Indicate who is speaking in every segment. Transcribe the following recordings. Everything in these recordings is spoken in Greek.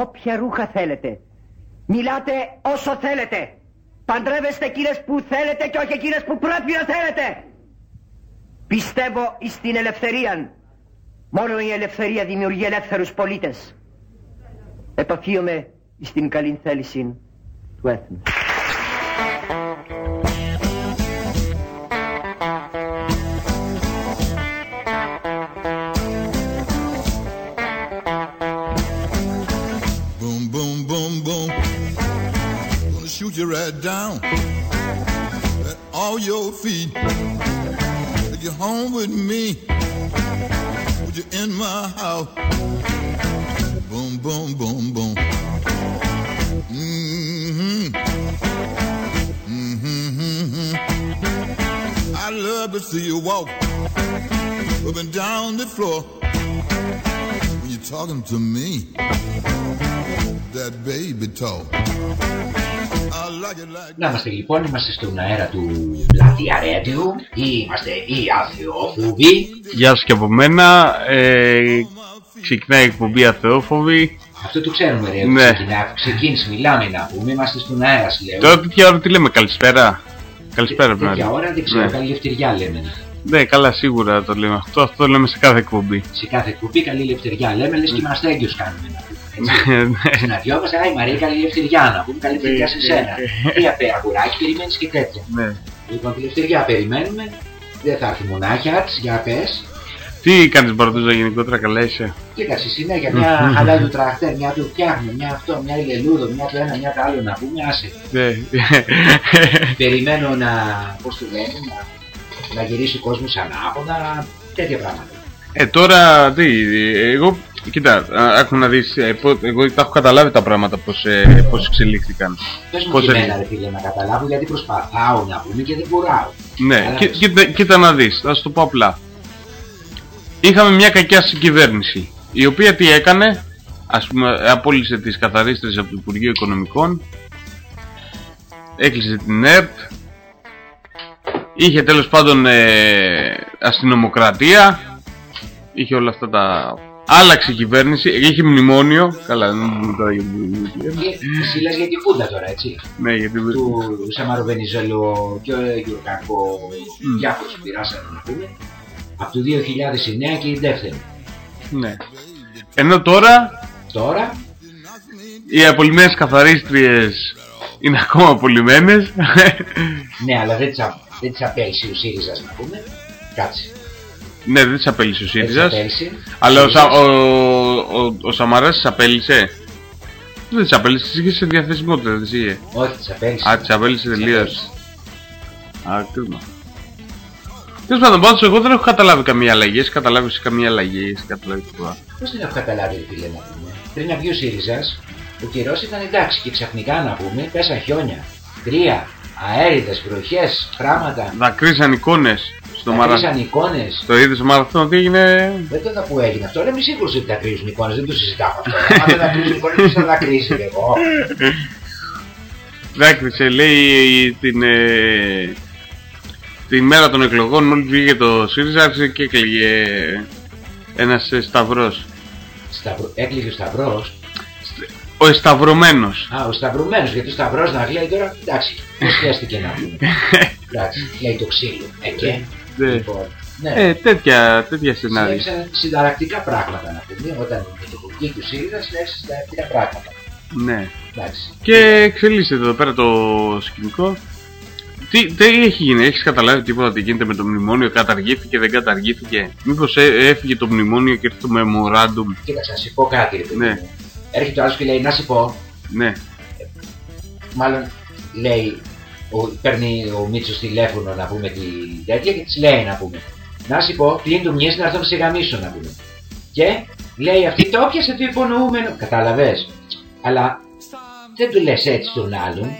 Speaker 1: όποια ρούχα θέλετε. Μιλάτε όσο θέλετε. Παντρεύεστε εκείνες που θέλετε και όχι εκείνες που πρέπει να θέλετε. Πιστεύω στην ελευθερία. Μόνο η ελευθερία δημιουργεί ελεύθερους πολίτες. Επαφίομαι στην καλή θέληση του
Speaker 2: έθνους. Gonna you right down at all your feet. Take you home with me. Put you in my house. Boom, boom, boom, boom. Mm-hmm. Mm-hmm. I love to see you walk up and down the floor when you're talking to me. That baby talk. I like it like
Speaker 3: Να είμαστε λοιπόν, είμαστε στον αέρα του Πλατεία Radio ή είμαστε οι αθεόφοβοι.
Speaker 4: Γεια σου και από μένα. Ε, ξεκινάει η εκπομπή Αθεόφοβη.
Speaker 3: Αυτό το ξέρουμε ρε,
Speaker 4: Ναι.
Speaker 3: ξεκινά, ξεκίνησε, μιλάμε να πούμε, είμαστε στον αέρα σου λέω.
Speaker 4: Τώρα τέτοια ώρα τι λέμε, καλησπέρα. Καλησπέρα πρέπει να
Speaker 3: Τέτοια
Speaker 4: λέμε.
Speaker 3: ώρα δεν ξέρω,
Speaker 4: Ναι.
Speaker 3: καλή λευτεριά λέμε.
Speaker 4: Ναι, καλά, σίγουρα το λέμε αυτό. Αυτό το λέμε σε κάθε εκπομπή.
Speaker 3: Σε κάθε κουπί καλή λευτεριά λέμε, λες και είμαστε έγκυος κάνουμε να πούμε. έτσι.
Speaker 4: Ναι.
Speaker 3: Συναντιόμαστε, άι Μαρία, καλή λευτεριά να πούμε, καλή λευτεριά σε σένα. Τι απέ, αγουράκι, περιμένεις και τέτοια.
Speaker 4: ναι.
Speaker 3: Λοιπόν, τη λευτεριά περιμένουμε, δεν θα έρθει μονάχια της, για πες.
Speaker 4: Τι κάνεις Μπαρδούζα γενικότερα, καλά είσαι;
Speaker 3: Κοίταξε συνέχεια μια χαλάει του τραχτέρ, μια του φτιάχνει, μια αυτό, μια ηλελούδο, μια το ένα, μια το άλλο να πούμε, άσε.
Speaker 4: Ναι.
Speaker 3: Περιμένω να, πώς το λένε, να, να γυρίσει ο κόσμος ανάποδα, τέτοια πράγματα.
Speaker 4: Ε, τώρα τι, εγώ, κοίτα, α, άκου να δεις, ε, πο- εγώ τα έχω καταλάβει τα πράγματα πώς, ε, πώς εξελίχθηκαν.
Speaker 3: Πες μου
Speaker 4: Πώς
Speaker 3: και
Speaker 4: έτσι.
Speaker 3: εμένα ρε φίλε να καταλάβω γιατί προσπαθάω να πούμε και δεν μπορώ.
Speaker 4: Ναι,
Speaker 3: Αλλά-
Speaker 4: κοί- κοίτα, κοίτα να δεις, θα σου το πω απλά. Είχαμε μια κακιά συγκυβέρνηση, η οποία τι έκανε, ας πούμε, απόλυσε τις καθαρίστρες από το Υπουργείο Οικονομικών, έκλεισε την ΕΡΤ, είχε τέλος πάντων ε, αστυνομοκρατία, είχε όλα αυτά τα... Άλλαξε η κυβέρνηση, είχε μνημόνιο, καλά δεν πούμε τώρα για την κυβέρνηση.
Speaker 3: Και εσύ λες για την Κούντα τώρα έτσι.
Speaker 4: Ναι, γιατί...
Speaker 3: Του Σαμάρο Βενιζέλο και ο Γιουρκάκο, διάφορους που πειράσανε να πούμε. Από το 2009 και η δεύτερη.
Speaker 4: Ναι. Ενώ τώρα
Speaker 3: Τώρα,
Speaker 4: Οι απολυμμένες καθαρίστριες είναι ακόμα απολυμμένες.
Speaker 3: ναι, αλλά δεν τις, α- δεν τις απέλυσε ο ΣΥΡΙΖΑς να πούμε. Κάτσε.
Speaker 4: ναι, δεν τις απέλυσε ο
Speaker 3: Δεν τις
Speaker 4: ΣΥΡΙΖΑς.
Speaker 3: απέλυσε.
Speaker 4: Αλλά ο, Σα,
Speaker 3: ΣΥΡΙΖΑς.
Speaker 4: ο, ο, ο Σαμαράς τις απέλυσε. Δεν τις απέλυσε, τις είχε σε διαθεσιμότητα, δεν τις είχε.
Speaker 3: Όχι, τις απέλυσε.
Speaker 4: Α, τις απέλυσε
Speaker 3: Τις
Speaker 4: τελείως. Α, κρίμα. Τέλος πάντων, πάντως εγώ δεν έχω καταλάβει καμία αλλαγή. Έχεις καταλάβει εσύ καμία αλλαγή, έχεις καταλάβει τίποτα.
Speaker 3: Πώς δεν έχω καταλάβει, ρε φίλε, να πούμε. Πριν να βγει ο ΣΥΡΙΖΑς, ο καιρός ήταν εντάξει και ξαφνικά να πούμε, πέσαν χιόνια. Κρύα, αέριδες, βροχές, πράγματα.
Speaker 4: Δακρύσαν εικόνες στο μαραθώνιο.
Speaker 3: Δακρύσαν εικόνες.
Speaker 4: Το είδες στο μαραθώνιο, τι έγινε;
Speaker 3: Δεν το είδα που έγινε αυτό, αλλά είμαι σίγουρος ότι δακρύζουν εικόνες, δεν το συζητάω αυτό. Αν δεν δακρύζουν εικόνες, ποιος θα δακρύσει, ρε, εγώ.
Speaker 4: Δάκρυσε, λέει την, ε, την μέρα των εκλογών μόλις βγήκε το ΣΥΡΙΖΑ άρχισε και έκλαιγε ένας ε, σταυρός.
Speaker 3: Σταυρο... Έκλειγε ο Σταυρός.
Speaker 4: Ο εσταυρωμένος.
Speaker 3: Α, ο Σταυρωμένος, γιατί ο Σταυρός να λέει τώρα, εντάξει, πώς χρειάστηκε να πούμε. εντάξει, λέει το ξύλο. Ε, και,
Speaker 4: Ναι.
Speaker 3: λοιπόν, ναι.
Speaker 4: Ε, τέτοια, τέτοια σενάρια.
Speaker 3: Συνέβησαν συνταρακτικά πράγματα να πούμε, όταν με το που βγήκε ο ΣΥΡΙΖΑ συνέβησαν συνταρακτικά πράγματα.
Speaker 4: Ναι.
Speaker 3: Εντάξει.
Speaker 4: Και εξελίσσεται εδώ πέρα το σκηνικό. Τι, τι έχει γίνει, έχεις καταλάβει τίποτα τι γίνεται με το μνημόνιο, καταργήθηκε, δεν καταργήθηκε; Μήπως ε, έφυγε το μνημόνιο και ήρθε το memorandum;
Speaker 3: Κοίταξε, να σου πω κάτι, ρε παιδί
Speaker 4: Ναι.
Speaker 3: Μου. Έρχεται ο άλλος και λέει, να σου πω,
Speaker 4: Ναι,
Speaker 3: μάλλον λέει, ο, παίρνει ο Μίτσος τηλέφωνο να πούμε τη τέτοια και της λέει να πούμε. Να σου πω, κλείνει το μιες να έρθω να σε γαμίσω να πούμε. Και λέει αυτή το έπιασε το υπονοούμενο. Κατάλαβες. Αλλά δεν του λες έτσι τον άλλον.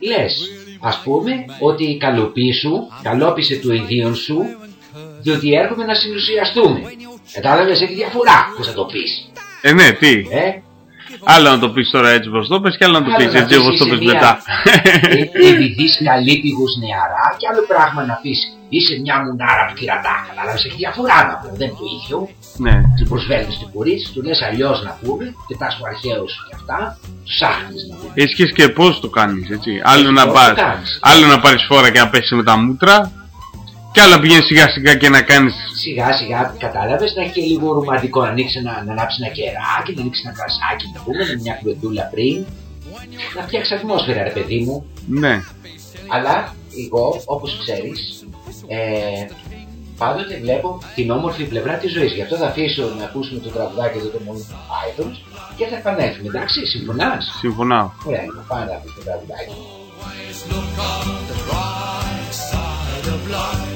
Speaker 3: Λες, ας πούμε, ότι καλοπίσου, καλόπισε του ιδίον σου, διότι έρχομαι να συνουσιαστούμε. Κατάλαβες, έχει διαφορά πώς θα το πεις.
Speaker 4: Ε, ναι, τι.
Speaker 3: Ε,
Speaker 4: Άλλο να το πεις τώρα έτσι όπως το πες και άλλο να το
Speaker 3: Άλλο
Speaker 4: πεις
Speaker 3: να
Speaker 4: έτσι
Speaker 3: πεις
Speaker 4: όπως το
Speaker 3: είσαι
Speaker 4: πες
Speaker 3: μια-
Speaker 4: μετά.
Speaker 3: Ε, Επειδή καλύπηγους νεαρά και άλλο πράγμα να πεις είσαι μια μουνάρα του κυρατά. Κατάλαβες, έχει διαφορά να πούμε, δεν είναι το ίδιο.
Speaker 4: ναι.
Speaker 3: Του προσφέρνεις την κορίτσι, του λες αλλιώς να πούμε, πετάς του αρχαίους και αυτά, τους άχνεις να πούμε.
Speaker 4: Ίσχυες και πώς το κάνεις έτσι. Άλλο να,
Speaker 3: πώς
Speaker 4: πας,
Speaker 3: το κάνεις.
Speaker 4: άλλο να πάρεις φόρα και να πέσεις με τα μούτρα και άλλο να πηγαίνεις σιγά σιγά και να κάνεις
Speaker 3: Σιγά σιγά κατάλαβες να έχει και λίγο ρομαντικό να ανοίξει ένα, να ανάψει ένα κεράκι, να ανοίξει ένα κρασάκι να πούμε, με μια κουβεντούλα πριν. Να φτιάξει ατμόσφαιρα ρε παιδί μου.
Speaker 4: ναι.
Speaker 3: Αλλά εγώ, όπως ξέρεις, ε, πάντοτε βλέπω την όμορφη πλευρά της ζωής. Γι' αυτό θα αφήσω να ακούσουμε το τραγουδάκι εδώ το μόνο Idols και θα επανέλθουμε. Εντάξει, συμφωνάς;
Speaker 4: Συμφωνάω.
Speaker 3: Ωραία, λοιπόν, πάμε να ακούσουμε το τραγουδάκι.
Speaker 5: look on the bright side of life.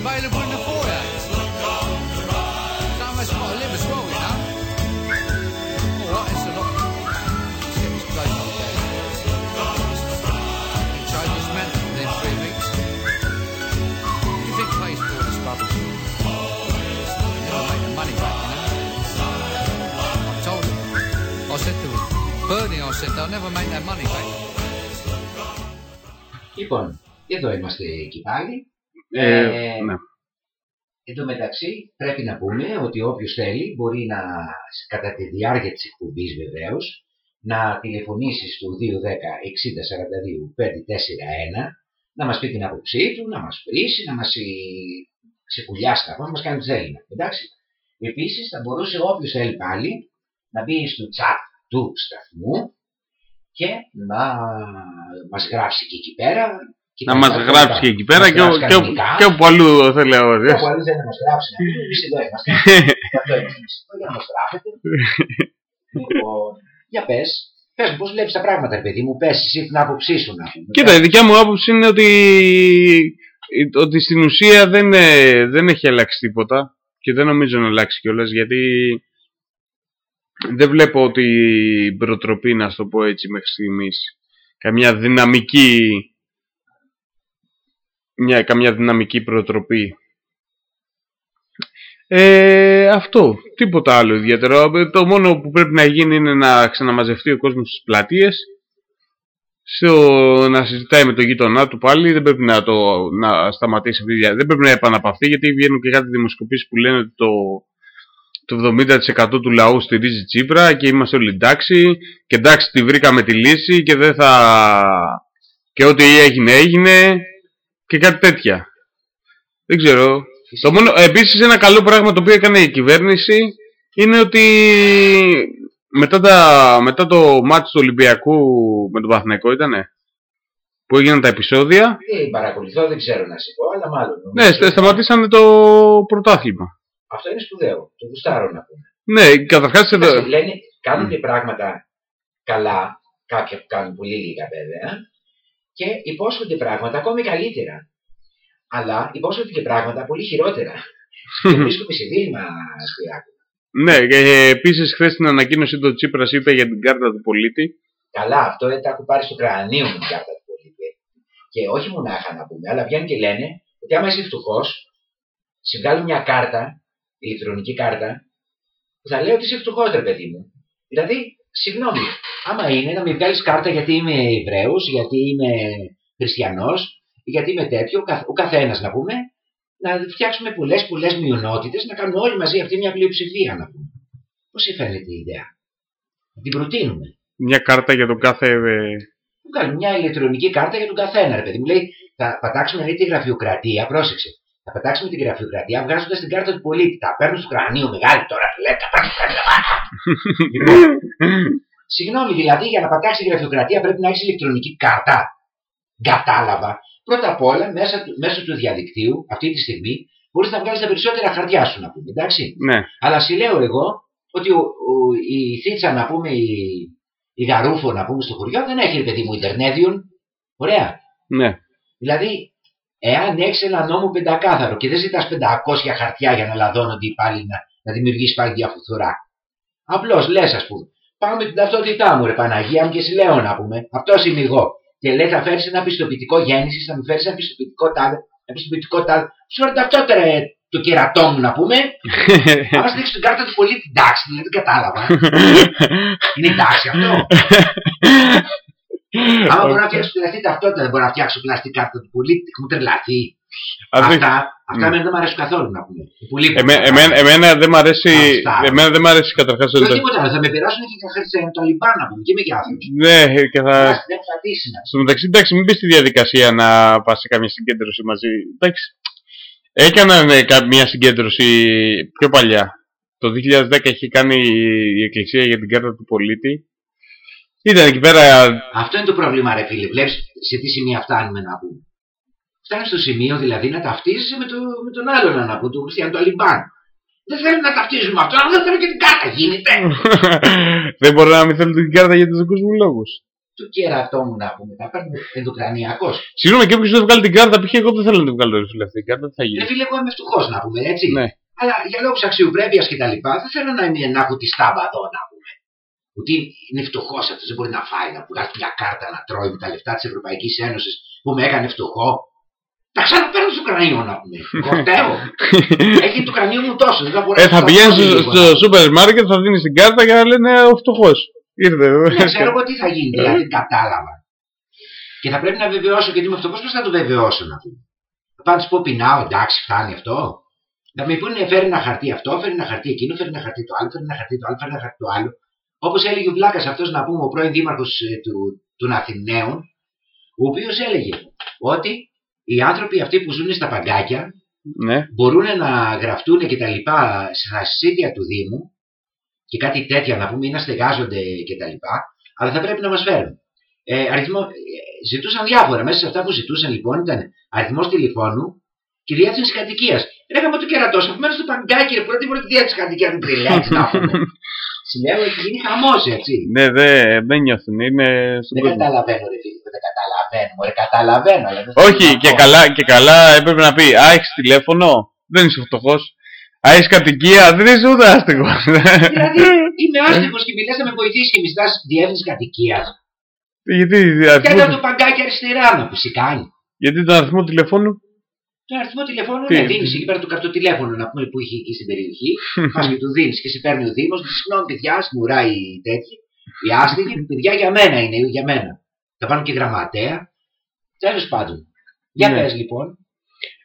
Speaker 5: available in the foyer. Some of us got to live as well, you know. Alright, it's a lot. Let's get this place on there. Change this man within three weeks. What do you think pays for all this rubbish? Never make the money back, you know. I told him. I said to him, Bernie, I said, they'll never make that money back.
Speaker 3: Λοιπόν, εδώ είμαστε εκεί πάλι.
Speaker 4: Ε,
Speaker 3: Ε,
Speaker 4: ναι.
Speaker 3: Εν τω μεταξύ πρέπει να πούμε ότι όποιος θέλει μπορεί να, κατά τη διάρκεια της εκπομπής βεβαίως, να τηλεφωνήσει στο 210 60 42 541 να μας πει την άποψή του, να μας βρίσει, να μας ε, ξεκουλιάσει τα να μας κάνει τι θέλει. Εντάξει. Επίσης θα μπορούσε όποιος θέλει πάλι να μπει στο chat του σταθμού και να μας γράψει και εκεί πέρα. Και
Speaker 4: Να
Speaker 3: τα
Speaker 4: μας
Speaker 3: λοιπά,
Speaker 4: γράψει
Speaker 3: τα
Speaker 4: και
Speaker 3: λοιπά.
Speaker 4: εκεί πέρα
Speaker 3: Μας
Speaker 4: και,
Speaker 3: γράψει
Speaker 4: ο- και, ο-
Speaker 3: κανονικά.
Speaker 4: και όπου αλλού θέλει ο
Speaker 3: Και όπου αλλού δεν θα μας γράψει να πούμε, εμείς εδώ είμαστε. Γι' αυτό είμαστε εμείς εδώ, για να μας γράφετε. Λοιπόν, για πες. Πες μου πώς βλέπεις τα πράγματα, ρε παιδί μου. Πες εσύ την άποψή σου να πούμε.
Speaker 4: Κοίτα, η δικιά μου άποψη είναι ότι, ότι στην ουσία δεν, ε, δεν έχει αλλάξει τίποτα και δεν νομίζω να αλλάξει κιόλας γιατί δεν βλέπω ότι η προτροπή, να στο πω έτσι μέχρι στιγμής, καμιά δυναμική μια, καμιά δυναμική προτροπή. Ε, αυτό, τίποτα άλλο ιδιαίτερο. Ε, Το μόνο που πρέπει να γίνει είναι να ξαναμαζευτεί ο κόσμος στις πλατείες. Στο, να συζητάει με τον γείτονά του πάλι, δεν πρέπει να, το, να σταματήσει αυτή η δια- Δεν πρέπει να επαναπαυθεί γιατί βγαίνουν και κάτι δημοσκοπήσεις που λένε ότι το, το 70% του λαού στηρίζει Τσίπρα και είμαστε όλοι εντάξει. Και εντάξει τη βρήκαμε τη λύση και δεν θα... και ό,τι έγινε έγινε και κάτι τέτοια. Δεν ξέρω. Το μόνο, επίσης ένα καλό πράγμα το οποίο έκανε η κυβέρνηση είναι ότι μετά, τα, μετά το μάτι του Ολυμπιακού με τον Παθηναϊκό ήτανε που έγιναν τα επεισόδια
Speaker 3: Δεν παρακολουθώ, δεν ξέρω να σε πω, αλλά μάλλον.
Speaker 4: ναι,
Speaker 3: νομίζω.
Speaker 4: στα- σταματήσανε το πρωτάθλημα.
Speaker 3: Αυτό είναι σπουδαίο. Το γουστάρω να πούμε.
Speaker 4: Ναι, καταρχάς εδώ...
Speaker 3: Εντάξει, λένε, κάνουν πράγματα καλά, κάποια που κάνουν πολύ λίγα βέβαια, και υπόσχονται πράγματα ακόμη καλύτερα. Αλλά υπόσχονται και πράγματα πολύ χειρότερα. και βρίσκομαι σε δίλημα, Σπυράκο.
Speaker 4: Ναι, και επίσης χθες στην ανακοίνωση του Τσίπρας είπε για την κάρτα του πολίτη.
Speaker 3: Καλά, αυτό δεν τα έχω πάρει στο κρανίο μου την κάρτα του πολίτη. Και όχι μονάχα να πούμε, αλλά βγαίνουν και λένε ότι άμα είσαι φτωχός, σε βγάλουν μια κάρτα, ηλεκτρονική κάρτα, που θα λέει ότι είσαι φτωχός, ρε παιδί μου. Δηλαδή, συγγνώμη, άμα είναι να μην βγάλεις κάρτα γιατί είμαι Εβραίος, γιατί είμαι Χριστιανός, γιατί είμαι τέτοιο, ο καθ- ο καθένας να πούμε, να φτιάξουμε πολλές πολλές μειονότητες, να κάνουμε όλοι μαζί αυτή μια πλειοψηφία να πούμε. Πώς σε φαίνεται η ιδέα; Να την προτείνουμε.
Speaker 4: Μια κάρτα για τον κάθε... ε,
Speaker 3: Μου κάνει μια ηλεκτρονική κάρτα για τον καθένα, ρε παιδί μου. Λέει, θα πατάξουμε λέει, τη γραφειοκρατία, πρόσεξε. Θα πατάξουμε την γραφειοκρατία βγάζοντας την κάρτα του πολίτη. Τα παίρνουν στο κρανίο μεγάλη τώρα, του λέει, Λοιπόν, Συγγνώμη, δηλαδή για να πατάξει τη γραφειοκρατία πρέπει να έχεις ηλεκτρονική κάρτα. Κατάλαβα. Πρώτα απ' όλα, μέσα, του- μέσω του διαδικτύου, αυτή τη στιγμή, μπορείς να βγάλεις τα περισσότερα χαρτιά σου, να πούμε. Εντάξει.
Speaker 4: Ναι,
Speaker 3: Αλλά σου λέω εγώ ότι ο, ο, η θίτσα, να πούμε, η, η γαρούφο, να πούμε, στο χωριό δεν έχει, ρε παιδί μου, Ιντερνέδιον. Ωραία.
Speaker 4: ναι.
Speaker 3: Δηλαδή, εάν έχεις ένα νόμο πεντακάθαρο και δεν ζητάς 500 χαρτιά για να λαδώνονται οι πάλι να, να δημιουργήσει πάλι διαφθορά. Απλώς λες, ας πούμε, πάω με την ταυτότητά μου, ρε Παναγία μου και σε λέω να πούμε, αυτό είμαι εγώ. Και λέει, θα φέρεις ένα πιστοποιητικό γέννησης, θα μου φέρεις ένα πιστοποιητικό τάδε, ένα πιστοποιητικό τάδε. Σου φέρει ταυτότητα, ρε, το κερατό μου να πούμε. Άμα σου δείξει την κάρτα του πολίτη, εντάξει, δηλαδή δεν κατάλαβα. Είναι εντάξει αυτό. Άμα μπορώ να φτιάξω πλαστή ταυτότητα, δεν μπορώ να φτιάξω πλαστή κάρτα του πολίτη. Έχουν τρελαθεί.
Speaker 4: Αυτό-
Speaker 3: Αυτά, αυτά
Speaker 4: Ναι.
Speaker 3: εμένα δεν μου αρέσουν καθόλου να πούμε. Οι πολύ
Speaker 4: Εμέ- εμένα, εμένα δεν μ' αρέσει,
Speaker 3: Αυτά.
Speaker 4: εμένα δεν μ' αρέσει καταρχάς
Speaker 3: Και όχι
Speaker 4: το...
Speaker 3: τίποτα άλλο, θα με περάσουν και τα τα λοιπά να πούμε. Και είμαι και άνθρωπος.
Speaker 4: Ναι, και θα...
Speaker 3: Δεν θα πατήσει να
Speaker 4: Στο μεταξύ, εντάξει, μην μπεις στη διαδικασία να πας σε καμία συγκέντρωση μαζί. Εντάξει. Έκαναν ε, κα- μια συγκέντρωση πιο παλιά. Το 2010 είχε κάνει η Εκκλησία για την κάρτα του πολίτη. Ήταν εκεί πέρα.
Speaker 3: Αυτό είναι το πρόβλημα, ρε φίλε. Βλέπεις σε τι σημεία φτάνουμε να πούμε. Φτάνει στο σημείο δηλαδή να ταυτίζεσαι με, το, με τον άλλον να πούμε, τον Χριστιανό του Αλιμπάν. Δεν θέλουν να ταυτίζουμε αυτό, αλλά δεν θέλουν και την κάρτα. Γίνεται.
Speaker 4: δεν μπορώ να μην θέλω την κάρτα για τους δικούς μου λόγους.
Speaker 3: του κερατό μου να πούμε. Θα παίρνει ενδοκρανιακός.
Speaker 4: Συγγνώμη, και όποιος δεν βγάλει την κάρτα, π.χ. εγώ δεν θέλω να την βγάλω ρε φίλε αυτή την κάρτα, τι θα
Speaker 3: Ρε
Speaker 4: γίνει.
Speaker 3: φίλε, εγώ είμαι φτωχό να πούμε έτσι.
Speaker 4: Ναι.
Speaker 3: Αλλά για λόγους αξιοπρέπειας και τα λοιπά, δεν θέλω να, είναι, να έχω τη στάμπα εδώ να πούμε. Ότι είναι φτωχός αυτός, δεν μπορεί να φάει, να βγάλει μια κάρτα να τρώει με τα λεφτά της Ευρωπαϊκής Ένωσης που με έκανε φτωχό. Τα ξαναπαίρνω στο κρανίο να πούμε. Κορτεύω. Έχει το κρανίο μου τόσο. Δεν θα μπορέσω
Speaker 4: Ε, θα
Speaker 3: να
Speaker 4: πηγαίνεις
Speaker 3: φάω
Speaker 4: στο,
Speaker 3: λίγο,
Speaker 4: στο σούπερ μάρκετ, θα δίνεις την κάρτα και θα λένε ο φτωχός. Ήρθε.
Speaker 3: Ναι, ξέρω εγώ τι θα γίνει, δηλαδή κατάλαβα. Και θα πρέπει να βεβαιώσω γιατί είμαι φτωχός, πώς θα το βεβαιώσω να πούμε. Θα πάω να του πω πεινάω, εντάξει, φτάνει αυτό. Να με πούνε φέρει ένα χαρτί αυτό, φέρει ένα χαρτί εκείνο, φέρει ένα χαρτί το άλλο, φέρει ένα χαρτί το άλλο, φέρει ένα χαρτί το άλλο. Όπως έλεγε ο Βλάκα αυτός να πούμε, ο πρώην δήμαρχος του, των Αθηναίων, ο οποίος έλεγε ότι οι άνθρωποι αυτοί που ζουν στα παγκάκια
Speaker 4: ναι.
Speaker 3: μπορούν να γραφτούν και τα λοιπά στα σύνδια του Δήμου και κάτι τέτοια να πούμε ή να στεγάζονται και τα λοιπά, αλλά θα πρέπει να μας φέρουν. Ε, αριθμό, ε, ζητούσαν διάφορα. Μέσα σε αυτά που ζητούσαν λοιπόν ήταν αριθμός τηλεφώνου και διεύθυνση κατοικίας. Ρέγαμε το κερατός, αφού μένω στο παγκάκι, ρε, πρώτη φορά τη διεύθυνση κατοικίας δεν τριλέξει να πούμε. Συλλέγω, έχει γίνει χαμός έτσι.
Speaker 4: Ναι, δεν δεν νιώθουν. Είναι στον
Speaker 3: Δεν
Speaker 4: κόσμο.
Speaker 3: καταλαβαίνω, ρε φίλε, δεν καταλαβαίνω. Ρε, καταλαβαίνω, αλλά δεν
Speaker 4: Όχι,
Speaker 3: θέλω να
Speaker 4: και
Speaker 3: πω.
Speaker 4: καλά, και καλά έπρεπε να πει Α, έχεις τηλέφωνο, δεν είσαι φτωχός. Α, έχεις κατοικία, δεν είσαι ούτε άστεγος.
Speaker 3: Δηλαδή, είμαι άστεγος και μιλάς να με βοηθήσεις και μισθάς διεύθυνση κατοικίας.
Speaker 4: γιατί,
Speaker 3: Και
Speaker 4: αριθμό,
Speaker 3: ήταν το παγκάκι αριστερά να που σηκάνει.
Speaker 4: γιατί τον αριθμό τηλεφώνου.
Speaker 3: Το αριθμό τηλεφώνου
Speaker 4: Τι;
Speaker 3: να δίνεις εκεί πέρα το καρτοτηλέφωνο να πούμε που είχε εκεί στην περιοχή. Πα και του δίνεις και σε παίρνει ο Δήμος. Συγγνώμη, παιδιά, σμουράει τέτοιοι. Οι άστεγοι, παιδιά για μένα είναι, για μένα. Θα πάνε και γραμματέα. Τέλος πάντων. Για
Speaker 4: Ναι.
Speaker 3: πες λοιπόν.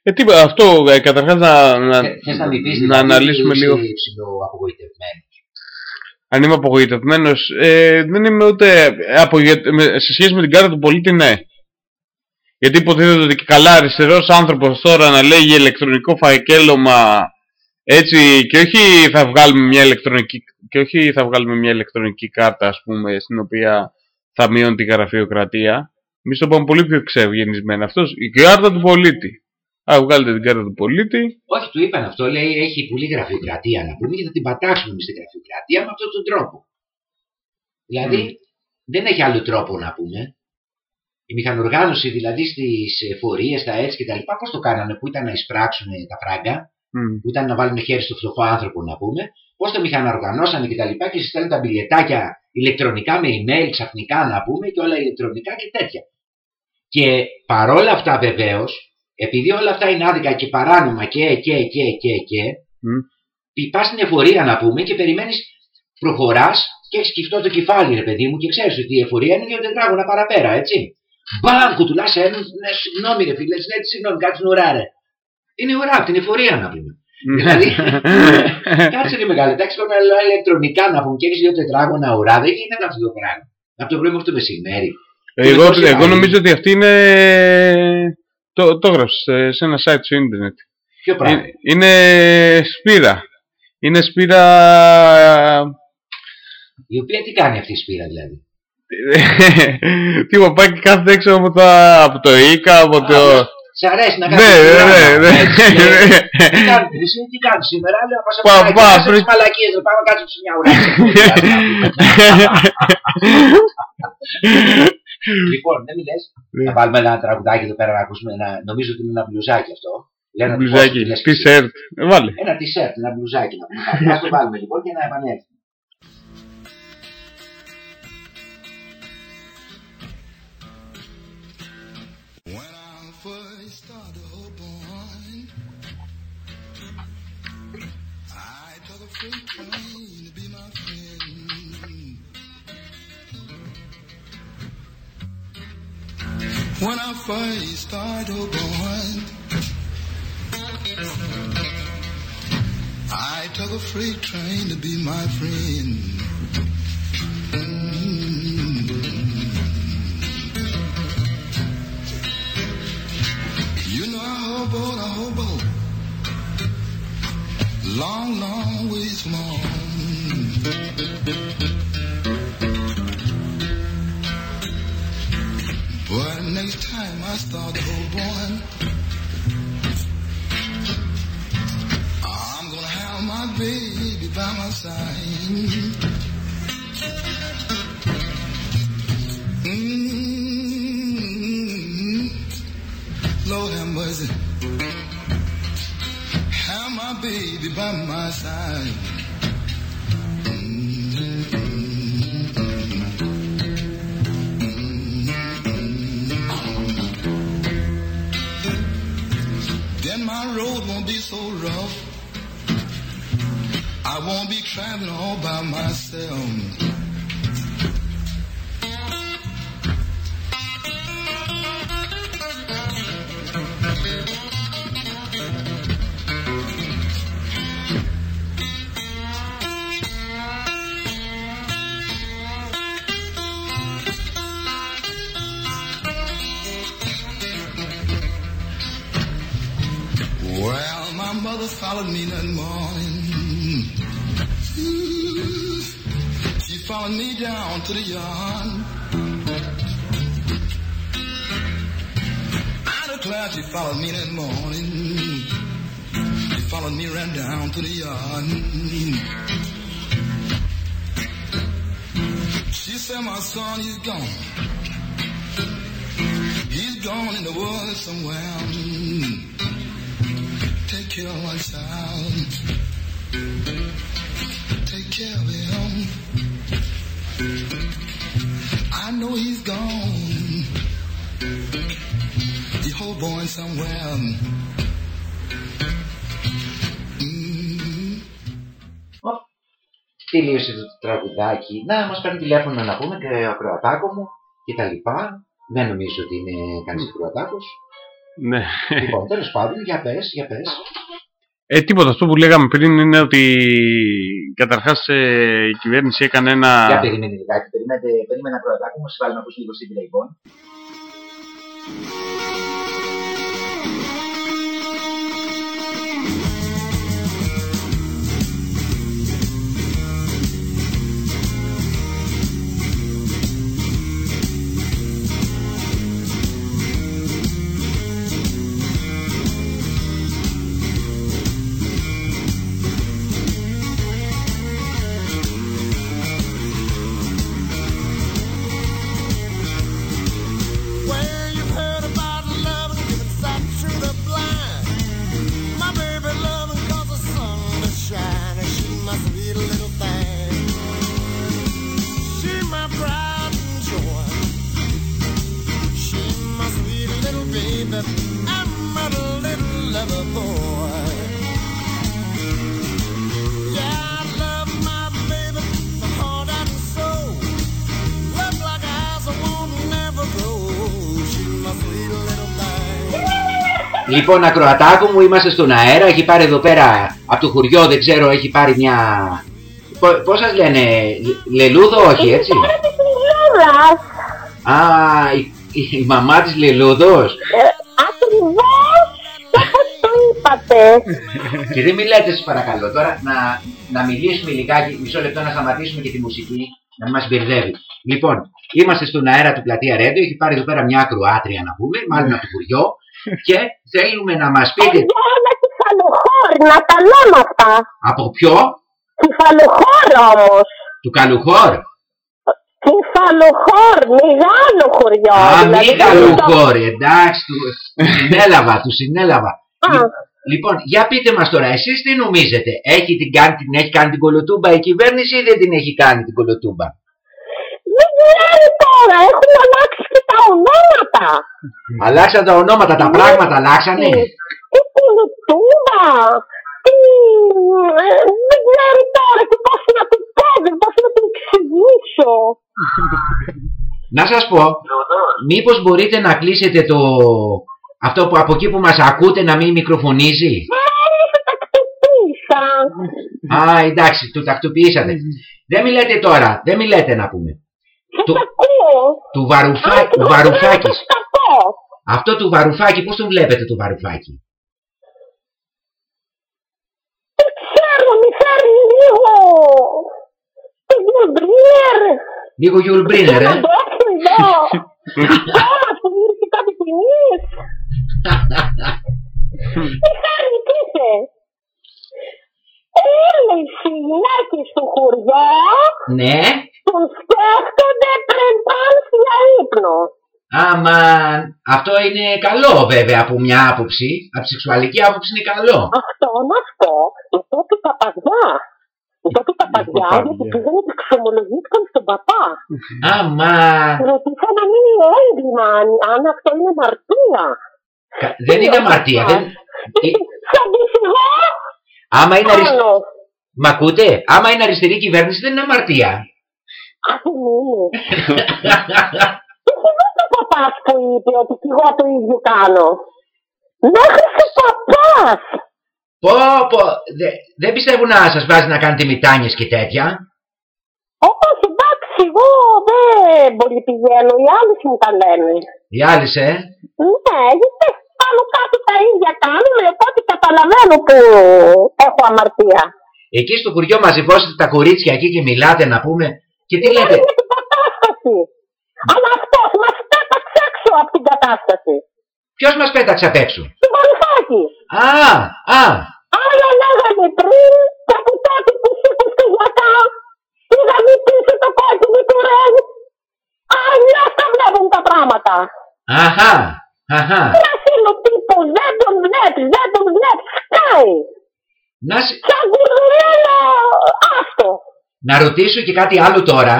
Speaker 4: Ε, τι, αυτό ε, καταρχάς να, να,
Speaker 3: Θε θες να μην πεις
Speaker 4: να
Speaker 3: δηλαδή,
Speaker 4: αναλύσουμε
Speaker 3: είσαι
Speaker 4: λίγο.
Speaker 3: ψηλοαπογοητευμένος.
Speaker 4: Αν είμαι απογοητευμένος, ε, δεν είμαι ούτε. Απογοητε... με- Σε σχέση με την κάρτα του πολίτη, ναι. Γιατί υποτίθεται ότι και καλά αριστερός άνθρωπος τώρα να λέγει ηλεκτρονικό φακέλωμα έτσι και όχι θα βγάλουμε μια ηλεκτρονική, και όχι θα βγάλουμε μια ηλεκτρονική κάρτα ας πούμε στην οποία θα μειώνει την γραφειοκρατία. Εμείς το πάμε πολύ πιο ξευγενισμένα. Αυτός, η κάρτα του πολίτη. Α, βγάλετε την κάρτα του πολίτη.
Speaker 3: Όχι, του είπαν αυτό, λέει έχει πολύ γραφειοκρατία να πούμε και θα την πατάξουμε εμεί την γραφειοκρατία με αυτόν τον τρόπο. Δηλαδή δεν έχει άλλο τρόπο να πούμε. Η μηχανοργάνωση δηλαδή στις εφορίες, τα έτσι κτλ. Πώς το κάνανε, που ήταν να εισπράξουν τα φράγκα,
Speaker 4: Μμ.
Speaker 3: που ήταν να βάλουν χέρι στο φτωχό άνθρωπο να πούμε, πώς το μηχανοργανώσανε κτλ. Και, και συστέλνουν τα μπιλιετάκια ηλεκτρονικά με email ξαφνικά να πούμε και όλα ηλεκτρονικά και τέτοια. Και παρόλα αυτά βεβαίως, επειδή όλα αυτά είναι άδικα και παράνομα και και και και και,
Speaker 4: Μμ.
Speaker 3: πας στην εφορία να πούμε και περιμένεις, προχωράς και έχεις σκυφτό το κεφάλι, ρε παιδί μου, και ξέρεις ότι η εφορία είναι δύο τετράγωνα παραπέρα, έτσι. Μπαμ, κουτουλά έναν, ναι, συγγνώμη, ρε φίλε, ναι, τι συγγνώμη, κάτσε την ουρά, ρε. Είναι ουρά από την εφορία να πούμε. Δηλαδή, κάτσε ρε μεγάλη, εντάξει, τώρα όλα ηλεκτρονικά να πούμε και έχεις δύο τετράγωνα ουρά, δεν γίνεται αυτό το πράγμα. Από το πρωί μέχρι το μεσημέρι.
Speaker 4: εγώ,
Speaker 3: Είναι τόσο
Speaker 4: εγώ
Speaker 3: καλή.
Speaker 4: νομίζω ότι αυτή είναι. Το, το έγραψες σε ένα site στο ίντερνετ.
Speaker 3: Ποιο πράγμα;
Speaker 4: Είναι, είναι σπήρα. Είναι σπήρα.
Speaker 3: Η οποία τι κάνει αυτή η σπήρα δηλαδή;
Speaker 4: Τι μου πάει και κάθεται έξω από, τα, από το ΙΚΑ, από το.
Speaker 3: Σε αρέσει να
Speaker 4: Ναι,
Speaker 3: κάνεις
Speaker 4: ναι,
Speaker 3: πράγμα,
Speaker 4: ναι, ναι.
Speaker 3: έτσι, λέει. Τι κάνεις, εσύ τι κάνεις σήμερα, λέω πάσα
Speaker 4: Πα-
Speaker 3: μαλακίες,
Speaker 4: πα-
Speaker 3: άσε τις
Speaker 4: βρε-
Speaker 3: μαλακίες, ρε, πάμε κάτω σε μια ουρά. Λοιπόν, δεν μιλες,
Speaker 4: Ναι.
Speaker 3: να βάλουμε ένα τραγουδάκι εδώ πέρα να ακούσουμε ένα, νομίζω ότι είναι ένα μπλουζάκι αυτό. Λένε ότι
Speaker 4: Μπλουζάκι,
Speaker 3: πώς το λες και εσύ.
Speaker 4: t-shirt. Ε, Βάλε.
Speaker 3: Ένα t-shirt, ένα μπλουζάκι να πούμε. Ας το βάλουμε λοιπόν και να επανέλθουμε.
Speaker 2: When I first started oh born, I took a freight train to be my friend. You know I hobo, I hobo. Long, long ways from home. But next time I start hoboing, I'm gonna have my baby by my side. mm Lord have mercy. Have my baby by my side. Then my road won't be so rough. I won't be traveling all by myself. Mother followed me that morning. She followed me down to the yard. I she followed me that morning. She followed me right down to the yard. She said, my son, he's gone. He's gone in the woods somewhere. Take care of my child. Take care of him. I know he's gone. He's hoboing somewhere. Mm.
Speaker 3: Τελείωσε το τραγουδάκι. Να μας παίρνει τηλέφωνο να πούμε και ο ακροατάκο μου και τα λοιπά. Δεν νομίζω ότι είναι κανείς ακροατάκος.
Speaker 4: Ναι.
Speaker 3: λοιπόν, τέλος πάντων, για πες, για πες.
Speaker 4: Ε, τίποτα. Αυτό που λέγαμε πριν είναι ότι καταρχάς ε, η κυβέρνηση έκανε ένα.
Speaker 3: Για περίμενε λιγάκι, περίμενε, περίμενε ακροατάκο μου, σε βάλουμε να ακούσει λίγο στην λοιπόν. Λοιπόν, ακροατάκο μου, είμαστε στον αέρα. Έχει πάρει εδώ πέρα από το χωριό, δεν ξέρω, έχει πάρει μια. Πώς σας λένε, Λελούδο, όχι έτσι;
Speaker 6: Τώρα της Λιλούδας.
Speaker 3: Α, η, η, η μαμά της Λελούδος.
Speaker 6: Ε, Ακριβώς όπως το είπατε.
Speaker 3: Και δεν μιλάτε, σας παρακαλώ. Τώρα να, να μιλήσουμε λιγάκι, μισό λεπτό να σταματήσουμε και τη μουσική, να μην μας μπερδεύει. Λοιπόν, είμαστε στον αέρα του πλατεία Ρέντο. Έχει πάρει εδώ πέρα μια ακροάτρια να πούμε, μάλλον από το χωριό. Και θέλουμε να μας πείτε
Speaker 6: Ένα κεφαλοχώρι, να τα λέμε αυτά.
Speaker 3: από ποιο,
Speaker 6: Κεφαλοχώρο όμως.
Speaker 3: του Καλουχόρ.
Speaker 6: Κεφαλοχώρ, μεγάλο χωριό.
Speaker 3: Α,
Speaker 6: δηλαδή,
Speaker 3: μη
Speaker 6: δεν
Speaker 3: Καλουχόρ, εντάξει, του του συνέλαβα, του συνέλαβα.
Speaker 6: Α.
Speaker 3: Λι- Λοιπόν, για πείτε μας τώρα, εσείς τι νομίζετε, έχει, την κάνει, την έχει κάνει την κολοτούμπα η κυβέρνηση ή δεν την έχει κάνει την κολοτούμπα;
Speaker 6: Δεν ξέρω τώρα, έχουν αλλάξει και τα ονόματα.
Speaker 3: Αλλάξαν τα ονόματα, τα πράγματα αλλάξανε.
Speaker 6: Τι κουλουτούμπα, τι... ε, Δεν ξέρω τώρα τι πώς να του πω, δεν πώς να του εξηγήσω.
Speaker 3: Να σας πω, μήπως μπορείτε να κλείσετε το... Αυτό που από εκεί που μας ακούτε να μην μικροφωνίζει;
Speaker 6: Ε, τα κτυπήσα.
Speaker 3: Α, εντάξει, το τακτοποιήσατε. Δεν μιλάτε τώρα, δεν μιλάτε να πούμε.
Speaker 6: Σας
Speaker 3: Του-
Speaker 6: ακούω.
Speaker 3: Του Βαρουφά...
Speaker 6: Ακριβώς,
Speaker 3: Βαρουφάκης.
Speaker 6: σας τα πω.
Speaker 3: Αυτό του Βαρουφάκη, πώς τον βλέπετε το Βαρουφάκη.
Speaker 6: Δεν ξέρω, μη φέρνει λίγο... Το Γκολμπρίνερ.
Speaker 3: Λίγο Γιουλ Μπρίνερ,
Speaker 6: Να
Speaker 3: ε.
Speaker 6: το έχω εδώ. Τώρα που ήρθε κάτι ποινής. Τι κάνει, τι είσαι. Όλες οι γυναίκες του χωριό
Speaker 3: Ναι.
Speaker 6: τον σκέφτονται πριν πάνε για ύπνο.
Speaker 3: Άμα αυτό είναι καλό βέβαια από μια άποψη. Από σεξουαλική άποψη είναι καλό.
Speaker 6: Αυτό να πω, είπε του παπαδιά. Είπε του παπαδιά
Speaker 4: παπαδιά.
Speaker 6: γιατί πήγανε και ξομολογήθηκαν στον παπά.
Speaker 3: Άμα
Speaker 6: Ρωτήσα να μην είναι έγκλημα, αν- αν αυτό είναι μαρτία.
Speaker 3: κα- δεν είναι αμαρτία. Δεν... Ε,
Speaker 6: Σαν δυστυχώ,
Speaker 3: Άμα είναι αριστερή.
Speaker 6: άλλο.
Speaker 3: Μ' ακούτε, άμα είναι αριστερή κυβέρνηση δεν είναι αμαρτία.
Speaker 6: Α, δεν είναι. Και θυμάται ο παπάς που είπε ότι κι εγώ το ίδιο κάνω. Μέχρι και ο παπάς.
Speaker 3: πω, πω, δε, δεν πιστεύω να σας βάζει να κάνετε μητάνιες και τέτοια.
Speaker 6: Όπως εντάξει, εγώ δεν πολύ πηγαίνω, οι άλλοι μου τα λένε.
Speaker 3: Οι άλλες, ε.
Speaker 6: Ναι, γιατί πάνω κάτω τα ίδια κάνουμε, οπότε καταλαβαίνω που έχω αμαρτία.
Speaker 3: Εκεί στο χωριό μαζευόσετε τα κορίτσια εκεί και μιλάτε να πούμε. Και τι λέτε;
Speaker 6: Είναι την κατάσταση. Αλλά αυτός μας πέταξε έξω από την κατάσταση.
Speaker 3: Ποιος μας πέταξε απ' έξω;
Speaker 6: Στην Παρουσάκη.
Speaker 3: Α, α,
Speaker 6: Άλλα λέγανε πριν και από τότε που σήκω στη γιακά είδαμε πίσω το κόκκινο του ρεν. Αλλιώς τα βλέπουν τα πράγματα.
Speaker 3: αχα, αχα.
Speaker 6: Ένας είναι ο τύπος, δεν τον βλέπεις, δεν τον βλέπεις, σκάει.
Speaker 3: Να, σ-
Speaker 6: Σαν κουρδουλέλο, άστο.
Speaker 3: να ρωτήσω και κάτι άλλο τώρα.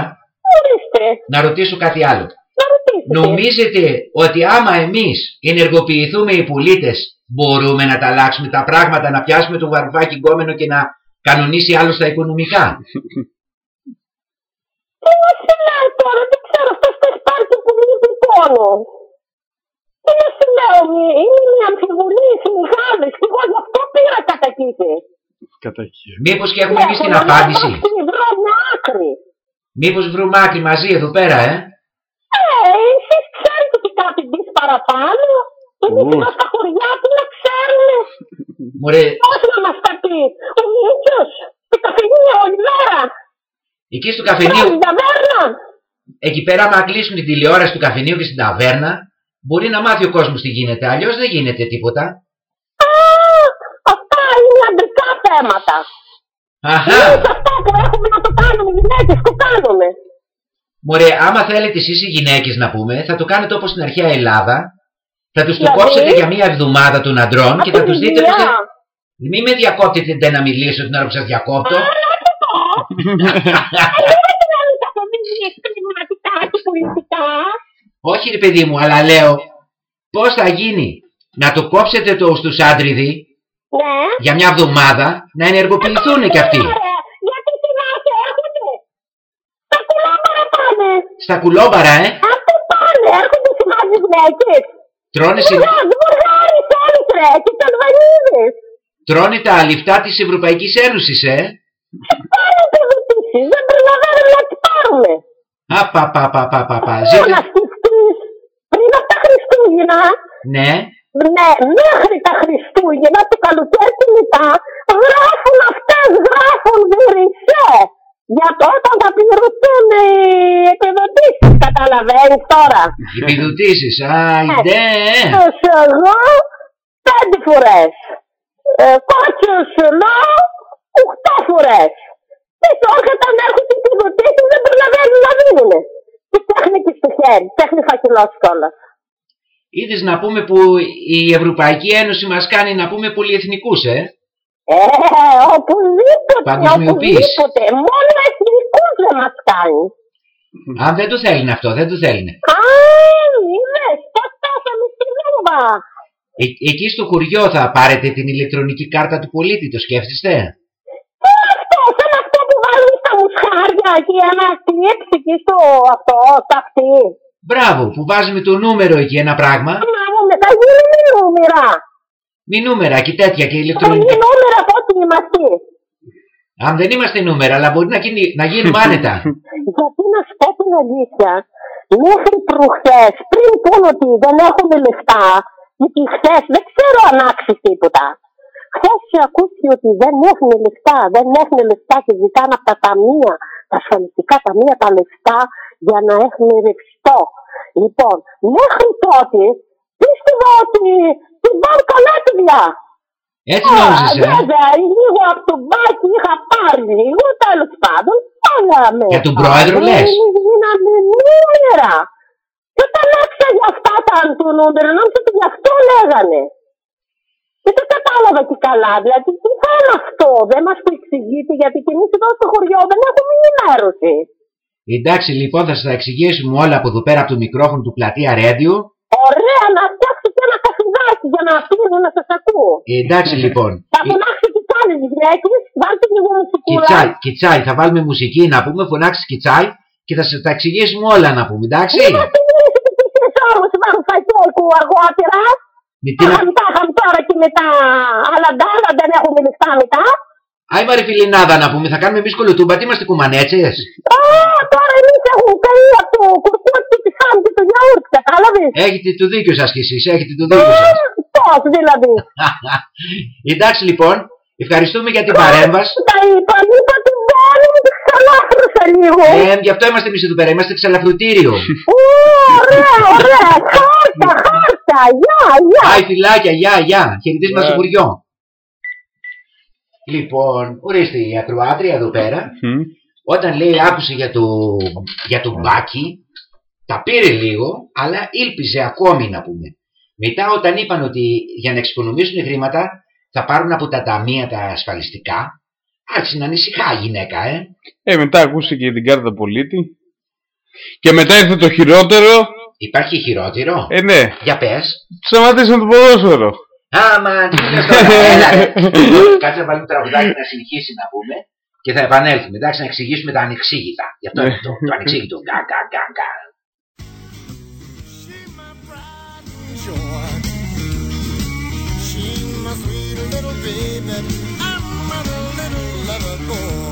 Speaker 6: Ορίστε,
Speaker 3: Να ρωτήσω κάτι άλλο.
Speaker 6: να ρωτήσετε.
Speaker 3: Νομίζετε ότι άμα εμείς ενεργοποιηθούμε οι πολίτες μπορούμε να τα αλλάξουμε τα πράγματα, να πιάσουμε το βαρβάκι γκόμενο και να κανονίσει άλλος στα οικονομικά;
Speaker 6: Τι να σου λέω τώρα, δεν ξέρω, αυτός το έχει πάρει και πολύ του πόνο. Τι να σου λέω, μη- είναι μια αμφιβολία μεγάλη και εγώ γι' αυτό πήρα κατακήτη.
Speaker 4: Κατά κύριο.
Speaker 3: Μήπως και έχουμε εμείς την
Speaker 6: Έχω να
Speaker 3: απάντηση;
Speaker 6: βρω Στην βρω μια άκρη.
Speaker 3: Μήπως βρούμε άκρη μαζί εδώ πέρα, ε;
Speaker 6: Ε, εσείς ξέρετε ότι κάτι μπεις παραπάνω; Εμείς
Speaker 4: Ου.
Speaker 6: εδώ στα χωριά τι να ξέρουμε;
Speaker 3: Μωρέ,
Speaker 6: Πώς να μας τα πει. Ο Μίτσος, το καφενείο όλη μέρα.
Speaker 3: εκεί στο καφενείο,
Speaker 6: Βράδυ για μέρα.
Speaker 3: εκεί πέρα άμα κλείσουν την τηλεόραση του καφενείου και στην ταβέρνα, μπορεί να μάθει ο κόσμος τι γίνεται, αλλιώς δεν γίνεται τίποτα.
Speaker 6: Α, αυτά είναι αντρικά θέματα.
Speaker 3: Αχα,
Speaker 6: Εμείς αυτό που έχουμε να το κάνουμε οι γυναίκες, το κάνουμε.
Speaker 3: μωρέ, άμα θέλετε εσείς οι γυναίκες να πούμε, θα το κάνετε όπως στην αρχαία Ελλάδα, θα τους το
Speaker 6: Δηλαδή;
Speaker 3: κόψετε για μία εβδομάδα των αντρών και θα
Speaker 6: Από
Speaker 3: τους
Speaker 6: τη
Speaker 3: δείτε πώς
Speaker 6: δουλειά.
Speaker 3: θα... Μην με διακόπτετε δεν να μιλήσω την ώρα που σας διακόπτω. Όχι ρε παιδί μου, αλλά λέω πώς θα γίνει να το κόψετε το στους άντριδι
Speaker 6: Ναι.
Speaker 3: για μια εβδομάδα να ενεργοποιηθούν κι αυτοί;
Speaker 6: Ωραία. Γιατί θυμάσαι, έρχονται. Τα κουλάμπαρα πάνε.
Speaker 3: Στα κουλόμπαρα, ε.
Speaker 6: Αυτό πάνε, έρχονται θυμάσαι γυναίκες.
Speaker 3: Τρώνε σε...
Speaker 6: Βουργάρι, βουργάρι, όλες ρε, και οι Αλβανίδες.
Speaker 3: Τρώνε τα λιφτά της Ευρωπαϊκής Ένωσης, ε.
Speaker 6: Πάρε επιδοτήσεις, δεν προλαβαίνουμε να τις πάρουμε.
Speaker 3: Α, πα, πα, πα, πα, πα, πα.
Speaker 6: Θέλω
Speaker 3: Ζείτε...
Speaker 6: να σκεφτείς, πριν από τα Χριστούγεννα,
Speaker 3: Ναι.
Speaker 6: ναι, μέχρι τα Χριστούγεννα, το καλοκαίρι και μετά, γράφουν αυτές, γράφουν βουρισέ. Για το όταν θα πληρωθούν οι επιδοτήσεις, καταλαβαίνεις τώρα.
Speaker 3: Επιδοτήσεις. Α, ναι.
Speaker 6: Κότσος εγώ, πέντε φορές. Ε, κότσος εγώ, οχτώ φορές. Και τώρα όταν έρχονται οι επιδοτήσεις δεν προλαβαίνουν να δίνουν. Και τέχνη και στο χέρι, τέχνη φακελός κιόλας.
Speaker 3: Είδες να πούμε που η Ευρωπαϊκή Ένωση μας κάνει να πούμε πολυεθνικούς, ε;
Speaker 6: Ε, οπουδήποτε,
Speaker 3: Παγκοσμιοποίηση.
Speaker 6: οπουδήποτε. Μόνο εθνικούς δεν μας κάνει.
Speaker 3: Αν δεν το θέλουν αυτό, δεν το θέλουν.
Speaker 6: Α, είδες, πώς φτάσαμε στην Ρούμπα.
Speaker 3: Ε, εκεί στο χωριό θα πάρετε την ηλεκτρονική κάρτα του πολίτη, το σκέφτεστε;
Speaker 6: Τι αυτό, σαν αυτό που βάλουν στα μουσχάρια και ένα κλειψ εκεί στο αυτό, στα αυτή.
Speaker 3: Μπράβο, που βάζουμε το νούμερο εκεί ένα πράγμα.
Speaker 6: Μα μου μετά γίνουμε νούμερα.
Speaker 3: Μη νούμερα και τέτοια και
Speaker 6: Θα γίνει
Speaker 3: ηλεκτρονικά.
Speaker 6: νούμερα από ό,τι είμαστε.
Speaker 3: Αν δεν είμαστε νούμερα, αλλά μπορεί να, γίνει, να γίνουμε άνετα.
Speaker 6: Γιατί να σου πω την αλήθεια, μέχρι προχθές, πριν πούν ότι δεν έχουμε λεφτά, γιατί χθες δεν ξέρω αν άξιζε τίποτα. Χθες ακούστηκε ότι δεν έχουν λεφτά, δεν έχουν λεφτά και ζητάνε από τα ταμεία, τα ασφαλιστικά ταμεία, τα λεφτά για να έχουν ρευστό. Λοιπόν, μέχρι τότε πίστευα ότι την πάνε καλά παιδιά.
Speaker 3: Έτσι νόμιζες, ε;
Speaker 6: Βέβαια, λίγο από τον μπάκι είχα πάρει λίγο, τέλος πάντων, πάγαμε.
Speaker 3: Για τον πρόεδρο λες;
Speaker 6: Γίναμε νούμερα. Και όταν άκουσα για αυτά τα του νούμερα, νόμιζα ότι γι' αυτό λέγανε. Και δεν κατάλαβα και καλά, δηλαδή τι θα είναι αυτό, δεν μας το εξηγείτε, γιατί και εμείς εδώ στο χωριό δεν έχουμε ενημέρωση.
Speaker 3: Εντάξει, λοιπόν, θα σας τα εξηγήσουμε όλα από εδώ πέρα από το μικρόφωνο του πλατεία Radio.
Speaker 6: Ωραία, να φτιάξει και ένα καφεδάκι για να αφήνω να σας ακούω.
Speaker 3: Ε, εντάξει, λοιπόν.
Speaker 6: Θα φωνάξει τι κάνεις, γυναίκες, βάλτε λίγο μουσικούλα.
Speaker 3: Κιτσάι, κιτσάι, θα βάλουμε μουσική να πούμε, φωνάξεις κιτσάι και θα σας τα εξηγήσουμε όλα να πούμε, εντάξει.
Speaker 6: Είμαστε μιλήσει και τις ώρες βάλουν φαγιόλκου αργότερα.
Speaker 3: Με τι να...
Speaker 6: Είχαμε τα είχαμε τώρα και μετά, αλλά ντάλα δεν έχουμε λεφτά μετά.
Speaker 3: Άι μαρε φιλινάδα να πούμε, θα κάνουμε εμείς κολοτούμπα, τι είμαστε κουμανέτσες;
Speaker 6: Α, τώρα εμείς έχουμε καεί από το κουρκούτσι και της χάμη και το γιαούρτι, κατάλαβες;
Speaker 3: Έχετε το δίκιο σας κι εσείς, έχετε το δίκιο σας.
Speaker 6: Πώς δηλαδή.
Speaker 3: Εντάξει λοιπόν, ευχαριστούμε για την παρέμβαση.
Speaker 6: Τα είπα, είπα την πόλη μου, τη ξανάφρωσα λίγο.
Speaker 3: Ε, γι' αυτό είμαστε εμείς εδώ πέρα, είμαστε ξαλαφρουτήριο.
Speaker 6: Ω, Ωραία, ωραία, χάρτα, χάρτα, γεια, γεια.
Speaker 3: Άι φιλάκια, γεια, γεια, χαιρετίσματα
Speaker 4: Γεια.
Speaker 3: στο χωριό. Λοιπόν, ορίστε η ακροάτρια εδώ πέρα,
Speaker 4: Μμ.
Speaker 3: όταν λέει άκουσε για το, για το μπάκι, τα πήρε λίγο, αλλά ήλπιζε ακόμη να πούμε. Μετά όταν είπαν ότι για να εξοικονομήσουν χρήματα θα πάρουν από τα ταμεία τα ασφαλιστικά, άρχισε να ανησυχά η γυναίκα, ε.
Speaker 4: Ε, μετά ακούστηκε την κάρτα πολίτη. Και μετά ήρθε το χειρότερο.
Speaker 3: Υπάρχει χειρότερο;
Speaker 4: Ε, ναι.
Speaker 3: Για πες.
Speaker 4: Σταματήσαν το ποδόσφαιρο.
Speaker 3: Άμα, τι λες τώρα, έλα, ρε. Κάτσε να βάλουμε τραγουδάκι να συνεχίσει να πούμε και θα επανέλθουμε. Εντάξει, να εξηγήσουμε τα ανεξήγητα. Γι' αυτό είναι το, το ανεξήγητο. Κα, κα, κα, κα.
Speaker 7: She my pride and joy. She my sweet little baby. I'm a little lover boy.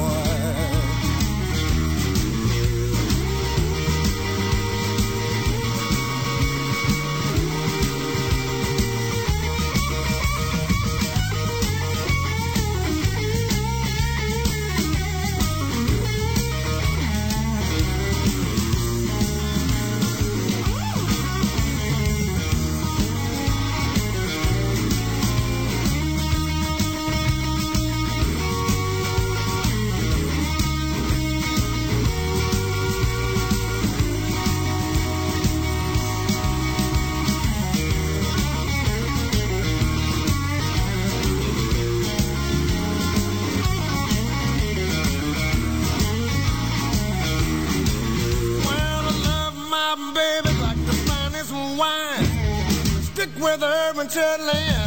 Speaker 7: coming to.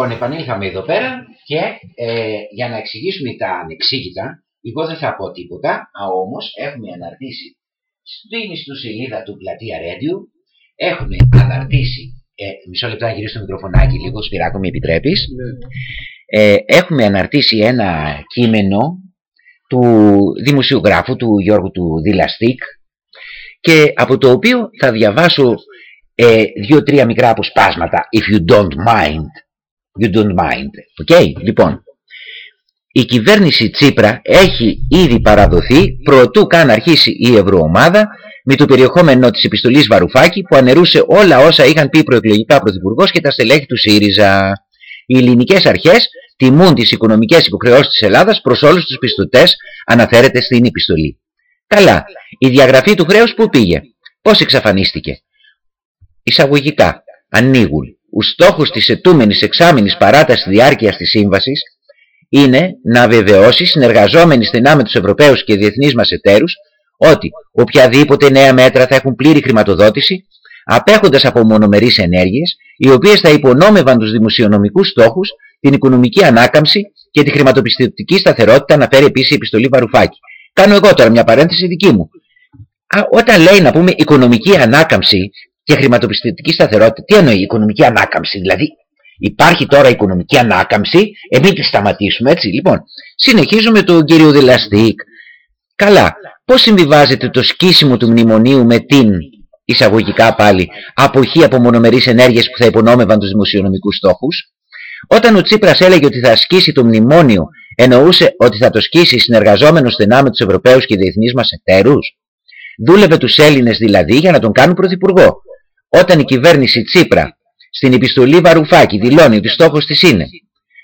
Speaker 3: Λοιπόν, επανήλθαμε εδώ πέρα και ε, για να εξηγήσουμε τα ανεξήγητα, εγώ δεν θα πω τίποτα, α, όμως έχουμε αναρτήσει στην ιστοσελίδα του Πλατεία Radio, έχουμε αναρτήσει, ε, μισό λεπτό να γυρίσω το μικροφωνάκι λίγο, Σπυράκο, με επιτρέπεις, ε, έχουμε αναρτήσει ένα κείμενο του δημοσιογράφου του Γιώργου του Δηλαστικ και από το οποίο θα διαβάσω ε, δύο-τρία μικρά αποσπάσματα if you don't mind you don't mind ok λοιπόν η κυβέρνηση Τσίπρα έχει ήδη παραδοθεί προτού καν αρχίσει η Ευρωομάδα με το περιεχόμενο της επιστολής Βαρουφάκη που ανερούσε όλα όσα είχαν πει προεκλογικά πρωθυπουργός και τα στελέχη του ΣΥΡΙΖΑ. Οι ελληνικές αρχές τιμούν τις οικονομικές υποχρεώσεις της Ελλάδας προς όλους τους πιστωτές αναφέρεται στην επιστολή. Καλά, η διαγραφή του χρέους που πήγε, πώς εξαφανίστηκε; Εισαγωγικά, ανοίγουν. Ο στόχος της ετούμενης εξάμηνης παράτασης διάρκειας της σύμβασης είναι να βεβαιώσει συνεργαζόμενοι στενά με τους Ευρωπαίους και διεθνείς μας εταίρους ότι οποιαδήποτε νέα μέτρα θα έχουν πλήρη χρηματοδότηση απέχοντας από μονομερείς ενέργειες οι οποίες θα υπονόμευαν τους δημοσιονομικούς στόχους, την οικονομική ανάκαμψη και τη χρηματοπιστωτική σταθερότητα αναφέρει επίσης η επιστολή Βαρουφάκη. Κάνω εγώ τώρα μια παρένθεση δική μου. Α, όταν λέει να πούμε οικονομική ανάκαμψη και χρηματοπιστωτική σταθερότητα, τι εννοεί οικονομική ανάκαμψη, δηλαδή υπάρχει τώρα οικονομική ανάκαμψη, εμείς τη σταματήσουμε έτσι. Λοιπόν, συνεχίζουμε τον κύριο Δηλαστικ. Καλά, πώς συμβιβάζεται το σκίσιμο του μνημονίου με την εισαγωγικά πάλι αποχή από μονομερείς ενέργειες που θα υπονόμευαν τους δημοσιονομικούς στόχους; Όταν ο Τσίπρας έλεγε ότι θα ασκήσει το μνημόνιο, εννοούσε ότι θα το σκίσει συνεργαζόμενος στενά με τους Ευρωπαίους και διεθνείς μας εταίρους; Δούλευε τους Έλληνες δηλαδή για να τον κάνουν πρωθυπουργό; Όταν η κυβέρνηση Τσίπρα στην επιστολή Βαρουφάκη δηλώνει ότι στόχος της είναι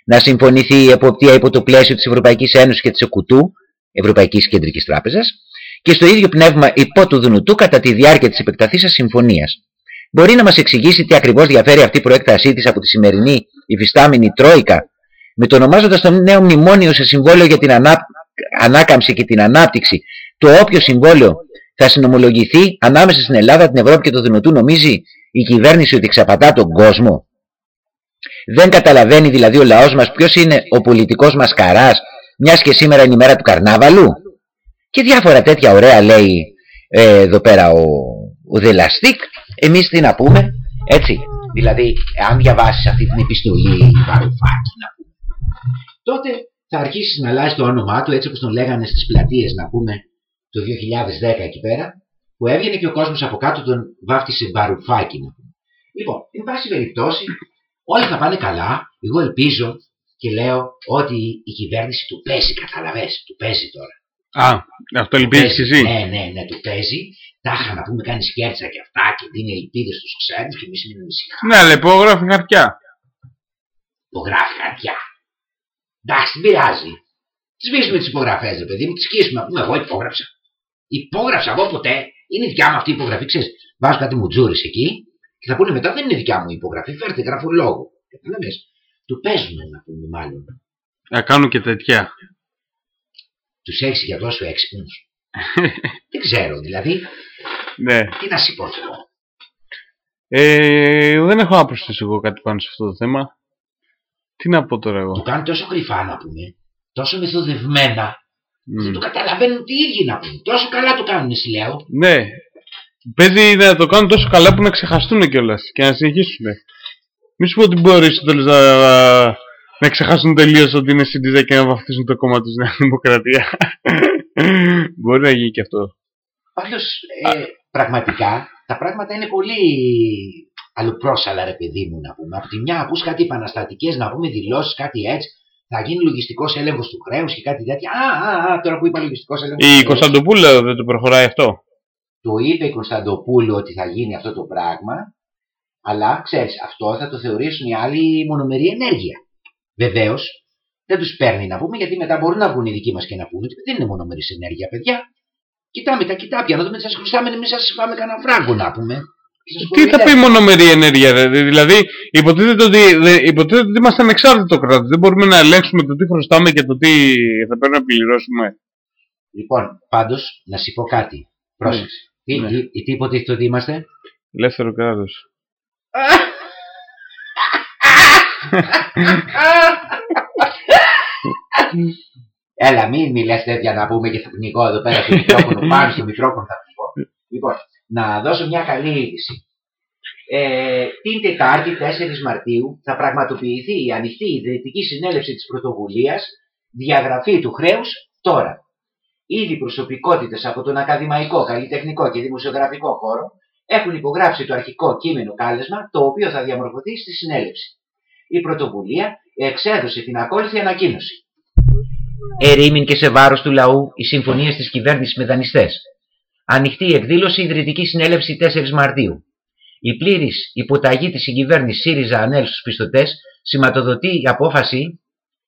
Speaker 3: να συμφωνηθεί η εποπτεία υπό το πλαίσιο της Ευρωπαϊκής Ένωσης και της ΕΚΟΥΤΟΥ, Ευρωπαϊκής Κεντρικής Τράπεζας, και στο ίδιο πνεύμα υπό του Δουνουτού κατά τη διάρκεια της επεκταθήσας συμφωνίας. Μπορεί να μας εξηγήσει τι ακριβώς διαφέρει αυτή η προέκτασή της από τη σημερινή υφιστάμενη Τρόικα, μετονομάζοντας το νέο μνημόνιο σε συμβόλαιο για την ανά... ανάκαμψη και την ανάπτυξη, το όποιο συμβόλαιο θα συνομολογηθεί ανάμεσα στην Ελλάδα, την Ευρώπη και το Δουνουτού, νομίζει η κυβέρνηση ότι ξαπατά τον κόσμο. Δεν καταλαβαίνει δηλαδή ο λαός μας ποιος είναι ο πολιτικός μας καράς, μιας και σήμερα είναι η μέρα του καρνάβαλου. Και διάφορα τέτοια ωραία λέει ε, εδώ πέρα ο, ο Δελαστικ, εμείς τι να πούμε, έτσι. Δηλαδή, αν διαβάσεις αυτή την επιστολή Βαρουφάκη να πούμε, τότε θα αρχίσεις να αλλάζεις το όνομά του έτσι όπως τον λέγανε στις πλατείες να πούμε το 2010 εκεί πέρα που έβγαινε και ο κόσμος από κάτω τον βάφτισε Βαρουφάκη να πούμε. Λοιπόν, εν πάση περιπτώσει όλοι θα πάνε καλά, εγώ ελπίζω και λέω ότι η κυβέρνηση του παίζει, καταλαβες, του παίζει τώρα.
Speaker 4: Α, αυτό ελπίζεις και εσύ;
Speaker 3: Ναι, ναι, ναι, του παίζει. Τα είχα να πούμε κάνει σκέρτσα και αυτά και δίνει ελπίδες στους ξένους και εμείς μείνουμε ησυχά.
Speaker 4: Ναι, αλλά υπόγραφε χαρτιά.
Speaker 3: Υπογράφει χαρτιά. Εντάξει, δεν πειράζει. Σβήσουμε τις υπογραφές, ρε παιδί μου, τις σκίσουμε. Να πούμε, εγώ υπόγραψα. Υπόγραψα εγώ ποτέ. Είναι δικιά μου αυτή η υπογραφή, ξέρεις. Βάζω κάτι μουτζούρις εκεί και θα πούνε μετά δεν είναι δικιά μου η υπογραφή. Φέρτε γραφολόγο. Κατάλαβες. Του παίζουμε να πούμε μάλλον.
Speaker 4: Να κάνουν και τέτοια.
Speaker 3: Τους έχεις για τόσο έξυπνους. δεν ξέρω δηλαδή.
Speaker 4: Ναι.
Speaker 3: Τι να σου πω κι εγώ.
Speaker 4: Ε, δεν έχω να προσθέσω εγώ κάτι πάνω σε αυτό το θέμα. Τι να πω τώρα
Speaker 3: Το
Speaker 4: εγώ.
Speaker 3: κάνουν τόσο κρυφά να πούμε. Τόσο μεθοδευμένα. Δεν
Speaker 4: Μμ.
Speaker 3: το καταλαβαίνουν τι ίδιοι να πούμε. Τόσο καλά το κάνουν, εσύ λέω.
Speaker 4: Ναι. Παίζει να το κάνουν τόσο καλά που να ξεχαστούν κιόλας και να συνεχίσουν. Μη σου πω ότι μπορεί στο τέλο να, να ξεχάσουν τελείως ότι είναι ΣΥΡΙΖΑ και να βαφτίσουν το κόμμα τους Νέα Δημοκρατία. μπορεί να γίνει και αυτό.
Speaker 3: Πάντως, ε, πραγματικά τα πράγματα είναι πολύ αλλοπρόσαλα, ρε παιδί μου, να πούμε. Από τη μια ακούς κάτι επαναστατικές, να πούμε δηλώσεις, κάτι έτσι. Θα γίνει λογιστικός έλεγχος του χρέους και κάτι τέτοια. Α, α, α, τώρα που είπα λογιστικός έλεγχος.
Speaker 4: Η Κωνσταντοπούλα δεν το προχωράει αυτό;
Speaker 3: Το είπε η Κωνσταντοπούλου ότι θα γίνει αυτό το πράγμα. Αλλά ξέρεις, αυτό θα το θεωρήσουν οι άλλοι μονομερή ενέργεια. Βεβαίως, δεν τους παίρνει να πούμε, γιατί μετά μπορούν να βγουν οι δικοί μας και να πούνε ότι δεν είναι μονομερής ενέργεια, παιδιά. Κοιτάμε τα κοιτάπια, να δούμε τι σας χρωστάμε, εμείς σας πάμε κανένα φράγκο να πούμε. Και σας
Speaker 4: Τι θα
Speaker 3: κοροϊδεύουμε.
Speaker 4: πει μονομερή ενέργεια, ρε. δηλαδή υποτίθεται ότι, δε- υποτίθεται ότι είμαστε ανεξάρτητο κράτος. Δεν μπορούμε να ελέγξουμε το τι χρωστάμε και το τι θα πρέπει να πληρώσουμε.
Speaker 3: Λοιπόν, πάντως, να σου πω κάτι. Πρόσεξε. Τι,
Speaker 4: Ναι.
Speaker 3: τι, τι υποτίθεται ότι είμαστε;
Speaker 4: Ελεύθερο κράτος.
Speaker 3: Έλα, μην μιλάς τέτοια να πούμε και θα πνιγώ εδώ πέρα στο μικρόφωνο, πάνω στο μικρόφωνο θα πνιγώ. Λοιπόν, να δώσω μια καλή είδηση. Ε, την Τετάρτη 4 Μαρτίου θα πραγματοποιηθεί η ανοιχτή ιδρυτική συνέλευση της πρωτοβουλίας διαγραφή του χρέους τώρα. Ήδη προσωπικότητες από τον ακαδημαϊκό, καλλιτεχνικό και δημοσιογραφικό χώρο έχουν υπογράψει το αρχικό κείμενο κάλεσμα το οποίο θα διαμορφωθεί στη συνέλευση. Η πρωτοβουλία εξέδωσε την ακόλουθη ανακοίνωση. Ερήμην και σε βάρος του λαού οι συμφωνίες της κυβέρνησης με δανειστές. Ανοιχτή εκδήλωση ιδρυτική συνέλευση 4 Μαρτίου. Η πλήρης υποταγή της συγκυβέρνησης ΣΥΡΙΖΑ ΑΝΕΛ στους πιστωτές σηματοδοτεί η απόφαση,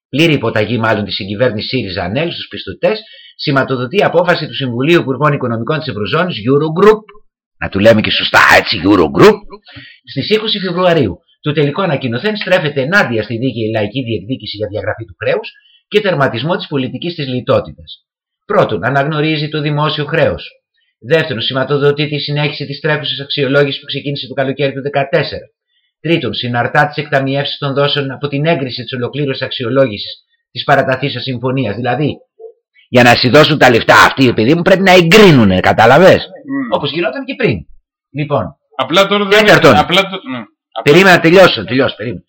Speaker 3: πλήρη υποταγή μάλλον της συγκυβέρνησης ΣΥΡΙΖΑ ΑΝΕΛ στους πιστωτές, σηματοδοτεί η απόφαση του Συμβουλίου Υπουργών Οικονομικών της Ευρωζώνης Eurogroup, να του λέμε και σωστά έτσι Eurogroup, στις 20 Φεβρουαρίου. Το τελικό ανακοινωθέν στρέφεται ενάντια στη δίκαιη λαϊκή διεκδίκηση για διαγραφή του χρέους και τερματισμό της πολιτικής της λιτότητας. Πρώτον, αναγνωρίζει το δημόσιο χρέος. Δεύτερον, σηματοδοτεί τη συνέχιση της τρέχουσας αξιολόγησης που ξεκίνησε το καλοκαίρι του 2014. Τρίτον, συναρτά τις εκταμιεύσεις των δόσεων από την έγκριση της ολοκλήρωσης αξιολόγησης της παραταθήσα συμφωνίας. Δηλαδή, για να σου δώσουν τα λεφτά αυτοί, επειδή μου πρέπει να εγκρίνουν, κατάλαβες;
Speaker 4: Μμ.
Speaker 3: Όπως γινόταν και πριν. Λοιπόν,
Speaker 4: Απλά τώρα δεν
Speaker 3: Τέταρτον.
Speaker 4: Απλά το... ναι. Απλά-
Speaker 3: περίμενα να τελειώσω, τελειώσω, περίμενα.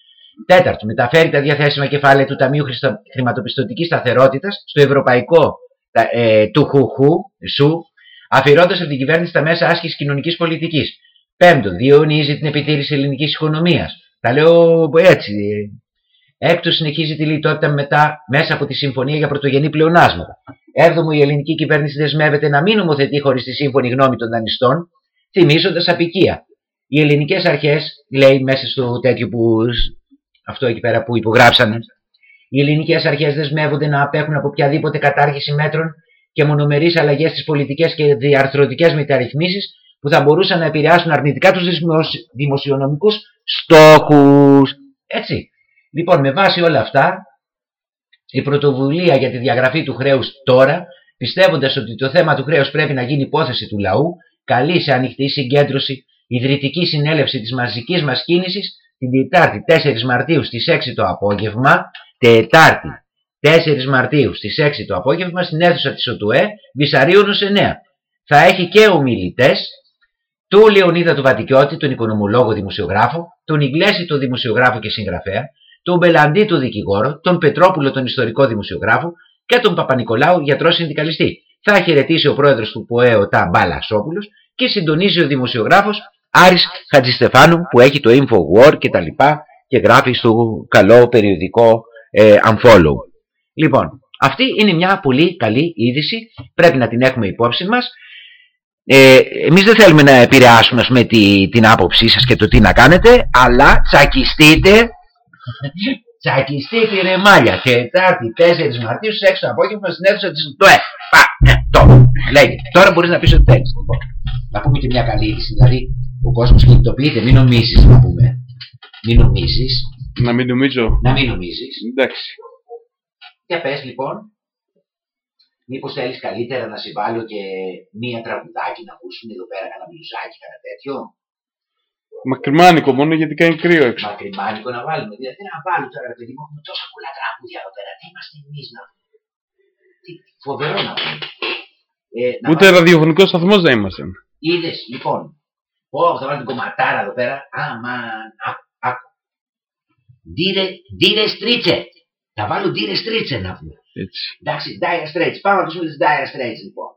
Speaker 3: Τέταρτον, μεταφέρει τα διαθέσιμα κεφάλαια του Ταμείου Χρηστο- Χρηματοπιστωτικής Σταθερότητας στο Ευρωπαϊκό τα- ε, του Χουχού, σου, αφιερώντα από την κυβέρνηση τα μέσα άσκησης κοινωνικής πολιτικής. Πέμπτον, διαιωνίζει την επιτήρηση ελληνικής οικονομίας. Τα λέω έτσι. ε. Έκτος, συνεχίζει τη λιτότητα μετά μέσα από τη Συμφωνία για Πρωτογενή Πλεονάσματα. Έβδομο, η ελληνική κυβέρνηση δεσμεύεται να μην νομοθετεί χωρίς τη σύμφωνη γνώμη των δανειστών, θυμίζοντας απικία. Οι ελληνικές αρχές, λέει μέσα στο τέτοιο που. αυτό εκεί πέρα που υπογράψανε, οι ελληνικές αρχές δεσμεύονται να απέχουν από οποιαδήποτε κατάργηση μέτρων και μονομερείς αλλαγές στις πολιτικές και διαρθρωτικές μεταρρυθμίσεις που θα μπορούσαν να επηρεάσουν αρνητικά τους δημοσιονομικούς στόχους. Έτσι. Λοιπόν, με βάση όλα αυτά, η πρωτοβουλία για τη διαγραφή του χρέους τώρα, πιστεύοντας ότι το θέμα του χρέους πρέπει να γίνει υπόθεση του λαού, καλεί σε ανοιχτή συγκέντρωση ιδρυτική συνέλευση της μαζικής μας κίνησης την Τετάρτη 4 Μαρτίου στις 6 το απόγευμα, Τετάρτη 4 Μαρτίου στις 6 το απόγευμα στην αίθουσα της ΟΤΟΕ, Βυσαρίου 9. Θα έχει και ομιλητές του Λεωνίδα του Βατικιώτη, τον οικονομολόγο δημοσιογράφο, τον Ιγκλέση τον δημοσιογράφο και συγγραφέα, τον Μπελαντή τον δικηγόρο, τον Πετρόπουλο τον ιστορικό δημοσιογράφο και τον Παπα-Νικολάου γιατρός συνδικαλιστή. Θα χαιρετήσει ο πρόεδρος του ΠΟΕ ο Τα Μπαλασόπουλος και συντονίζει ο δημοσιογράφος Άρης Χατζηστεφάνου που έχει το Infowar και τα λοιπά και γράφει στο καλό περιοδικό ε, Unfollow. Λοιπόν, αυτή είναι μια πολύ καλή είδηση, πρέπει να την έχουμε υπόψη μας. Ε, εμείς δεν θέλουμε να επηρεάσουμε ας πούμε, τη, την άποψή σας και το τι να κάνετε, αλλά τσακιστείτε, τσακιστείτε ρε μάλια, Τετάρτη 4 Μαρτίου στις 6 το απόγευμα στην αίθουσα της ΤΟΕ. Πα, ε, τώρα, λέγε, τώρα μπορείς να πεις ότι θέλεις. Λοιπόν, να πούμε και μια καλή είδηση, δηλαδή ο κόσμος κινητοποιείται, μην νομίζεις να πούμε. Μην νομίζεις,
Speaker 4: Να μην νομίζω.
Speaker 3: να μην νομίζεις.
Speaker 4: Εντάξει.
Speaker 3: Για πες λοιπόν, μήπως θέλεις καλύτερα να σε βάλω και μία τραγουδάκι να ακούσουμε εδώ πέρα κανένα μπλουζάκι, κανένα τέτοιο;
Speaker 4: Μακριμάνικο μόνο γιατί κάνει κρύο έξω.
Speaker 3: Μακριμάνικο να βάλουμε. Δηλαδή να βάλω τώρα, ρε παιδί μου, έχουμε τόσα πολλά τραγούδια εδώ πέρα. Τι είμαστε εμείς να Τι φοβερό να πούμε. Ε, να
Speaker 4: Ούτε ραδιοφωνικός σταθμός δεν ήμασταν.
Speaker 3: Είδες, λοιπόν. Ω, θα βάλω την κομματάρα εδώ πέρα. Αμαν, άκου, άκου. Ντύρε, ντύρε στρίτσε. Θα βάλω ντύρε στρίτσε να πούμε.
Speaker 4: Έτσι.
Speaker 3: Εντάξει, Dire Straits. Πάμε να ακούσουμε τις Dire Straits λοιπόν.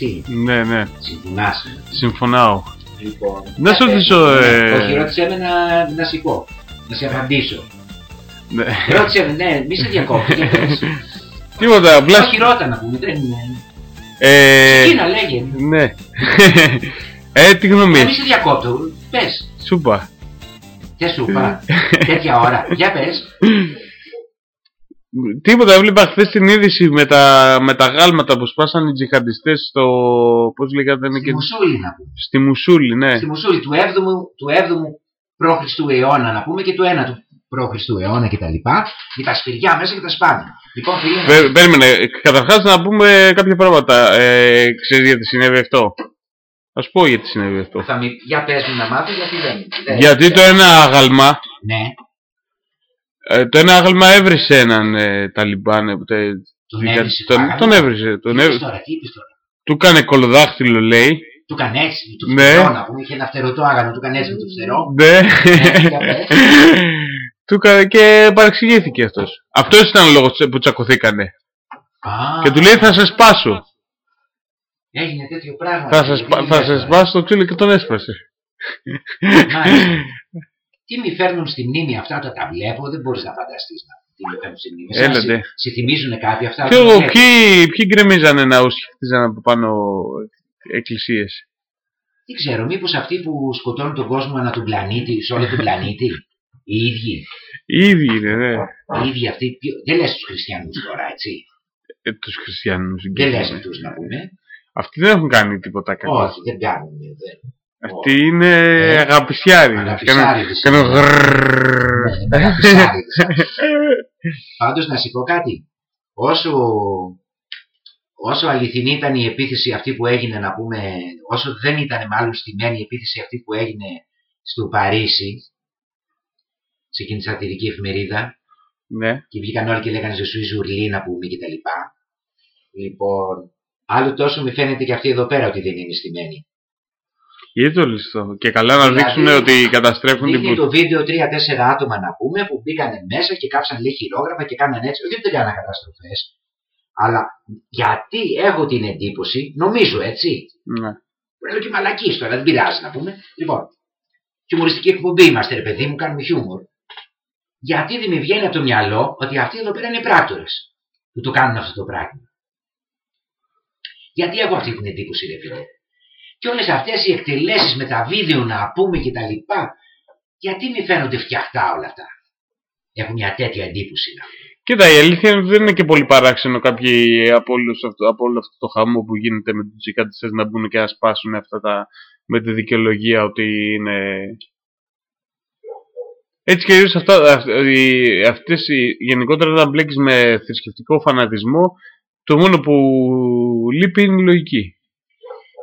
Speaker 3: έτσι.
Speaker 4: Ναι, ναι.
Speaker 3: Συμφωνάς. Ε.
Speaker 4: Συμφωνάω.
Speaker 3: Λοιπόν,
Speaker 4: να σου
Speaker 3: ε,
Speaker 4: ρωτήσω...
Speaker 3: Ε...
Speaker 4: ε
Speaker 3: Όχι, ρώτησέ με να, να σηκώ. Να σε απαντήσω.
Speaker 4: Ναι.
Speaker 3: Ρώτησέ με, ναι, μη σε διακόπτω.
Speaker 4: Τίποτα, απλά...
Speaker 3: Όχι ρώτα να πούμε, δεν είναι...
Speaker 4: Ε...
Speaker 3: Σκίνα, λέγε.
Speaker 4: Ναι. ε, τι γνώμη. Μη
Speaker 3: σε διακόπτω, πες.
Speaker 4: Σούπα.
Speaker 3: τι σούπα, τέτοια ώρα. Για πες.
Speaker 4: Τίποτα, έβλεπα χθες την είδηση με τα, με τα γάλματα που σπάσαν οι τζιχαντιστές στο. Πώς λέγατε,
Speaker 3: Στη
Speaker 4: και...
Speaker 3: Μουσούλη, να πούμε.
Speaker 4: Στη Μουσούλη, ναι.
Speaker 3: Στη Μουσούλη του 7ου, του 7ου π.Χ. αιώνα, να πούμε, και του 1ου π.Χ. αιώνα κτλ. Με τα σφυριά μέσα και τα σπάνια. Λοιπόν, φίλοι.
Speaker 4: Περίμενε, καταρχάς να πούμε κάποια πράγματα. Ε, Ξέρεις γιατί συνέβη αυτό; Α πω γιατί συνέβη αυτό.
Speaker 3: Θα μη... Για πες μου να μάθω, γιατί δεν.
Speaker 4: Γιατί το ένα άγαλμα.
Speaker 3: Ναι
Speaker 4: ε, το ένα άγαλμα έβρισε έναν ε, Ταλιμπάν. ε, τε-
Speaker 3: τον
Speaker 4: δικα-
Speaker 3: έβρισε το
Speaker 4: τον,
Speaker 3: άγαλμα.
Speaker 4: τον έβρισε. Τον
Speaker 3: Τι είπες
Speaker 4: έβρισε.
Speaker 3: τώρα, τι είπες τώρα.
Speaker 4: Του έκανε κολοδάχτυλο λέει.
Speaker 3: Του έκανε έτσι, του
Speaker 4: Ναι.
Speaker 3: φτερό να πούμε, είχε ένα φτερωτό άγαλμα, του έκανε έτσι με το φτερό.
Speaker 4: Ναι.
Speaker 3: για πες.
Speaker 4: Του έκανε και παρεξηγήθηκε αυτός. Αυτός ήταν ο λόγος που τσακωθήκανε.
Speaker 3: Α,
Speaker 4: Και του λέει θα σε σπάσω.
Speaker 3: Έγινε τέτοιο πράγμα.
Speaker 4: Θα σε,
Speaker 3: Γιατί
Speaker 4: σπα-
Speaker 3: λες
Speaker 4: θα σε
Speaker 3: τώρα.
Speaker 4: σπάσω το ξύλο και τον έσπασε.
Speaker 3: Μάλιστα. Τι με φέρνουν στη μνήμη αυτά όταν τα βλέπω, δεν μπορείς να φανταστείς να τι με φέρνουν στη μνήμη. Εσάς
Speaker 4: Έλατε.
Speaker 3: σε, σε θυμίζουν κάτι αυτά.
Speaker 4: Και
Speaker 3: που
Speaker 4: εγώ,
Speaker 3: βλέπεις.
Speaker 4: ποιοι, ποιοι γκρεμίζανε ναούς και χτίζανε από πάνω εκκλησίες;
Speaker 3: Δεν ξέρω, μήπως αυτοί που σκοτώνουν τον κόσμο ανά τον πλανήτη, σε όλο τον πλανήτη, οι ίδιοι.
Speaker 4: Οι ίδιοι είναι, ναι.
Speaker 3: Οι ίδιοι αυτοί, ποιο- δεν λες τους χριστιανούς τώρα, έτσι;
Speaker 4: Ε, τους χριστιανούς.
Speaker 3: Δεν
Speaker 4: γκρεμίζανε.
Speaker 3: λες αυτούς να πούμε.
Speaker 4: Αυτοί δεν έχουν κάνει τίποτα κακό.
Speaker 3: Όχι, δεν κάνουν. Δεν.
Speaker 4: Αυτοί είναι
Speaker 3: Ε,
Speaker 4: αγαπησιάροι.
Speaker 3: αγαπησιάριδες
Speaker 4: Κάνουν
Speaker 3: είναι.
Speaker 4: γρρρρρρρ.
Speaker 3: Ναι, είναι αγαπησάριδες. Πάντως να σου πω κάτι. Όσο, όσο αληθινή ήταν η επίθεση αυτή που έγινε να πούμε, όσο δεν ήταν μάλλον στημένη η επίθεση αυτή που έγινε στο Παρίσι, σε εκείνη τη σατυρική εφημερίδα,
Speaker 4: Ναι.
Speaker 3: και βγήκαν όλοι και λέγανε Ζεσούι Ζουρλί να πούμε και τα λοιπά. Λοιπόν, άλλο τόσο με φαίνεται και αυτή εδώ πέρα ότι δεν είναι στημένη.
Speaker 4: Γιατί το ληστό. Και καλά να
Speaker 3: Δηλαδή,
Speaker 4: δείξουν ότι καταστρέφουν την
Speaker 3: Δείχνει
Speaker 4: που...
Speaker 3: το βίντεο 3-4 άτομα να πούμε που μπήκανε μέσα και κάψαν λέει χειρόγραφα και κάνανε έτσι. Όχι ότι δεν κάνανε καταστροφέ. Αλλά γιατί έχω την εντύπωση, νομίζω έτσι.
Speaker 4: Ναι.
Speaker 3: Λέω και μαλακή τώρα, δεν πειράζει να πούμε. Λοιπόν, χιουμοριστική εκπομπή είμαστε, ρε παιδί μου, κάνουμε χιούμορ. Γιατί δεν με βγαίνει από το μυαλό ότι αυτοί εδώ πέρα είναι πράκτορες που το κάνουν αυτό το πράγμα; Γιατί έχω αυτή την εντύπωση, ρε φίλε; Και όλες αυτές οι εκτελέσεις με τα βίντεο να πούμε και τα λοιπά, γιατί με φαίνονται φτιαχτά όλα αυτά; Έχω μια τέτοια εντύπωση να πούμε.
Speaker 4: Κοίτα, η αλήθεια είναι ότι δεν είναι και πολύ παράξενο κάποιοι από, όλους αυτό, από όλο αυτό το χαμό που γίνεται με τους τζικαντιστές να μπουν και να σπάσουν αυτά τα με τη δικαιολογία ότι είναι... Έτσι και αλλιώς αυτά, αυ- οι- αυτές οι, γενικότερα όταν μπλέκεις με θρησκευτικό φανατισμό το μόνο που λείπει είναι η λογική.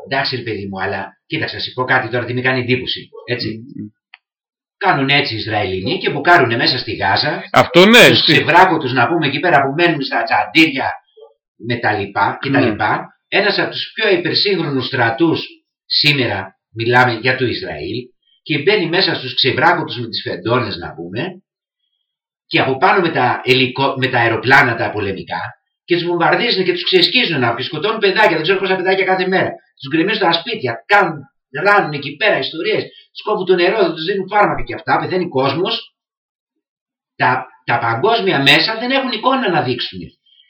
Speaker 3: Εντάξει, ρε παιδί μου, αλλά κοίταξε να σου πω κάτι τώρα τι με κάνει εντύπωση. Έτσι. Κάνουν έτσι οι Ισραηλινοί και μπουκάρουν μέσα στη Γάζα
Speaker 4: Αυτό ναι,
Speaker 3: τους
Speaker 4: στη-
Speaker 3: ξεβράκωτους να πούμε εκεί πέρα που μένουν στα τσαντήρια με τα λοιπά και τα
Speaker 4: Ναι.
Speaker 3: λοιπά. Ένας από τους πιο υπερσύγχρονους στρατούς σήμερα μιλάμε για το Ισραήλ και μπαίνει μέσα στους ξεβράκωτους με τις φεντόνες να πούμε και από πάνω με τα, ελικο... με τα αεροπλάνα τα πολεμικά και τους βομβαρδίζουν και τους ξεσκίζουν να και σκοτώνουν παιδάκια, δεν ξέρω πόσα παιδάκια κάθε μέρα. Τους γκρεμίζουν τα σπίτια, κάνουν, ράνουν εκεί πέρα ιστορίες, τους κόβουν το νερό, δεν τους δίνουν φάρμακα και αυτά, πεθαίνει κόσμος. Τα, τα παγκόσμια μέσα δεν έχουν εικόνα να δείξουν.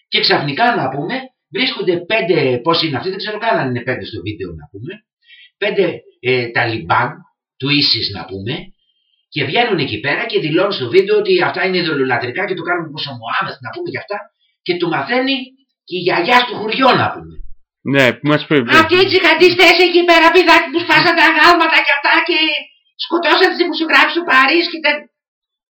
Speaker 3: Και ξαφνικά να πούμε, βρίσκονται πέντε, πώς είναι αυτοί, δεν ξέρω καν αν είναι πέντε στο βίντεο να πούμε, πέντε ε, Ταλιμπάν του ίσης να πούμε, και βγαίνουν εκεί πέρα και δηλώνουν στο βίντεο ότι αυτά είναι ιδεολολατρικά και το κάνουν όπως ο Μωάμεθ να πούμε και αυτά, και το μαθαίνει και η γιαγιά στο χωριό να πούμε.
Speaker 4: ναι, που μας πει.
Speaker 3: Αυτοί οι τζιχαντιστές εκεί πέρα πηδάκι που σπάσαν τα γάλματα και αυτά και σκοτώσαν τις δημοσιογράφους του Παρίσι και τα...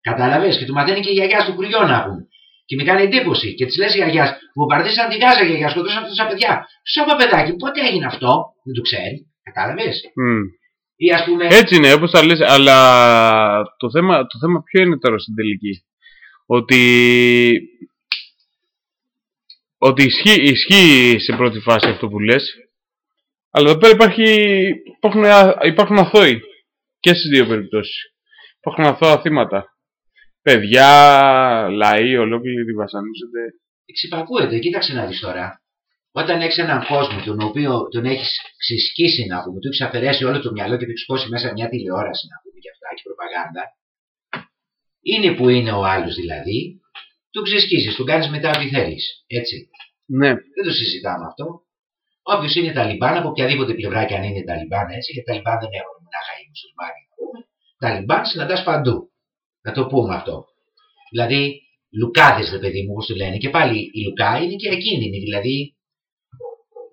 Speaker 3: Κατάλαβες και του μαθαίνει και η γιαγιά στο χωριό να πούμε. Και με κάνει εντύπωση και της λες η γιαγιάς που βομβαρδίσαν την Γάζα γιαγιά, σκοτώσαν αυτά τα παιδιά. Σώπα παιδάκι, πότε έγινε αυτό, δεν το ξέρει. Κατάλαβες.
Speaker 4: Μμ.
Speaker 3: Ή ας πούμε.
Speaker 4: Έτσι είναι, όπως τα λες, αλλά το θέμα, το θέμα ποιο είναι τώρα στην τελική. Ότι, ότι ισχύει, ισχύει σε πρώτη φάση αυτό που λες, αλλά εδώ πέρα υπάρχει, υπάρχουν, α- υπάρχουν αθώοι και στις δύο περιπτώσεις. Υπάρχουν αθώα θύματα. Παιδιά, λαοί, ολόκληροι βασανίζονται.
Speaker 3: Εξυπακούεται, κοίταξε να δεις τώρα. Όταν έχεις έναν κόσμο τον οποίο τον έχεις ξεσκίσει να πούμε, του έχεις αφαιρέσει όλο το μυαλό και του έχεις κόσει μέσα μια τηλεόραση να πούμε και αυτά και προπαγάνδα. Είναι που είναι ο άλλος δηλαδή, του ξεσκίσεις, τον κάνεις μετά ό,τι θέλεις. Έτσι.
Speaker 4: Ναι,
Speaker 3: Δεν το συζητάμε αυτό. Όποιος είναι Ταλιμπάν, από οποιαδήποτε πλευρά και αν είναι Ταλιμπάν, έτσι, γιατί Ταλιμπάν δεν έχουν μονάχα οι μουσουλμάνοι να πούμε. Ταλιμπάν συναντάς παντού. Να το πούμε αυτό. Δηλαδή, Λουκάδες, ρε παιδί μου, όπως το λένε. Και πάλι η Λουκά είναι και ακίνδυνη. Δηλαδή,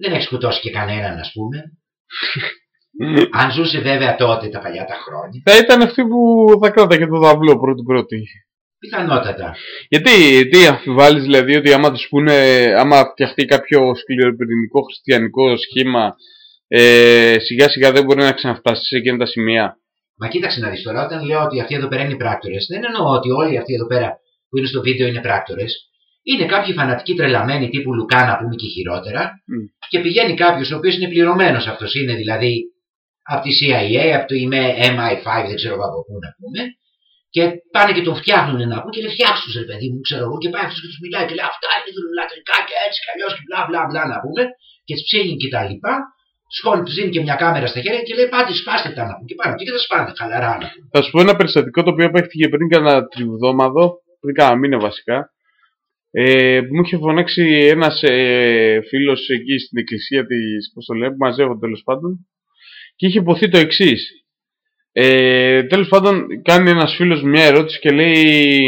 Speaker 3: δεν έχει σκοτώσει και κανέναν, ας πούμε. Αν ζούσε βέβαια τότε τα παλιά τα χρόνια.
Speaker 4: θα ήταν αυτή που θα κράταγε το δαυλό πρώτη-πρώτη.
Speaker 3: Πιθανότατα.
Speaker 4: Γιατί τι αμφιβάλλεις δηλαδή ότι άμα τους πούνε, άμα φτιαχτεί κάποιο σκληροπυρηνικό χριστιανικό σχήμα, ε, σιγά σιγά δεν μπορεί να ξαναφτάσει σε εκείνα τα σημεία;
Speaker 3: Μα κοίταξε να δεις τώρα, όταν λέω ότι αυτοί εδώ πέρα είναι πράκτορες, δεν εννοώ ότι όλοι αυτοί εδώ πέρα που είναι στο βίντεο είναι πράκτορες. Είναι κάποιοι φανατικοί τρελαμένοι τύπου Λουκά, να πούμε και χειρότερα,
Speaker 4: Μμ.
Speaker 3: και πηγαίνει κάποιος ο οποίος είναι πληρωμένος αυτός, είναι δηλαδή από τη CIA, από το MI5, δεν ξέρω εγώ από πού να πούμε, και πάνε και τον φτιάχνουν να πούμε και λέει φτιάξου ρε παιδί μου, ξέρω εγώ, και πάει αυτός και τους μιλάει και λέει αυτά είναι δουλουλατρικά και έτσι κι αλλιώς και μπλα μπλα μπλα να πούμε, και τις ψήνει και τα λοιπά. Σκόνη τους δίνει και μια κάμερα στα χέρια και λέει πάτε σπάστε τα να πούμε και πάνω και τα σπάνε χαλαρά να πούμε.
Speaker 4: Θα σου πω ένα περιστατικό το οποίο παίχτηκε πριν κάνα τριβδόμαδο, πριν κάνα μήνα βασικά, ε, που μου είχε φωνάξει ένας ε, φίλος εκεί στην εκκλησία της, πώς το λέμε, που μαζεύονται τέλος πάντων, και είχε υποθεί το εξής. Ε, τέλος πάντων, κάνει ένας φίλος μου μια ερώτηση και λέει,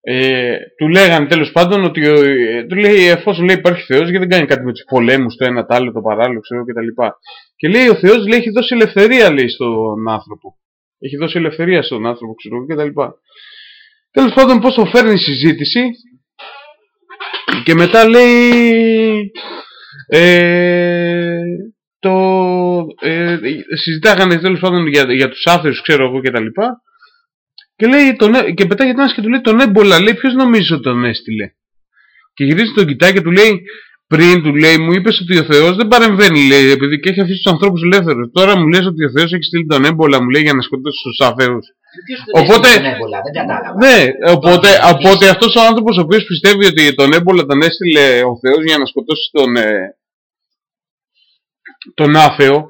Speaker 4: ε, του λέγανε τέλος πάντων ότι ο- ε, του λέει εφόσον λέει υπάρχει Θεός γιατί δεν κάνει κάτι με τους πολέμους το ένα, το άλλο, το παράλληλο ξέρω και τα λοιπά. Και λέει ο Θεός λέει έχει δώσει ελευθερία λέει στον άνθρωπο. Έχει δώσει ελευθερία στον άνθρωπο ξέρω και τα λοιπά. Τέλος πάντων πώς το φέρνει η συζήτηση και μετά λέει ε, το, ε, συζητάγανε τέλος πάντων για, για τους άθεους ξέρω εγώ και τα λοιπά και, λέει, τον, ε- και πετάγεται ένας και του λέει τον έμπολα, λέει ποιος νομίζει ότι τον έστειλε; Και γυρίζει τον κοιτάει και του λέει πριν του λέει μου είπες ότι ο Θεός δεν παρεμβαίνει λέει επειδή και έχει αφήσει τους ανθρώπους ελεύθερους. Τώρα μου λες ότι ο Θεός έχει στείλει τον έμπολα μου λέει για να σκοτώσει τους άθεους.
Speaker 3: Ποιος τον
Speaker 4: Οπότε-
Speaker 3: έστειλε τον έμπολα, δεν κατάλαβα.
Speaker 4: Ναι, οπότε,
Speaker 3: Τον
Speaker 4: οπότε αυτός ο άνθρωπος ο οποίος πιστεύει ότι τον έμπολα τον έστειλε ο Θεός για να σκοτώσει τον, ε, τον άθεο,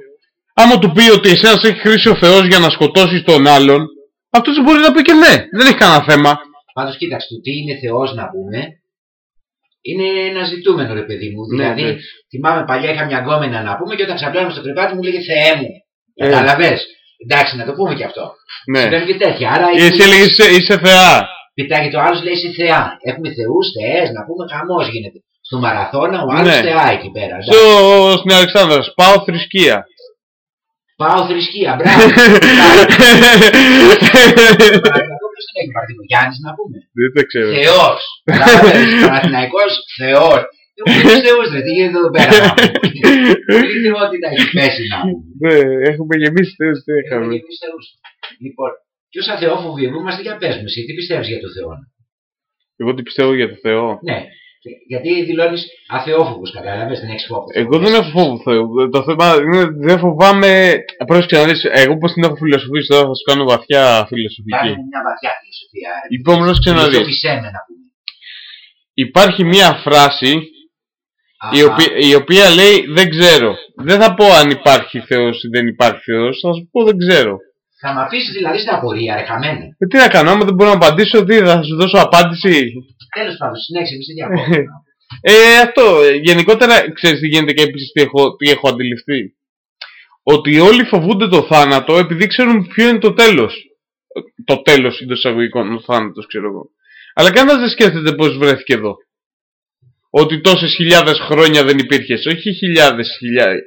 Speaker 4: άμα του πει ότι εσένα σε έχει χρήσει ο Θεός για να σκοτώσεις τον άλλον, αυτός μπορεί να πει και ναι, δεν έχει κανένα θέμα.
Speaker 3: Πάντως κοίταξε, το τι είναι Θεός να πούμε, είναι ένα ζητούμενο ρε παιδί μου.
Speaker 4: Ναι,
Speaker 3: δηλαδή,
Speaker 4: ναι.
Speaker 3: θυμάμαι παλιά είχα μια γκόμενα να πούμε και όταν ξαπλώναμε στο κρεβάτι μου λέγε Θεέ μου.
Speaker 4: Ε.
Speaker 3: Καταλαβες. Εντάξει, να το πούμε και αυτό.
Speaker 4: Ναι.
Speaker 3: Συμβαίνουν και τέτοια. Άρα
Speaker 4: Εσύ
Speaker 3: εκεί
Speaker 4: έλεγες είσαι, είσαι θεά.
Speaker 3: πετάγει το άλλος λέει είσαι Θεά. Έχουμε θεούς, θεές, να πούμε χαμός γίνεται. Στο μαραθώνα ο άλλος
Speaker 4: Ναι.
Speaker 3: θεά εκεί πέρα. εντάξει.
Speaker 4: Στο, στην Αλεξάνδρας, πάω θρησκεία.
Speaker 3: Πάω θρησκεία, μπράβο. Αυτό ποιος τον έχει πάρει, ο Γιάννης να πούμε.
Speaker 4: Δεν το ξέρω.
Speaker 3: Θεός. Κατάλαβες, Παναθηναϊκός Θεός. Έχουμε τους θεούς ρε, τι γίνεται εδώ πέρα να πούμε. Τι θεότητα έχεις πέσει να πούμε.
Speaker 4: Ναι, έχουμε γεμίσει θεούς, τι
Speaker 3: Έχουμε
Speaker 4: είχαμε.
Speaker 3: και εμείς θεούς. Λοιπόν, ποιος αθεόφοβοι είμαστε για πες μου εσύ, τι πιστεύεις για το Θεό.
Speaker 4: Εγώ τι πιστεύω για το Θεό.
Speaker 3: Ναι, γιατί δηλώνεις αθεόφοβος, κατάλαβες, δεν έχεις φόβο.
Speaker 4: Εγώ δεν έχω φόβο Θεού. Το θέμα είναι ότι δεν φοβάμαι. Πρόσεξε να δεις, εγώ πώς την έχω φιλοσοφήσει τώρα, θα σου κάνω βαθιά φιλοσοφική.
Speaker 3: Κάνουμε μια βαθιά φιλοσοφία. ρε.
Speaker 4: Λοιπόν, πρόσεξε να δεις.
Speaker 3: Φιλοσοφησέ με να πούμε.
Speaker 4: Υπάρχει μία φράση η
Speaker 3: Αχα.
Speaker 4: οποία, η οποία λέει δεν ξέρω. Δεν θα πω αν υπάρχει Θεός ή δεν υπάρχει Θεός, θα σου πω δεν ξέρω.
Speaker 3: Θα με αφήσεις δηλαδή στην απορία, ρε χαμένε.
Speaker 4: Ε, τι να κάνω, άμα δεν μπορώ να απαντήσω, τι θα σου δώσω απάντηση.
Speaker 3: Τέλος πάντων, συνέχισε, μη σε διακόπτω.
Speaker 4: Ε, αυτό, ε, γενικότερα, ξέρεις τι γίνεται και επίσης τι έχω, τι έχω αντιληφθεί. Ότι όλοι φοβούνται το θάνατο επειδή ξέρουν ποιο είναι το τέλος. Ε, Το τέλος εντός εισαγωγικών, ο θάνατος ξέρω εγώ. Αλλά κανένας δεν σκέφτεται πώς βρέθηκε εδώ. Ότι τόσες χιλιάδες χρόνια δεν υπήρχες. Όχι χιλιάδες, χιλιάδες.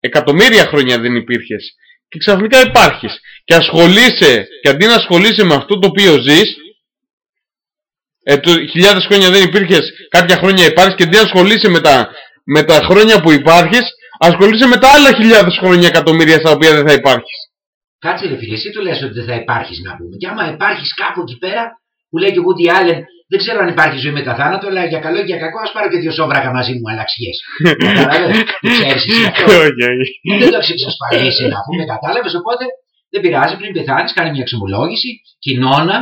Speaker 4: Εκατομμύρια χρόνια δεν υπήρχες. Και ξαφνικά υπάρχεις. Και ασχολείσαι, και αντί να ασχολείσαι με αυτό το οποίο ζεις, ε, το, χιλιάδες χρόνια δεν υπήρχες, κάποια χρόνια υπάρχεις και αντί να ασχολείσαι με τα, με τα χρόνια που υπάρχεις, ασχολείσαι με τα άλλα χιλιάδες χρόνια εκατομμύρια στα οποία δεν θα υπάρχεις.
Speaker 3: Κάτσε ρε φίλε, εσύ του λες ότι δεν θα υπάρχεις να πούμε. Και άμα υπάρχεις κάπου εκεί πέρα, που λέει και ο Woody Allen, δεν ξέρω αν υπάρχει ζωή μετά θάνατο, αλλά για καλό και για κακό, ας πάρω και δύο σόβρακα μαζί μου, αλλαξιές. Κατάλαβες, το ξέρεις εσύ αυτό.
Speaker 4: όχι, όχι.
Speaker 3: δεν το έχεις εξασφαλίσει να πούμε, κατάλαβες, οπότε δεν πειράζει, πριν πεθάνεις, κάνει μια εξομολόγηση, κοινώνα,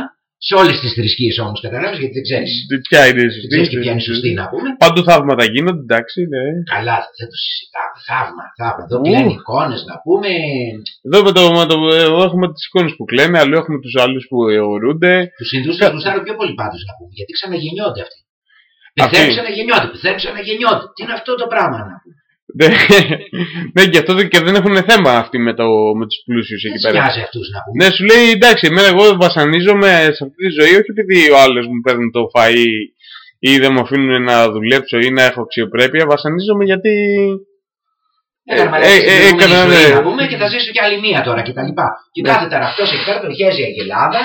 Speaker 3: σε όλες τις θρησκείες όμως, κατάλαβες, γιατί δεν ξέρεις.
Speaker 4: Ποια είναι η
Speaker 3: Δεν
Speaker 4: σωστή.
Speaker 3: ξέρεις και ποια είναι η σωστή να πούμε.
Speaker 4: Παντού θαύματα γίνονται, εντάξει, ναι.
Speaker 3: Καλά, δεν το συζητάμε. Θαύμα, θαύμα. Εδώ
Speaker 4: Ου.
Speaker 3: κλαίνουν εικόνες να πούμε.
Speaker 4: Εδώ με το, με το, εδώ έχουμε τις εικόνες που κλαίμε, αλλού έχουμε τους άλλους που αιωρούνται.
Speaker 3: Τους Ινδούς τους γουστάρω πιο πολύ πάντως να πούμε. Γιατί ξαναγεννιόνται αυτοί.
Speaker 4: Αυτοί.
Speaker 3: Πεθαίνουν ξαναγεννιόνται, πεθαίνουν ξαναγεννιόνται. Τι είναι αυτό το πράγμα να πούμε.
Speaker 4: Ναι, ναι, και αυτό δεν- και δεν έχουν θέμα αυτοί με, το, με τους πλούσιους
Speaker 3: Δεν
Speaker 4: εκεί
Speaker 3: τους
Speaker 4: πέρα.
Speaker 3: νοιάζει αυτούς να πούμε.
Speaker 4: Ναι, σου λέει εντάξει, εμένα εγώ βασανίζομαι σε αυτή τη ζωή όχι επειδή ο άλλος μου παίρνει το φαΐ ή δεν μου αφήνουν να δουλέψω ή να έχω αξιοπρέπεια. Βασανίζομαι γιατί.
Speaker 3: Έκανα
Speaker 4: ε,
Speaker 3: μαλακίες στην
Speaker 4: ε,
Speaker 3: προηγούμενη
Speaker 4: έκανα,
Speaker 3: ζωή,
Speaker 4: ναι.
Speaker 3: να πούμε και θα ζήσω κι άλλη μία τώρα και τα λοιπά. Και
Speaker 4: Ναι.
Speaker 3: κάθεται αυτός εκεί πέρα, τον χέζει η Αγελάδα,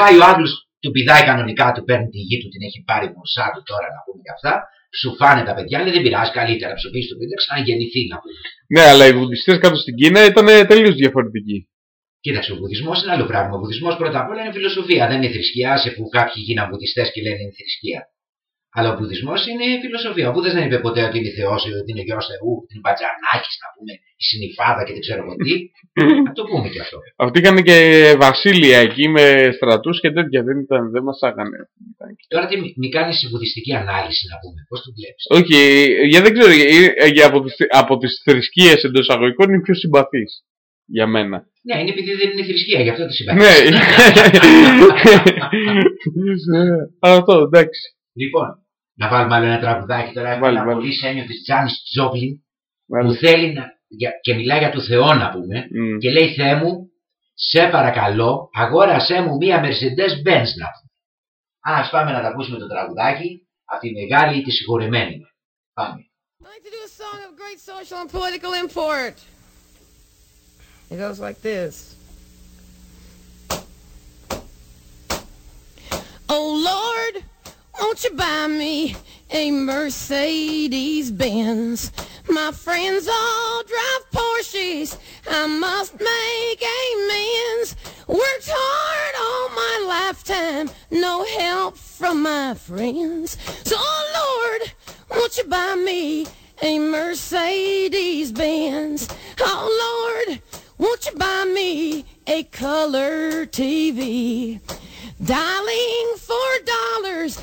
Speaker 3: πάει ο Άγγλος του πηδάει κανονικά, του παίρνει τη γη του, την έχει πάρει μοσά του τώρα να πούμε και αυτά. Σου φάνε τα παιδιά, λέει δεν πειράζει, καλύτερα ψοφίσει το παιδί, θα ξαναγεννηθεί να πούμε.
Speaker 4: Ναι, αλλά οι βουδιστές κάτω στην Κίνα ήταν τελείως διαφορετικοί.
Speaker 3: Κοίταξε, ο βουδισμός είναι άλλο πράγμα. Ο βουδισμός πρώτα απ' όλα είναι φιλοσοφία, δεν είναι θρησκεία, σε που κάποιοι γίναν βουδιστές και λένε είναι θρησκεία. Αλλά ο βουδισμό είναι φιλοσοφία. Ο Βούδας δεν είπε ποτέ ότι είναι Θεός ή ότι είναι γιο Θεού, ότι είναι μπατζανάκι, να πούμε, η συνυφάδα και δεν ξέρω εγώ τι. να το πούμε και αυτό.
Speaker 4: Αυτοί είχαν και βασίλεια εκεί με στρατούς και τέτοια. Δεν, ήταν, δεν μας άγανε. Ήταν και-
Speaker 3: Τώρα τι μη, μη κάνεις βουδιστική ανάλυση να πούμε, πώς το βλέπεις;
Speaker 4: Όχι, για δεν ξέρω, ε, για από, τις, από τις θρησκείες εντός αγωγικών είναι πιο συμπαθής για μένα.
Speaker 3: Ναι, είναι επειδή δεν είναι θρησκεία, γι' αυτό το συμπαθείς.
Speaker 4: ναι. Αυτό, εντάξει.
Speaker 3: Λοιπόν, να βάλουμε άλλο ένα τραγουδάκι τώρα. Έχουμε
Speaker 4: Βάλε,
Speaker 3: ένα
Speaker 4: βάλε.
Speaker 3: πολύ σένιο τη Τζάνι Τζόπλιν που
Speaker 4: Βάλε.
Speaker 3: θέλει να, για- και μιλάει για το Θεό να πούμε.
Speaker 4: Μμ.
Speaker 3: Και λέει Θεέ μου, σε παρακαλώ, αγόρασέ μου μία Mercedes Benz να πούμε. Ας πάμε να τα ακούσουμε το τραγουδάκι από τη μεγάλη τη συγχωρεμένη. Πάμε.
Speaker 8: I'd like to do a song of great social and political import. It goes like this. Oh Lord, won't you buy me a Mercedes Benz? My friends all drive Porsches. I must make amends. Worked hard all my lifetime, no help from my friends. So oh Lord, won't you buy me a Mercedes Benz? Oh Lord, won't you buy me a color TV? Dialing for dollars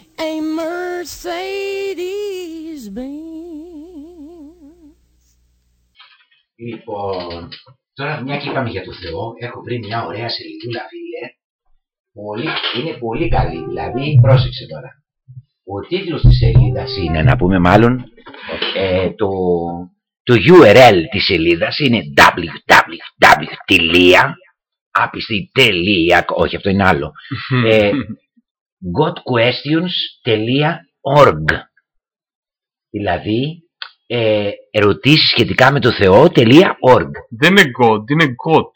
Speaker 8: a Mercedes Benz?
Speaker 3: Λοιπόν, τώρα μια και είπαμε για το Θεό, έχω βρει μια ωραία σελίδουλα φίλε. Πολύ, είναι πολύ καλή, δηλαδή πρόσεξε τώρα. Ο τίτλος της σελίδας είναι, να πούμε μάλλον, ε, το, το URL της σελίδας είναι www. Άπιστη τελεία, όχι αυτό είναι άλλο. ε, gotquestions.org Δηλαδή ε, ερωτήσεις σχετικά με το Θεό.org
Speaker 4: Δεν είναι God, είναι God.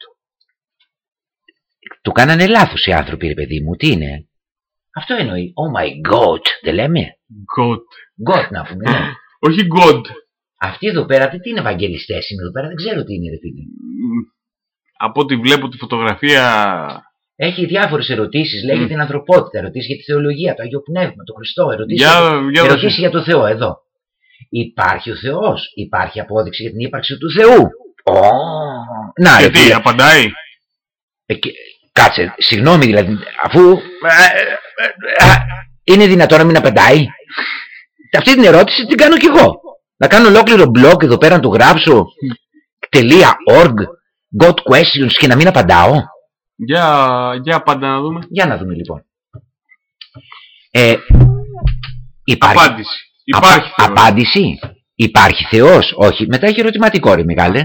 Speaker 3: Το κάνανε λάθος οι άνθρωποι ρε παιδί μου, τι είναι; Αυτό εννοεί, oh my god, δεν λέμε;
Speaker 4: God.
Speaker 3: God να πούμε, ναι.
Speaker 4: Όχι God.
Speaker 3: Αυτοί εδώ πέρα, τι είναι ευαγγελιστές είναι εδώ πέρα, δεν ξέρω τι είναι ρε φίλε
Speaker 4: Μ, Από ό,τι βλέπω τη φωτογραφία.
Speaker 3: Έχει διάφορες ερωτήσεις, λέει για την ανθρωπότητα, ερωτήσεις για τη θεολογία, το Άγιο Πνεύμα, το Χριστό, ερωτήσεις,
Speaker 4: Για,
Speaker 3: για,
Speaker 4: για
Speaker 3: ερωτήσεις
Speaker 4: δώσε.
Speaker 3: για το Θεό, εδώ. Υπάρχει ο Θεός, υπάρχει απόδειξη για την ύπαρξη του Θεού. Ω, να ρε
Speaker 4: Και τι,
Speaker 3: φίλε,
Speaker 4: απαντάει;
Speaker 3: Ε, και- Κάτσε, συγγνώμη δηλαδή, αφού ε, ε, ε, ε, είναι δυνατόν να μην απαντάει; Αυτή την ερώτηση την κάνω κι εγώ. Να κάνω ολόκληρο blog εδώ πέρα να του γράψω .org, got questions και να μην απαντάω.
Speaker 4: Για, για πάντα να δούμε.
Speaker 3: Για να δούμε λοιπόν. Ε, υπάρχει,
Speaker 4: Απάντηση.
Speaker 3: απα-
Speaker 4: Υπάρχει Θεός.
Speaker 3: απάντηση. Υπάρχει Θεός. Όχι. Μετά έχει ερωτηματικό ρε μεγάλε.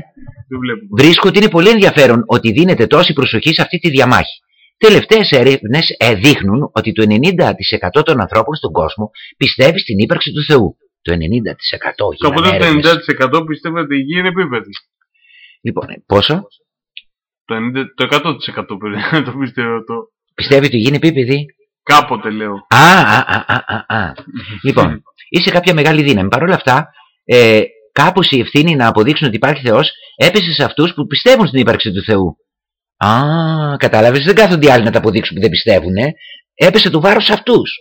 Speaker 4: Δεν βλέπω.
Speaker 3: Βρίσκω ότι είναι πολύ ενδιαφέρον ότι δίνεται τόση προσοχή σε αυτή τη διαμάχη. Τελευταίες έρευνες ε, δείχνουν ότι το 90% των ανθρώπων στον κόσμο πιστεύει στην ύπαρξη του Θεού. Το 90%
Speaker 4: Κάποτε
Speaker 3: γίνανε
Speaker 4: το
Speaker 3: έρευνες.
Speaker 4: 90% πιστεύω ότι η γη είναι επίπεδη.
Speaker 3: Λοιπόν, ε, πόσο;
Speaker 4: Το, 90, το 100% πρέπει να το πιστεύω το.
Speaker 3: Πιστεύεις ότι γίνει επίπεδη;
Speaker 4: Κάποτε λέω.
Speaker 3: Α, α, α, α, α, α. λοιπόν, είσαι κάποια μεγάλη δύναμη. Παρ' όλα αυτά, ε, κάπως η ευθύνη να αποδείξουν ότι υπάρχει Θεός έπεσε σε αυτούς που πιστεύουν στην ύπαρξη του Θεού. Α, κατάλαβες, δεν κάθονται οι άλλοι να τα αποδείξουν που δεν πιστεύουν. Ε. Έπεσε το βάρος σε αυτούς.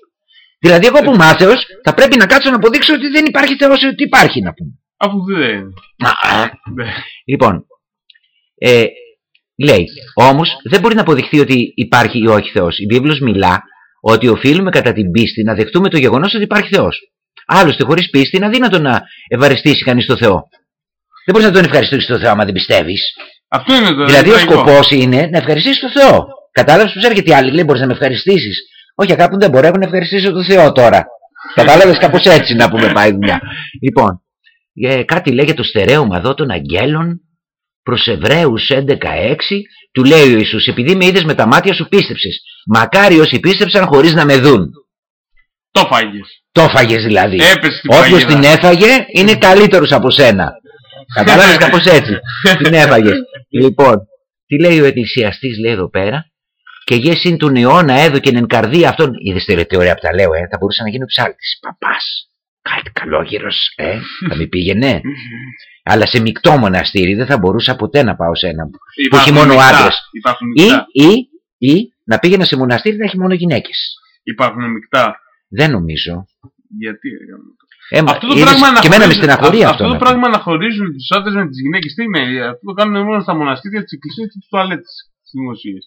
Speaker 3: Δηλαδή, εγώ που μάθεως θα πρέπει να κάτσω να αποδείξω ότι δεν υπάρχει Θεός, ότι υπάρχει να πούμε.
Speaker 4: Αφού δεν.
Speaker 3: Α, α.
Speaker 4: Ναι.
Speaker 3: Λοιπόν, ε, λέει, όμως δεν μπορεί να αποδειχθεί ότι υπάρχει ή όχι Θεός. Η Βίβλος μιλά ότι οφείλουμε κατά την πίστη να δεχτούμε το γεγονός ότι υπάρχει Θεός. Άλλωστε, χωρίς πίστη είναι αδύνατο να ευαριστήσει κανείς τον Θεό. Δεν μπορείς να τον ευχαριστήσεις τον Θεό άμα δεν πιστεύεις.
Speaker 4: Αυτό είναι το
Speaker 3: Δηλαδή, ο
Speaker 4: εβραϊκό.
Speaker 3: σκοπός είναι να ευχαριστήσεις τον Θεό. Κατάλαβες που έρχεται η άλλη, λέει, μπορείς να με ευχαριστήσεις. Όχι, κάπου δεν μπορώ, έχω να ευχαριστήσω τον Θεό τώρα. Κατάλαβες κάπως έτσι να πούμε πάει η δουλειά. Λοιπόν, ε, κάτι λέει για το στερέωμα εδώ των αγγέλων προς Εβραίους 11.6 του λέει ο Ιησούς επειδή με είδες με τα μάτια σου πίστεψες μακάρι όσοι πίστεψαν χωρίς να με δουν
Speaker 4: Το φάγες.
Speaker 3: το έφαγες δηλαδή
Speaker 4: Έπεσε στην
Speaker 3: όποιος
Speaker 4: παγίδα.
Speaker 3: την έφαγε είναι καλύτερος από σένα κατάλαβες κάπως έτσι την έφαγες λοιπόν τι λέει ο εκκλησιαστής λέει εδώ πέρα και γε του αιώνα έδωκεν εν καρδία αυτόν. Είδες τι τι ωραία που τα λέω, ε. Θα μπορούσα να γίνω ψάλτης. Παπάς. Κάτι καλόγυρο, ε. θα με πήγαινε. Αλλά σε μεικτό μοναστήρι δεν θα μπορούσα ποτέ να πάω σε ένα. Που έχει
Speaker 4: Υπάρχουν
Speaker 3: μόνο
Speaker 4: μεικτά.
Speaker 3: άντρες.
Speaker 4: Υπάρχουν
Speaker 3: Ή,
Speaker 4: μεικτά.
Speaker 3: ή, ή να πήγαινα σε μοναστήρι να έχει μόνο γυναίκες.
Speaker 4: Υπάρχουν μεικτά.
Speaker 3: Δεν νομίζω.
Speaker 4: Γιατί. ρε γάμο.
Speaker 3: Ε, μα,
Speaker 4: Αυτό το
Speaker 3: είδες,
Speaker 4: πράγμα
Speaker 3: και εμένα με
Speaker 4: αναχωρίζουν-
Speaker 3: στεναχωρεί
Speaker 4: αυτό,
Speaker 3: αυτό.
Speaker 4: αυτό
Speaker 3: να
Speaker 4: το
Speaker 3: πω.
Speaker 4: πράγμα να χωρίζουν του άντρες με τις γυναίκες. Τι είναι, αυτό το κάνουν μόνο στα μοναστήρια, τις εκκλησίες και τις τουαλέτες τις δημοσίες.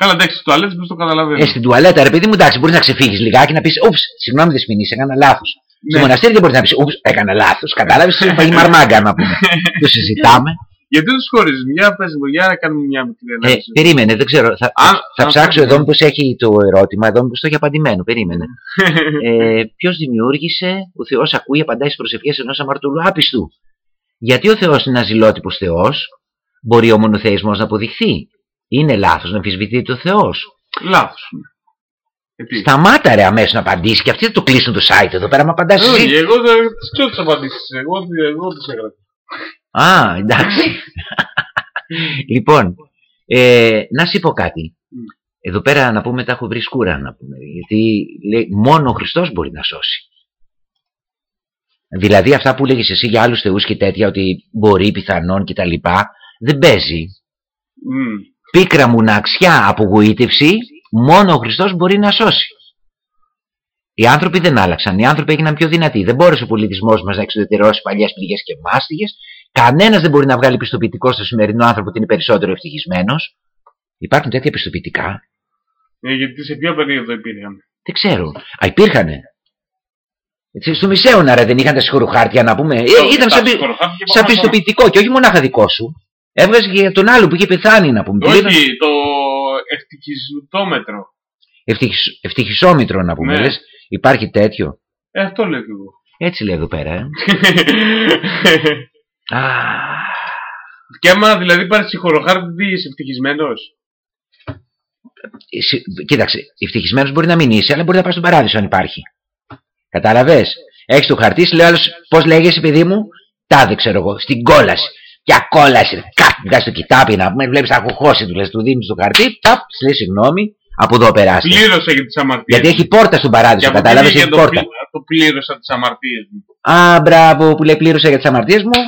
Speaker 4: Καλά, εντάξει, τις τουαλέτες πώς το καταλαβαίνω.
Speaker 3: Ε, στην τουαλέτα, ρε παιδί μου, εντάξει, μπορείς να ξεφύγεις λιγάκι να πεις: Ούψ, συγγνώμη, Δεσποινή, έκανα λάθος. Στο
Speaker 4: Ναι.
Speaker 3: μοναστήρι δεν μπορείς να πεις: Ούψ, έκανα λάθος. Κατάλαβες, σε φαγή μαρμάγκα να πούμε. το συζητάμε.
Speaker 4: Γιατί τους χωρίζουν, για πες μου, για να κάνουμε μια μικρή
Speaker 3: Ε,
Speaker 4: ανάλυση.
Speaker 3: περίμενε, δεν ξέρω. Θα,
Speaker 4: Αν-
Speaker 3: θα
Speaker 4: αν
Speaker 3: ψάξω
Speaker 4: θέλει,
Speaker 3: εδώ
Speaker 4: ναι.
Speaker 3: μήπως έχει το ερώτημα, εδώ μήπως το έχει απαντημένο. Περίμενε. ε, Ποιος δημιούργησε, ο Θεός ακούει, απαντάει στις προσευχές ενός αμαρτωλού άπιστου. Γιατί ο Θεός είναι αζηλότυπος Θεός, μπορεί ο μονοθεϊσμός να αποδειχθεί. Είναι λάθος να αμφισβητεί το Θεός.
Speaker 4: Λάθος. Γιατί.
Speaker 3: Σταμάτα ρε αμέσως να απαντήσεις και αυτοί θα το κλείσουν το site εδώ πέρα. Μα απαντάς
Speaker 4: Όχι,
Speaker 3: εσύ.
Speaker 4: εγώ δεν τις ξέρω τις απαντήσεις. Εγώ, εγώ τις έγραψα.
Speaker 3: Α, εντάξει. λοιπόν, ε, να σου πω κάτι. Εδώ πέρα να πούμε τα έχω βρει σκούρα να πούμε. Γιατί λέει, μόνο ο Χριστός μπορεί να σώσει. Δηλαδή αυτά που λέγεις εσύ για άλλους θεούς και τέτοια ότι μπορεί πιθανόν και τα λοιπά δεν παίζει.
Speaker 4: Μμ.
Speaker 3: Πίκρα μου να αξιά απογοήτευση μόνο ο Χριστός μπορεί να σώσει. Οι άνθρωποι δεν άλλαξαν. Οι άνθρωποι έγιναν πιο δυνατοί. Δεν μπόρεσε ο πολιτισμός μας να εξουδετερώσει παλιές πληγές και μάστιγες. Κανένας δεν μπορεί να βγάλει πιστοποιητικό στο σημερινό άνθρωπο ότι είναι περισσότερο ευτυχισμένος. Υπάρχουν τέτοια πιστοποιητικά;
Speaker 4: Ε, γιατί σε ποια περίοδο υπήρχαν;
Speaker 3: Δεν ξέρω. Α, υπήρχανε. Έτσι, στο Μισέωνα ρε, δεν είχαν τα συγχωροχάρτια να πούμε. Ε,
Speaker 4: Όχι,
Speaker 3: ήταν
Speaker 4: τα
Speaker 3: σαν, πι-
Speaker 4: συγχωροχάρτια
Speaker 3: σαν
Speaker 4: υπάρχουν
Speaker 3: πιστοποιητικό και όχι μονάχα δικό σου. Έβγαζε και για τον άλλο που είχε πεθάνει να πούμε. Του λέγανε
Speaker 4: Όχι, το ευτυχισμητόμετρο.
Speaker 3: ευτυχισ- ευτυχισόμητρο να πούμε.
Speaker 4: Ναι.
Speaker 3: Λες, υπάρχει τέτοιο;
Speaker 4: Ε, αυτό λέω κι εγώ.
Speaker 3: Έτσι λέει εδώ πέρα. Ε. Α,
Speaker 4: και άμα δηλαδή πάρεις συγχωροχάρτη, τι είσαι ευτυχισμένος;
Speaker 3: εσύ- κοίταξε, ευτυχισμένος μπορεί να μην είσαι, αλλά μπορεί να πας στον παράδεισο αν υπάρχει. Κατάλαβες; Έχεις το χαρτί, σου λέει άλλος, πώς λέγεσαι, παιδί μου, τάδε ξέρω εγώ, στην κόλαση. Ποια κόλαση, ρε, κάτ, βγάζει το κοιτάπι να πούμε, βλέπεις τα χοχώσει του, λες, του δίνεις το χαρτί, ταπ, σου λέει συγγνώμη, από εδώ περάσει.
Speaker 4: Πλήρωσα για τις αμαρτίες.
Speaker 3: Γιατί έχει πόρτα στον παράδεισο, κατάλαβες, έχει
Speaker 4: το,
Speaker 3: πόρτα.
Speaker 4: πλή- το πλήρωσα τις αμαρτίες μου.
Speaker 3: Α, μπράβο που λέει πλήρωσα για τις αμαρτίες μου.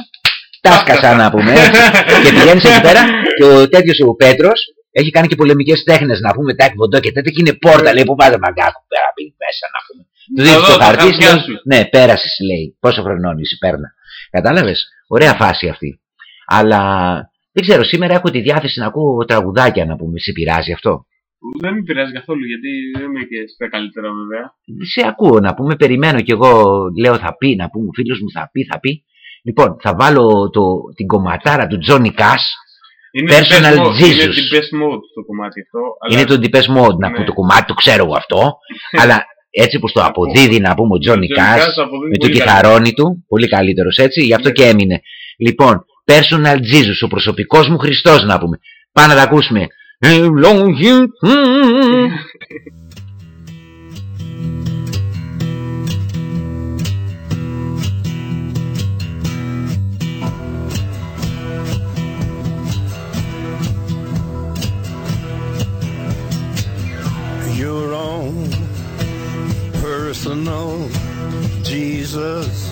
Speaker 3: Τα σκασά να πούμε έτσι. και πηγαίνεις εκεί πέρα και ο τέτοιος ο Πέτρος έχει κάνει και πολεμικές τέχνες να πούμε τα εκβοντό και τέτοια και είναι πόρτα λέει που πάτε μαγκάκου πέρα μπει μέσα να πούμε. Του δίνεις
Speaker 4: Εδώ
Speaker 3: το
Speaker 4: τα
Speaker 3: χαρτί,
Speaker 4: χαρτιά
Speaker 3: λέει,
Speaker 4: σου.
Speaker 3: ναι, πέρασες, λέει. Πόσο χρονών είσαι, παίρνα. Κατάλαβες; Ωραία φάση αυτή. Αλλά δεν ξέρω, σήμερα έχω τη διάθεση να ακούω τραγουδάκια να πούμε. Σε πειράζει αυτό;
Speaker 4: Δεν με πειράζει καθόλου γιατί δεν είμαι και στα καλύτερα βέβαια.
Speaker 3: σε ακούω να πούμε, περιμένω κι εγώ, λέω θα πει, να πούμε, ο φίλος μου θα πει, θα πει. Λοιπόν, θα βάλω το, την κομματάρα του Johnny Cash,
Speaker 4: Είναι
Speaker 3: Personal
Speaker 4: Deepest Mode,
Speaker 3: Jesus.
Speaker 4: Είναι την best mode το κομμάτι αυτό. αλλά-
Speaker 3: είναι το Deepest Mode, να
Speaker 4: Ναι.
Speaker 3: πούμε το κομμάτι, το ξέρω εγώ αυτό, αλλά έτσι πως το αποδίδει να πούμε ο Johnny
Speaker 4: Johnny
Speaker 3: Cash,
Speaker 4: Cash αποδίδει
Speaker 3: με το
Speaker 4: πολύ
Speaker 3: κιθαρόνι του, πολύ καλύτερος έτσι, γι' αυτό
Speaker 4: Ναι.
Speaker 3: και έμεινε. Λοιπόν, Personal Jesus, ο προσωπικός μου Χριστός να πούμε. Πάμε να τα ακούσουμε. Ευλόγη, μ.
Speaker 9: your own personal Jesus.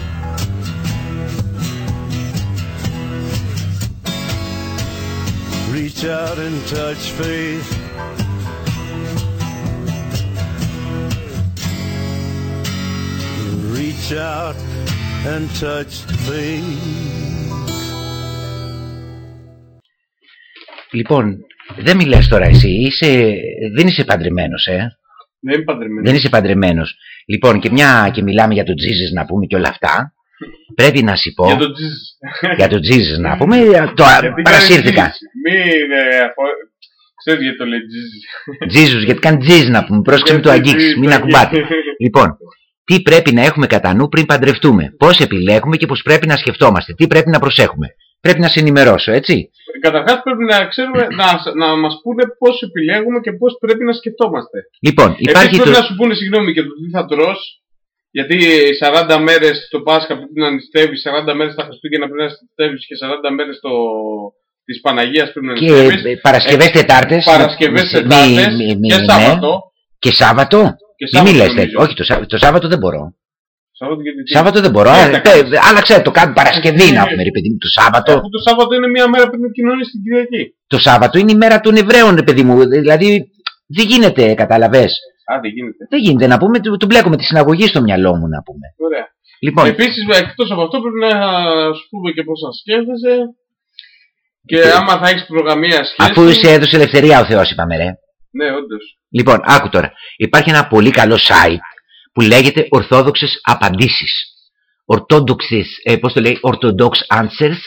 Speaker 9: Reach out and touch faith. Reach out and touch faith.
Speaker 3: Λοιπόν, δεν μιλάς τώρα εσύ, είσαι, δεν είσαι παντρεμένος, ε.
Speaker 4: Δεν είμαι παντρεμένος.
Speaker 3: Δεν είσαι παντρεμένος. Λοιπόν, και μια και μιλάμε για τον Jesus να πούμε και όλα αυτά, πρέπει να σου πω,
Speaker 4: Για τον Jesus.
Speaker 3: για τον Jesus να πούμε, το
Speaker 4: Γιατί
Speaker 3: παρασύρθηκα.
Speaker 4: κάνει Jesus. Μην, ε, αφο- Ξέρεις γιατί το λέει Jesus.
Speaker 3: Jesus, γιατί κάνει Jesus να πούμε, πρόσεξε μην το
Speaker 4: Γιατί
Speaker 3: αγγίξεις, μην
Speaker 4: το
Speaker 3: ακουμπάτε.
Speaker 4: αγγίξεις.
Speaker 3: Λοιπόν, τι πρέπει να έχουμε κατά νου πριν παντρευτούμε, πώς επιλέγουμε και πώς πρέπει να σκεφτόμαστε, τι πρέπει να προσέχουμε; Πρέπει να σε ενημερώσω, έτσι;
Speaker 4: Καταρχάς πρέπει να ξέρουμε, να, να μας πούνε πώς επιλέγουμε και πώς πρέπει να σκεφτόμαστε.
Speaker 3: Λοιπόν,
Speaker 4: Επίσης
Speaker 3: υπάρχει
Speaker 4: πρέπει
Speaker 3: το...
Speaker 4: να σου πούνε συγγνώμη και το τι θα τρως, γιατί 40 μέρες το Πάσχα πρέπει να νηστεύεις, 40 μέρες τα Χριστούγεννα πρέπει να νηστεύεις και 40 μέρες το... της Παναγίας πρέπει να
Speaker 3: Και
Speaker 4: νηστεύεις.
Speaker 3: ε, Παρασκευές,
Speaker 4: Ε,
Speaker 3: Τετάρτες,
Speaker 4: Παρασκευές,
Speaker 3: μη-
Speaker 4: Τετάρτες
Speaker 3: μη- μη-
Speaker 4: και
Speaker 3: ναι.
Speaker 4: Σάββατο.
Speaker 3: Και Σάββατο.
Speaker 4: Και
Speaker 3: Μην
Speaker 4: Σάββατο
Speaker 3: μιλες
Speaker 4: νομίζω.
Speaker 3: τέτοιο. Όχι, το, Σάββατο- το Σάββατο δεν μπορώ.
Speaker 4: Σάββατο, γιατί τι-
Speaker 3: Σάββατο δεν μπορώ.
Speaker 4: Τι
Speaker 3: Α,
Speaker 4: θα
Speaker 3: τε-
Speaker 4: κάνεις;
Speaker 3: Άλλαξε το κάνω Παρασκευή να πούμε, ρε παιδί μου. Το Σάββατο.
Speaker 4: Αφού το Σάββατο είναι μία μέρα πριν κοινωνείς στην Κυριακή.
Speaker 3: Το Σάββατο είναι η μέρα των Εβραίων, ρε παιδί μου. Δηλαδή δεν γίνεται, καταλαβες.
Speaker 4: Α, δεν γίνεται.
Speaker 3: Δεν γίνεται να πούμε, του, του μπλέκουμε τη συναγωγή στο μυαλό μου να πούμε.
Speaker 4: Ωραία.
Speaker 3: Λοιπόν,
Speaker 4: Επίσης, εκτός από αυτό πρέπει να σου πούμε και πώς να σκέφτεσαι και
Speaker 3: Και-
Speaker 4: άμα θα έχεις προγραμμία σχέση.
Speaker 3: αφού σε έδωσε ελευθερία ο Θεός είπαμε ρε.
Speaker 4: Ναι, όντως.
Speaker 3: Λοιπόν, άκου τώρα. Υπάρχει ένα πολύ καλό site που λέγεται Ορθόδοξες Απαντήσεις. Orthodoxes, ε, πώς το λέει, Orthodox Answers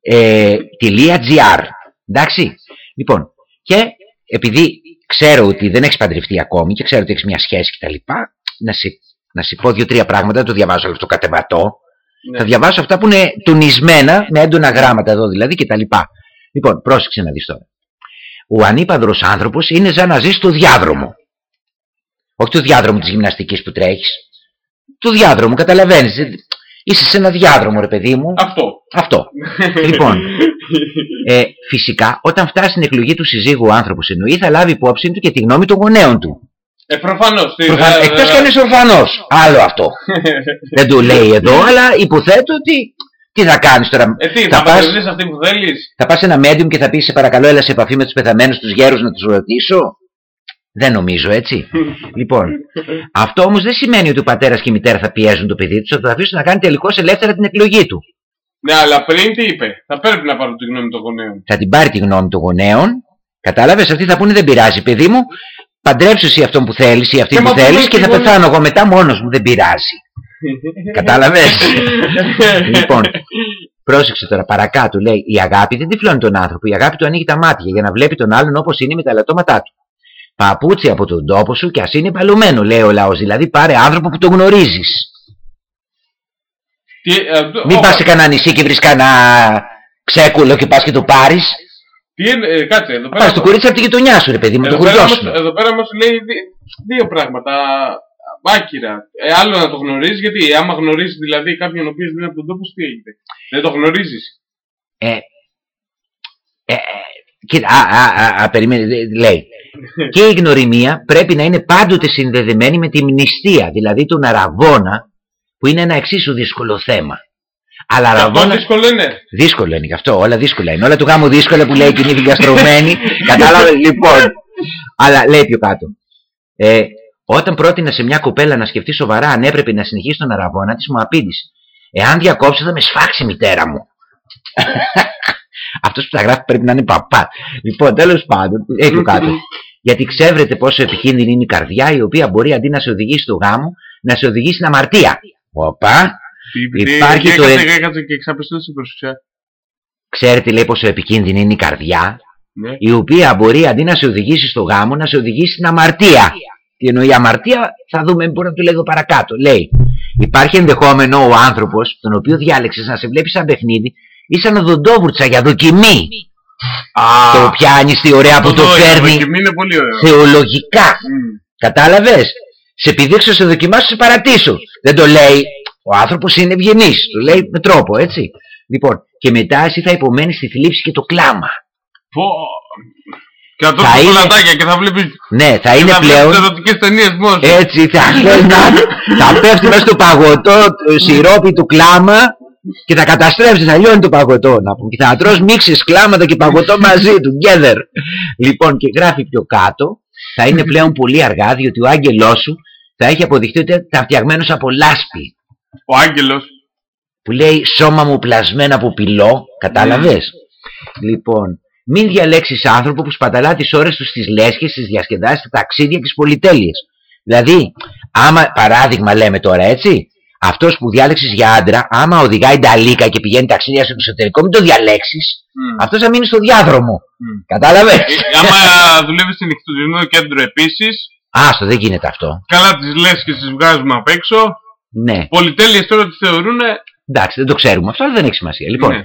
Speaker 3: ε, .gr. Εντάξει. Λοιπόν, και επειδή ξέρω ότι δεν έχεις παντρευτεί ακόμη και ξέρω ότι έχεις μια σχέση κτλ. Να σε, να σε πω δύο-τρία πράγματα, δεν το διαβάζω όλο αυτό κατεβατό.
Speaker 4: Ναι.
Speaker 3: Θα διαβάσω αυτά που είναι τονισμένα, με έντονα γράμματα εδώ δηλαδή κτλ. Λοιπόν, πρόσεξε να δεις τώρα. Ο ανήπανδρος άνθρωπος είναι σαν να ζει στο διάδρομο. Όχι το διάδρομο της γυμναστικής που τρέχεις. Το διάδρομο, καταλαβαίνεις. Είσαι σε ένα διάδρομο ρε παιδί μου.
Speaker 4: Αυτό.
Speaker 3: Αυτό. λοιπόν, ε, φυσικά όταν φτάσει στην εκλογή του συζύγου ο άνθρωπος εννοεί θα λάβει υπόψη του και τη γνώμη των γονέων του.
Speaker 4: Ε, προφανώς. τι,
Speaker 3: Προφανώς,
Speaker 4: ε,
Speaker 3: εκτός
Speaker 4: ε,
Speaker 3: και αν είσαι ορφανός. Άλλο αυτό. Δεν το λέει εδώ, αλλά υποθέτω ότι Τι θα κάνει τώρα,
Speaker 4: Ε, τι,
Speaker 3: θα
Speaker 4: θα
Speaker 3: πας,
Speaker 4: παντρευτείς αυτή που θέλεις.
Speaker 3: θα πας σε ένα medium και θα πεις σε παρακαλώ έλα σε επαφή με τους πεθαμένους τους γέρους να τους ρωτήσω. Δεν νομίζω έτσι. λοιπόν, αυτό όμως δεν σημαίνει ότι ο πατέρας και η μητέρα θα πιέζουν το παιδί τους, θα το αφήσουν να κάνει τελικώς ελεύθερα την εκλογή του.
Speaker 4: Ναι, αλλά πριν τι είπε. Θα πρέπει να πάρω τη γνώμη των γονέων.
Speaker 3: θα την πάρει τη γνώμη των γονέων. Κατάλαβες, αυτοί θα πούνε δεν πειράζει, παιδί μου. Παντρέψου εσύ αυτόν που θέλεις ή αυτή
Speaker 4: Και
Speaker 3: που
Speaker 4: μα
Speaker 3: θέλεις
Speaker 4: πούνε
Speaker 3: και
Speaker 4: και
Speaker 3: θα
Speaker 4: οι γονείς.
Speaker 3: πεθάνω εγώ μετά μόνος μου, δεν πειράζει. Κατάλαβες; λοιπόν, πρόσεξε τώρα παρακάτω. Λέει: Η αγάπη δεν τυφλώνει τον άνθρωπο. Η αγάπη του ανοίγει τα μάτια για να βλέπει τον άλλον όπως είναι με τα ελαττώματά του. Παπούτσι από τον τόπο σου και ας είναι παλωμένο, λέει ο λαός. Δηλαδή πάρε άνθρωπο που τον γνωρίζεις.
Speaker 4: Τι, ε, το-
Speaker 3: Μην
Speaker 4: όπα,
Speaker 3: πας σε κανένα νησί και βρεις κανένα ξέκουλο και πας και το πάρεις.
Speaker 4: τι είναι, ε, κάτσε, εδώ
Speaker 3: Πας
Speaker 4: πέρα.
Speaker 3: το κορίτσι από τη γειτονιά σου, ρε παιδί μου, το
Speaker 4: Εδώ πέρα,
Speaker 3: χωριό
Speaker 4: όμως,
Speaker 3: σου.
Speaker 4: εδώ πέρα όμως λέει δι- δύο πράγματα άκυρα. Ε, άλλο να το γνωρίζεις, γιατί άμα γνωρίζεις δηλαδή κάποιον ο οποίος δεν είναι από τον τόπο, σου, τι έγινε; Δεν το γνωρίζεις;
Speaker 3: Ε, ε, ε, κοίτα, α, α, α, α, περιμένε, δε- λέει. Και η γνωριμία πρέπει να είναι πάντοτε συνδεδεμένη με τη μνηστία, δηλαδή τον αραβόνα, που είναι ένα εξίσου δύσκολο θέμα. Αλλά
Speaker 4: Αυτό
Speaker 3: αραβόνα.
Speaker 4: δύσκολο είναι.
Speaker 3: Δύσκολο είναι γι' αυτό, όλα δύσκολα είναι. Όλα του γάμου δύσκολα που λέει εκείνη η διαστρωμένη. Κατάλαβες λοιπόν. Αλλά λέει πιο κάτω. Ε, όταν πρότεινα σε μια κοπέλα να σκεφτεί σοβαρά αν έπρεπε να συνεχίσει τον αραβόνα της, μου απήντησε. Εάν διακόψω θα με σφάξει η μητέρα μου. Αυτός που τα γράφει πρέπει να είναι παπάς. Λοιπόν, τέλος πάντων, έχει πιο κάτω. Γιατί ξέρετε πόσο επικίνδυνη είναι η καρδιά, η οποία μπορεί αντί να σε οδηγήσει στο γάμο, να σε οδηγήσει στην αμαρτία. Οπα,
Speaker 4: Τι- τι-
Speaker 3: Υπάρχει
Speaker 4: και
Speaker 3: το
Speaker 4: έκατσε,
Speaker 3: ε-
Speaker 4: και έκατσε και ξαπιστώσει προσοχιά.
Speaker 3: ξέρετε λέει πόσο επικίνδυνη είναι η καρδιά,
Speaker 4: Ναι.
Speaker 3: η οποία μπορεί αντί να σε οδηγήσει στο γάμο, να σε οδηγήσει στην αμαρτία. Τι εννοεί η αμαρτία, θα δούμε, μπορεί να το λέει εδώ παρακάτω. Λέει, υπάρχει ενδεχόμενο ο άνθρωπος, τον οποίο διάλεξες να σε βλέπεις σαν παιχνίδι, ή σαν οδοντόβουρτσα για δοκιμή.
Speaker 4: Α,
Speaker 3: το πιάνεις τη ωραία που το
Speaker 4: εδώ, η
Speaker 3: φέρνει
Speaker 4: δοκιμή είναι πολύ ωραίο.
Speaker 3: θεολογικά.
Speaker 4: Μμ.
Speaker 3: Κατάλαβες; Σε επιδείξω, σε δοκιμάσω, σε παρατήσω. Δεν το λέει. Ο άνθρωπος είναι ευγενής. Το λέει με τρόπο, έτσι. Λοιπόν, και μετά εσύ θα υπομένεις τη θλίψη και το κλάμα.
Speaker 4: Πω. Και θα
Speaker 3: Θα
Speaker 4: τρως
Speaker 3: είναι-
Speaker 4: σοκολατάκια και θα βλέπεις
Speaker 3: Ναι, θα είναι
Speaker 4: θα
Speaker 3: πλέον.
Speaker 4: βλέπεις ερωτικές ταινίες μόνο.
Speaker 3: Έτσι, θα, θέλει να- θα πέφτει μέσα στο παγωτό το σιρόπι του κλάμα και θα καταστρέψεις, θα λιώνει το παγωτό να πούμε. Και θα τρως μίξεις κλάματα και παγωτό μαζί του, together. Λοιπόν, και γράφει πιο κάτω, θα είναι πλέον πολύ αργά, διότι ο άγγελός σου θα έχει αποδειχθεί ότι ήταν φτιαγμένος από λάσπη.
Speaker 4: Ο Άγγελος.
Speaker 3: Που λέει σώμα μου πλασμένα από πυλό, κατάλαβες; Λοιπόν, μην διαλέξεις άνθρωπο που σπαταλά τις ώρες του στις λέσχες, στις διασκεδάσεις, στα ταξίδια και στις πολυτέλειες. Δηλαδή, άμα, παράδειγμα λέμε τώρα έτσι, αυτός που διάλεξες για άντρα, άμα οδηγάει νταλίκα και πηγαίνει ταξίδια στο εξωτερικό, μην το διαλέξεις.
Speaker 4: Μμ.
Speaker 3: Αυτός θα μείνει στο διάδρομο.
Speaker 4: Μμ.
Speaker 3: Κατάλαβες;
Speaker 4: Ε, Άμα δουλεύεις στην νυχτουρινό κέντρο επίσης,
Speaker 3: Άστο, δεν γίνεται αυτό.
Speaker 4: καλά τις λες και τις βγάζουμε απ' έξω.
Speaker 3: Ναι,
Speaker 4: Πολυτέλειες τώρα τις θεωρούν
Speaker 3: εντάξει, δεν το ξέρουμε αυτό, αλλά δεν έχει σημασία. Λοιπόν,
Speaker 4: Ναι.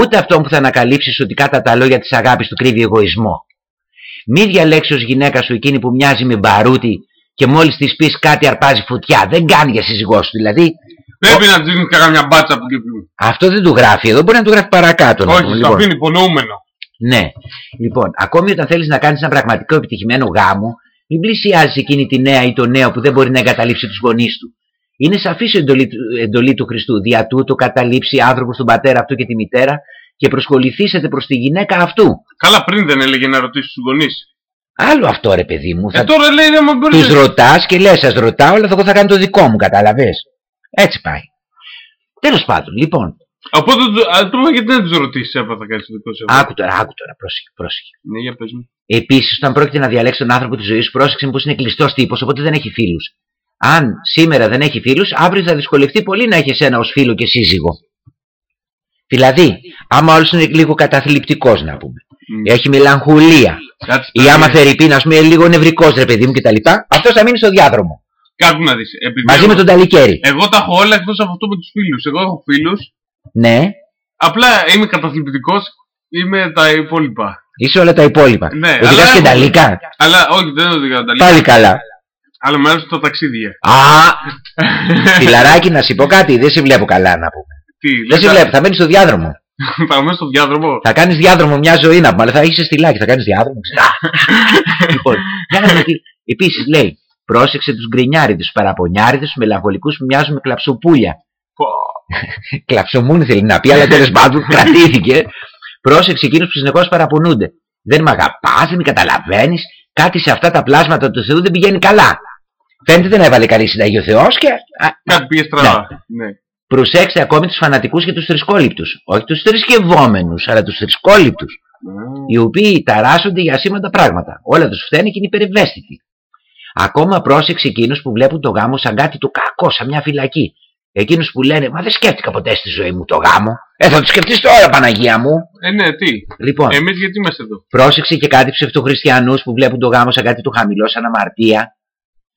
Speaker 3: ούτε αυτό που θα ανακαλύψεις ότι κάτω τα λόγια της αγάπης του κρύβει εγωισμό. Μη διαλέξεις ως γυναίκα σου εκείνη που μοιάζει με μπαρούτι και μόλις της πεις κάτι αρπάζει φωτιά. Δεν κάνει για σύζυγός σου. Δηλαδή,
Speaker 4: Πρέπει να της δίνεις καμιά μπάτσα από την κύπλου.
Speaker 3: αυτό δεν του γράφει εδώ, μπορεί να του γράφει παρακάτω. να πούμε,
Speaker 4: Όχι,
Speaker 3: λοιπόν.
Speaker 4: θα αφήνει υπονοούμενο.
Speaker 3: Ναι. Λοιπόν, ακόμη όταν θέλεις να κάνεις ένα πραγματικό επιτυχημένο γάμο, μην πλησιάζεις εκείνη τη νέα ή το νέο που δεν μπορεί να εγκαταλείψει τους γονείς του. Είναι σαφής η εντολή, του- εντολή του Χριστού. Δια τούτο καταλήψει άνθρωπος τον πατέρα αυτού και τη μητέρα και προσκοληθήσετε προς τη γυναίκα αυτού.
Speaker 4: Καλά πριν δεν έλεγε να ρωτήσει τους γονείς.
Speaker 3: Άλλο αυτό ρε παιδί μου.
Speaker 4: Ε, τώρα λέει άμα μπορείς...
Speaker 3: Τους ρωτάς και λες: Σας ρωτάω, αλλά εγώ θα κάνω το δικό μου, κατάλαβες. Έτσι πάει. Τέλος πάντων, λοιπόν,
Speaker 4: Οπότε του- α, τώρα γιατί δεν τους ρωτήσεις άμα θα κάνεις το δικό σου;
Speaker 3: άκου τώρα, άκου τώρα, πρόσεχε, πρόσεχε.
Speaker 4: Ναι, για πες μου.
Speaker 3: Επίσης, όταν πρόκειται να διαλέξει τον άνθρωπο της ζωής σου, πρόσεξε πω είναι κλειστός τύπος, οπότε δεν έχει φίλους. Αν σήμερα δεν έχει φίλους, αύριο θα δυσκολευτεί πολύ να έχεις εσένα ως φίλο και σύζυγο. Δηλαδή, άμα όλος είναι λίγο καταθλιπτικός, να πούμε,
Speaker 4: Μμ.
Speaker 3: έχει μελαγχολία,
Speaker 4: Κάτσε
Speaker 3: ή
Speaker 4: τώρα,
Speaker 3: άμα
Speaker 4: ε,
Speaker 3: θερυπεί, ας πούμε, λίγο νευρικός ρε παιδί μου κτλ., αυτός θα μείνει στο διάδρομο.
Speaker 4: Κάκου να δεις. Επειδή
Speaker 3: Μαζί
Speaker 4: εγώ,
Speaker 3: με τον Ταλικέρι.
Speaker 4: εγώ τα έχω όλα εκτός από αυτό με τους φίλους. Εγώ έχω φίλους.
Speaker 3: Ναι,
Speaker 4: Απλά είμαι καταθλιπτικός. Είμαι τα υπόλοιπα.
Speaker 3: είσαι όλα τα υπόλοιπα.
Speaker 4: Ναι,
Speaker 3: Οδηγάς
Speaker 4: αλλά
Speaker 3: και
Speaker 4: έχω-
Speaker 3: Ταλικά.
Speaker 4: Αλλά όχι, δεν οδηγάω τα
Speaker 3: Πάλι καλά.
Speaker 4: Αλλά μου αρέσουν τα ταξίδια.
Speaker 3: Α, φιλαράκι, να σου πω κάτι, δεν σε βλέπω καλά να πούμε.
Speaker 4: Τι,
Speaker 3: Δεν
Speaker 4: λες,
Speaker 3: σε βλέπω, θα μείνεις στο διάδρομο.
Speaker 4: Θα μέσα στο διάδρομο.
Speaker 3: Θα κάνεις διάδρομο μια ζωή να πούμε, αλλά θα έχεις στυλάκι, θα κάνεις διάδρομο. λοιπόν, για να δούμε τι. Επίσης λέει, πρόσεξε τους γκρινιάριδες, του παραπονιάριδες, του μελαγχολικούς που μοιάζουν με κλαψοπούλια. Κλαψομούν θέλει να πει, αλλά τέλος πάντων κρατήθηκε. Πρόσεξε εκείνους που συνεχώς παραπονούνται. Δεν με αγαπάς, δεν με καταλαβαίνεις. Κάτι σε αυτά τα πλάσματα του Θεού δεν πηγαίνει καλά. Φαίνεται δεν έβαλε καλή συνταγή ο Θεός και. α,
Speaker 4: Κάτι πήγε στραβά. Ναι.
Speaker 3: Προσέξτε ακόμη τους φανατικούς και τους θρησκόληπτους. Όχι τους θρησκευόμενους, αλλά τους θρησκόληπτους. Οι οποίοι ταράσσονται για ασήμαντα πράγματα. Όλα τους φταίνε και είναι υπερευαίσθητοι. Ακόμα πρόσεξε εκείνους που βλέπουν το γάμο σαν κάτι το κακό, σαν μια φυλακή. Εκείνους που λένε Μα δεν σκέφτηκα ποτέ στη ζωή μου το γάμο. Ε, θα το σκεφτείς τώρα, Παναγία μου.
Speaker 4: Ε, ναι, τι;
Speaker 3: Λοιπόν,
Speaker 4: Εμείς γιατί είμαστε εδώ;
Speaker 3: πρόσεξε και κάτι ψευτοχριστιανούς που βλέπουν το γάμο σαν κάτι το χαμηλό, σαν αμαρτία.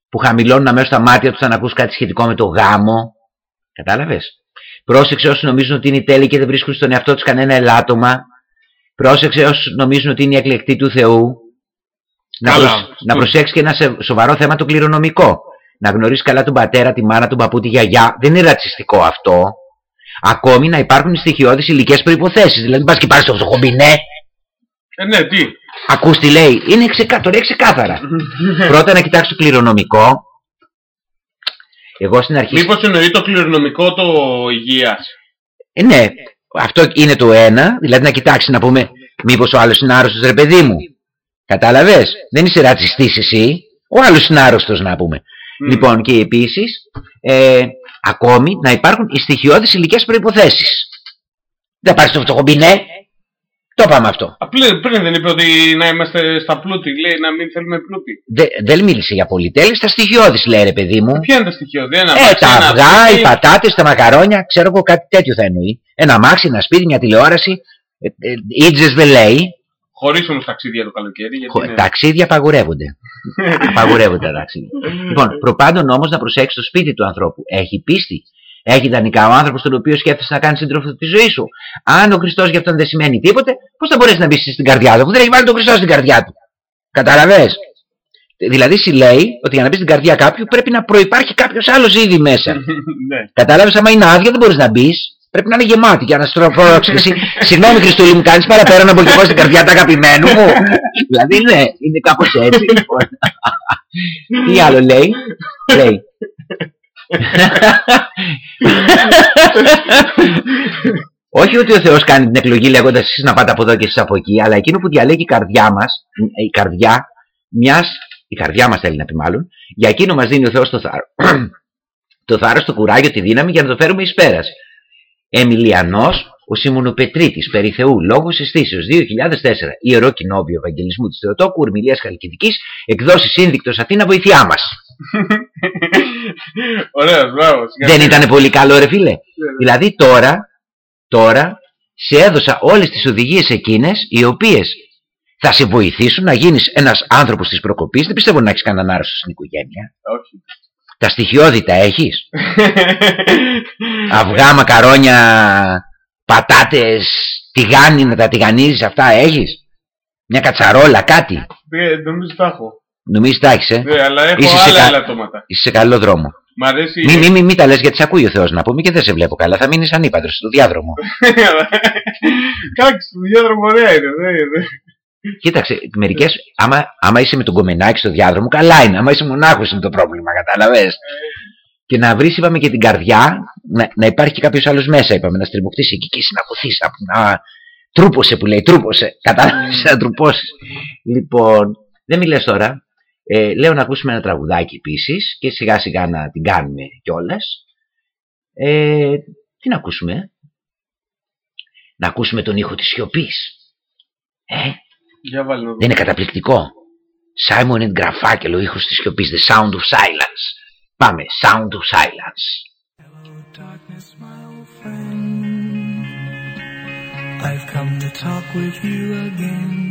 Speaker 3: Που χαμηλώνουν αμέσως τα μάτια τους να ακούς κάτι σχετικό με το γάμο. Κατάλαβες; Πρόσεξε όσου νομίζουν ότι είναι τέλειοι και δεν βρίσκουν στον εαυτό τους κανένα ελάττωμα. Πρόσεξε όσου νομίζουν ότι είναι οι εκλεκτοί του Θεού. Να,
Speaker 4: Καλά,
Speaker 3: προσ-
Speaker 4: αυτό.
Speaker 3: να προσέξεις και ένα σε- σοβαρό θέμα το κληρονομικό. Να γνωρίσεις καλά τον πατέρα, τη μάνα, τον παππού, τη γιαγιά. Δεν είναι ρατσιστικό αυτό. Ακόμη να υπάρχουν στοιχειώδεις ηλικέ προποθέσει. Δηλαδή, πα και πάρεις το φτωχομπινέ,
Speaker 4: Ε, ναι, τι;
Speaker 3: ακούς τι λέει. Είναι ξεκά, το λέει ξεκάθαρα. Πρώτα να κοιτάξεις το κληρονομικό. Εγώ στην αρχή.
Speaker 4: Μήπως εννοεί το κληρονομικό το υγείας;
Speaker 3: Ε, ναι, αυτό είναι το ένα. Δηλαδή να κοιτάξεις να πούμε, μήπως ο άλλος είναι άρρωστος, ρε παιδί μου. Κατάλαβες; Δεν είσαι ρατσιστής εσύ. Ο άλλος είναι άρρωστος, να πούμε. Λοιπόν, και επίσης, ε, ακόμη να υπάρχουν οι στοιχειώδεις ηλικέ προποθέσει. Δεν πάρεις το φτωχομπινέ. Το είπαμε αυτό.
Speaker 4: Απλά πριν δεν είπε ότι να είμαστε στα πλούτη. Λέει να μην θέλουμε πλούτη.
Speaker 3: Δε- δεν μίλησε για πολυτέλεια, στα στοιχειώδη λέει ρε παιδί μου.
Speaker 4: Ποια είναι τα στοιχειώδη, ένα
Speaker 3: Ε,
Speaker 4: αμάξι,
Speaker 3: τα
Speaker 4: ένα
Speaker 3: αυγά,
Speaker 4: σπίτι.
Speaker 3: οι πατάτες, τα μακαρόνια, ξέρω εγώ κάτι τέτοιο θα εννοεί. Ένα αμάξι, ένα σπίτι, μια τηλεόραση. Ε, ε, Ήτζες δεν λέει.
Speaker 4: Χωρίς όμως ταξίδια το καλοκαίρι. Γιατί
Speaker 3: Χω-
Speaker 4: είναι...
Speaker 3: Ταξίδια απαγορεύονται. απαγορεύονται τα ταξίδια. λοιπόν, προπάντων όμως να προσέξει το σπίτι του ανθρώπου. Έχει πίστη. Έχει ιδανικά ο άνθρωπος τον οποίο σκέφτεσαι να κάνεις σύντροφο της ζωής σου. Αν ο Χριστός για αυτόν δεν σημαίνει τίποτε, πώς θα μπορέσεις να μπεις στην καρδιά του, αφού δεν έχει βάλει τον Χριστό στην καρδιά του. Καταλαβέ. Δηλαδή, σου λέει ότι για να μπεις στην καρδιά κάποιου πρέπει να προπάρχει κάποιος άλλος ήδη μέσα.
Speaker 4: ναι.
Speaker 3: Κατάλαβες, άμα είναι άδεια δεν μπορείς να μπεις. Πρέπει να είναι γεμάτη για να στροφώσει. Συγγνώμη, Χριστούλη, μου κάνεις παραπέρα να μπω στην καρδιά του αγαπημένου μου. δηλαδή, ναι, είναι κάπως έτσι. λοιπόν. Τι άλλο λέει; λέει. Όχι ότι ο Θεός κάνει την εκλογή λέγοντας εσείς να πάτε από εδώ και εσείς από εκεί, αλλά εκείνο που διαλέγει η καρδιά μας, η καρδιά μιας. Η καρδιά μας θέλει να πει μάλλον, για εκείνο μας δίνει ο Θεός το θάρρος. το θάρρος, το κουράγιο, τη δύναμη για να το φέρουμε εις πέρας. Εμιλιανός, ο Σιμωνοπετρίτης, περί Θεού, λόγος συστήσεως 2004, Ιερό Κοινόβιο Ευαγγελισμού της Θεοτόκου, Ουρμιλίας Χαλκιδικής, εκδόσεις Σύνδικτος Αθήνα, βοήθειά μας.
Speaker 4: Ωραίο, μπράβο.
Speaker 3: Δεν ήταν πολύ καλό ρε φίλε. δηλαδή τώρα, τώρα, σε έδωσα όλες τις οδηγίες εκείνες, οι οποίες θα σε βοηθήσουν να γίνεις ένας άνθρωπος της προκοπής. Δεν πιστεύω να έχεις κανέναν άρρωστο στην οικογένεια.
Speaker 4: Όχι.
Speaker 3: Τα στοιχειώδη τα έχεις; Αυγά, μακαρόνια, πατάτες, τηγάνι να τα τηγανίζεις αυτά έχεις; Μια κατσαρόλα, κάτι;
Speaker 4: Ε, νομίζω τα έχω.
Speaker 3: Νομίζεις τα έχεις, ε.
Speaker 4: Ναι, αλλά έχω
Speaker 3: Είσαι σε
Speaker 4: άλλα
Speaker 3: κα-
Speaker 4: ελαττώματα.
Speaker 3: Είσαι σε καλό δρόμο.
Speaker 4: Μ' αρέσει.
Speaker 3: Μη, μη, μη, μη τα λες γιατί σε ακούει ο Θεός να πούμε και δεν σε βλέπω καλά. Θα μείνεις ανύπατρος στο διάδρομο.
Speaker 4: Κάτσε, στο διάδρομο ωραία είναι. δεν είναι.
Speaker 3: Κοίταξε, μερικές, άμα, άμα είσαι με τον κομμενάκι στο διάδρομο, καλά είναι. Άμα είσαι μονάχος είναι το πρόβλημα, κατάλαβες. Και να βρεις, είπαμε, και την καρδιά, να, να υπάρχει και κάποιος άλλος μέσα, είπαμε, να στριμωχτήσει εκεί και εσύ να ποθείς. Να, να, τρούπωσε που λέει, τρούπωσε. Κατάλαβες, να τρουπώσεις. Λοιπόν, δεν μιλές τώρα. Ε, λέω να ακούσουμε ένα τραγουδάκι επίσης και σιγά σιγά να την κάνουμε κιόλας. Ε, τι να ακούσουμε, Να ακούσουμε τον ήχο της σιωπής. Ε,
Speaker 4: Για βάλε να δω.
Speaker 3: δεν είναι καταπληκτικό. Simon and Garfunkel, ο ήχος της σιωπής, The Sound of Silence. Πάμε, Sound of Silence.
Speaker 10: Darkness, my old friend. I've come to talk with you again.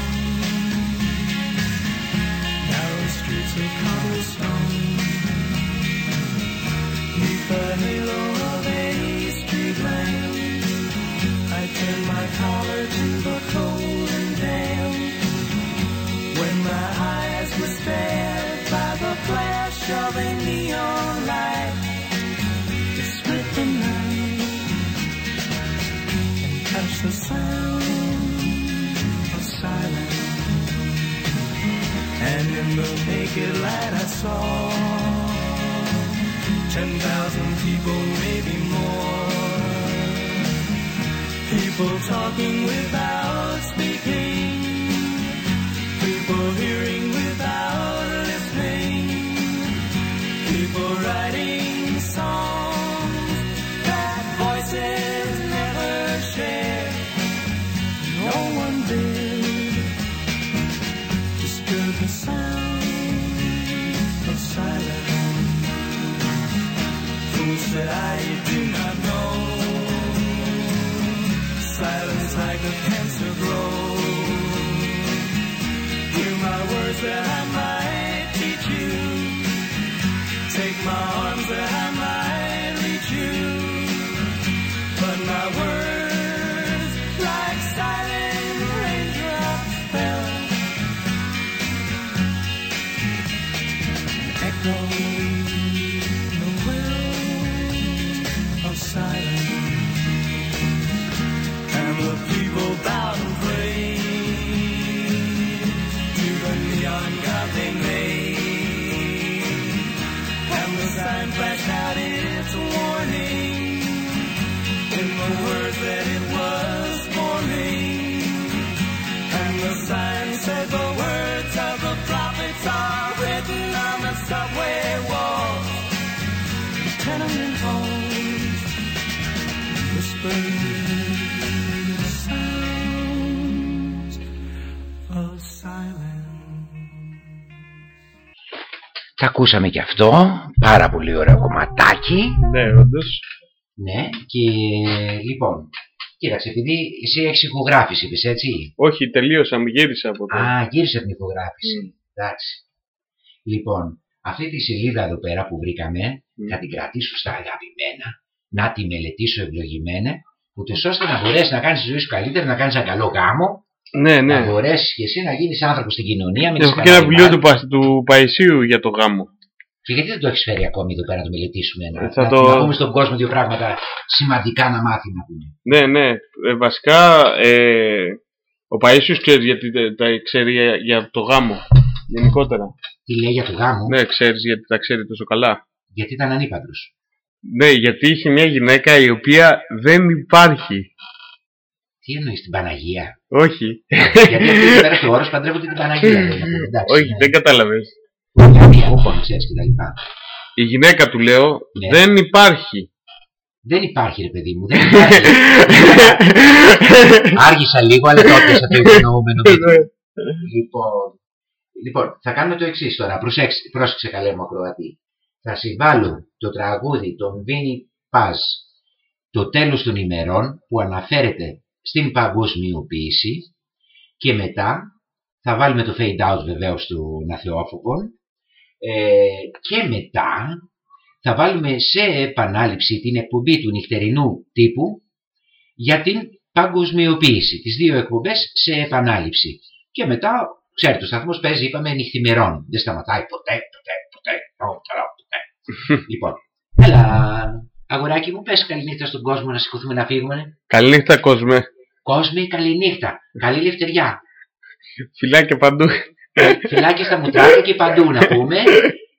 Speaker 10: halo of a I turned my collar to the cold and damp. When my eyes by the flash of a neon light To the night And touch the sound that's all. Ten thousand people, maybe more. People talking without speaking. People hearing without listening. People writing grow. Hear my words that
Speaker 3: I'm ακούσαμε και αυτό. Πάρα πολύ ωραίο κομματάκι.
Speaker 4: Ναι, όντως.
Speaker 3: Ναι, και λοιπόν. Κοίταξε, επειδή εσύ έχεις ηχογράφηση, είπες έτσι.
Speaker 4: Όχι, τελείωσα, μου γύρισα από το.
Speaker 3: Α, γύρισε από την ηχογράφηση. Εντάξει. Λοιπόν, αυτή τη σελίδα εδώ πέρα που βρήκαμε, θα την κρατήσω στα αγαπημένα, να τη μελετήσω ευλογημένα, ούτως ώστε να μπορέσεις να κάνεις τη ζωή σου καλύτερα, να κάνεις ένα καλό γάμο,
Speaker 4: Ναι, ναι.
Speaker 3: να μπορέσεις και εσύ να γίνεις άνθρωπος στην κοινωνία. Μην
Speaker 4: Έχω
Speaker 3: είσαι
Speaker 4: και ένα
Speaker 3: κανένα
Speaker 4: βιβλίο
Speaker 3: ρημάδι.
Speaker 4: του, Πα- του Παϊσίου για το γάμο.
Speaker 3: Και γιατί δεν το έχεις φέρει ακόμη εδώ πέρα να το μελετήσουμε, να,
Speaker 4: Ε, θα
Speaker 3: να,
Speaker 4: το-
Speaker 3: να πούμε στον κόσμο δύο πράγματα σημαντικά να μάθει να πούμε.
Speaker 4: Ναι, ναι. Ε, βασικά, ε, ο Παΐσιος ξέρει γιατί τα- τα ξέρει για, για το γάμο. Γενικότερα.
Speaker 3: Τι λέει για το γάμο,
Speaker 4: Ναι, ξέρεις γιατί τα ξέρει τόσο καλά.
Speaker 3: γιατί ήταν ανήπαντρος.
Speaker 4: Ναι, γιατί είχε μια γυναίκα η οποία δεν υπάρχει.
Speaker 3: Τι εννοείς την Παναγία;
Speaker 4: Όχι.
Speaker 3: γιατί αυτή την πέρα του όρου παντρεύονται την Παναγία. λέει, να πούμε, εντάξει,
Speaker 4: Όχι,
Speaker 3: ναι.
Speaker 4: δεν κατάλαβες.
Speaker 3: Γιατί όπον ξέρεις και τα λοιπά.
Speaker 4: Η γυναίκα του λέω
Speaker 3: Ναι.
Speaker 4: δεν υπάρχει.
Speaker 3: Δεν υπάρχει ρε παιδί μου, δεν υπάρχει. Άργησα λίγο, αλλά το έπιασα το υπονοούμενο. λοιπόν, λοιπόν, θα κάνουμε το εξής τώρα. Προσέξτε, πρόσεξε καλέ μου ακροατή. Θα συμβάλλω το τραγούδι των Βίνι Παζ το τέλος των ημερών που αναφέρεται στην παγκοσμιοποίηση και μετά θα βάλουμε το fade out βεβαίως του Αθεόφοβων ε, και μετά θα βάλουμε σε επανάληψη την εκπομπή του νυχτερινού τύπου για την παγκοσμιοποίηση. Τις δύο εκπομπές σε επανάληψη. Και μετά, ξέρετε, ο σταθμός παίζει, είπαμε, νυχθημερών. Δεν σταματάει ποτέ, ποτέ, ποτέ, ποτέ, ποτέ. λοιπόν, έλα, αγοράκι μου, πες καληνύχτα στον κόσμο να σηκωθούμε να φύγουμε.
Speaker 4: Καληνύχτα κόσμε.
Speaker 3: Κόσμε, καληνύχτα. Καλή λευτεριά.
Speaker 4: Φιλάκια παντού.
Speaker 3: Φιλάκια στα μουτράκια και παντού να πούμε.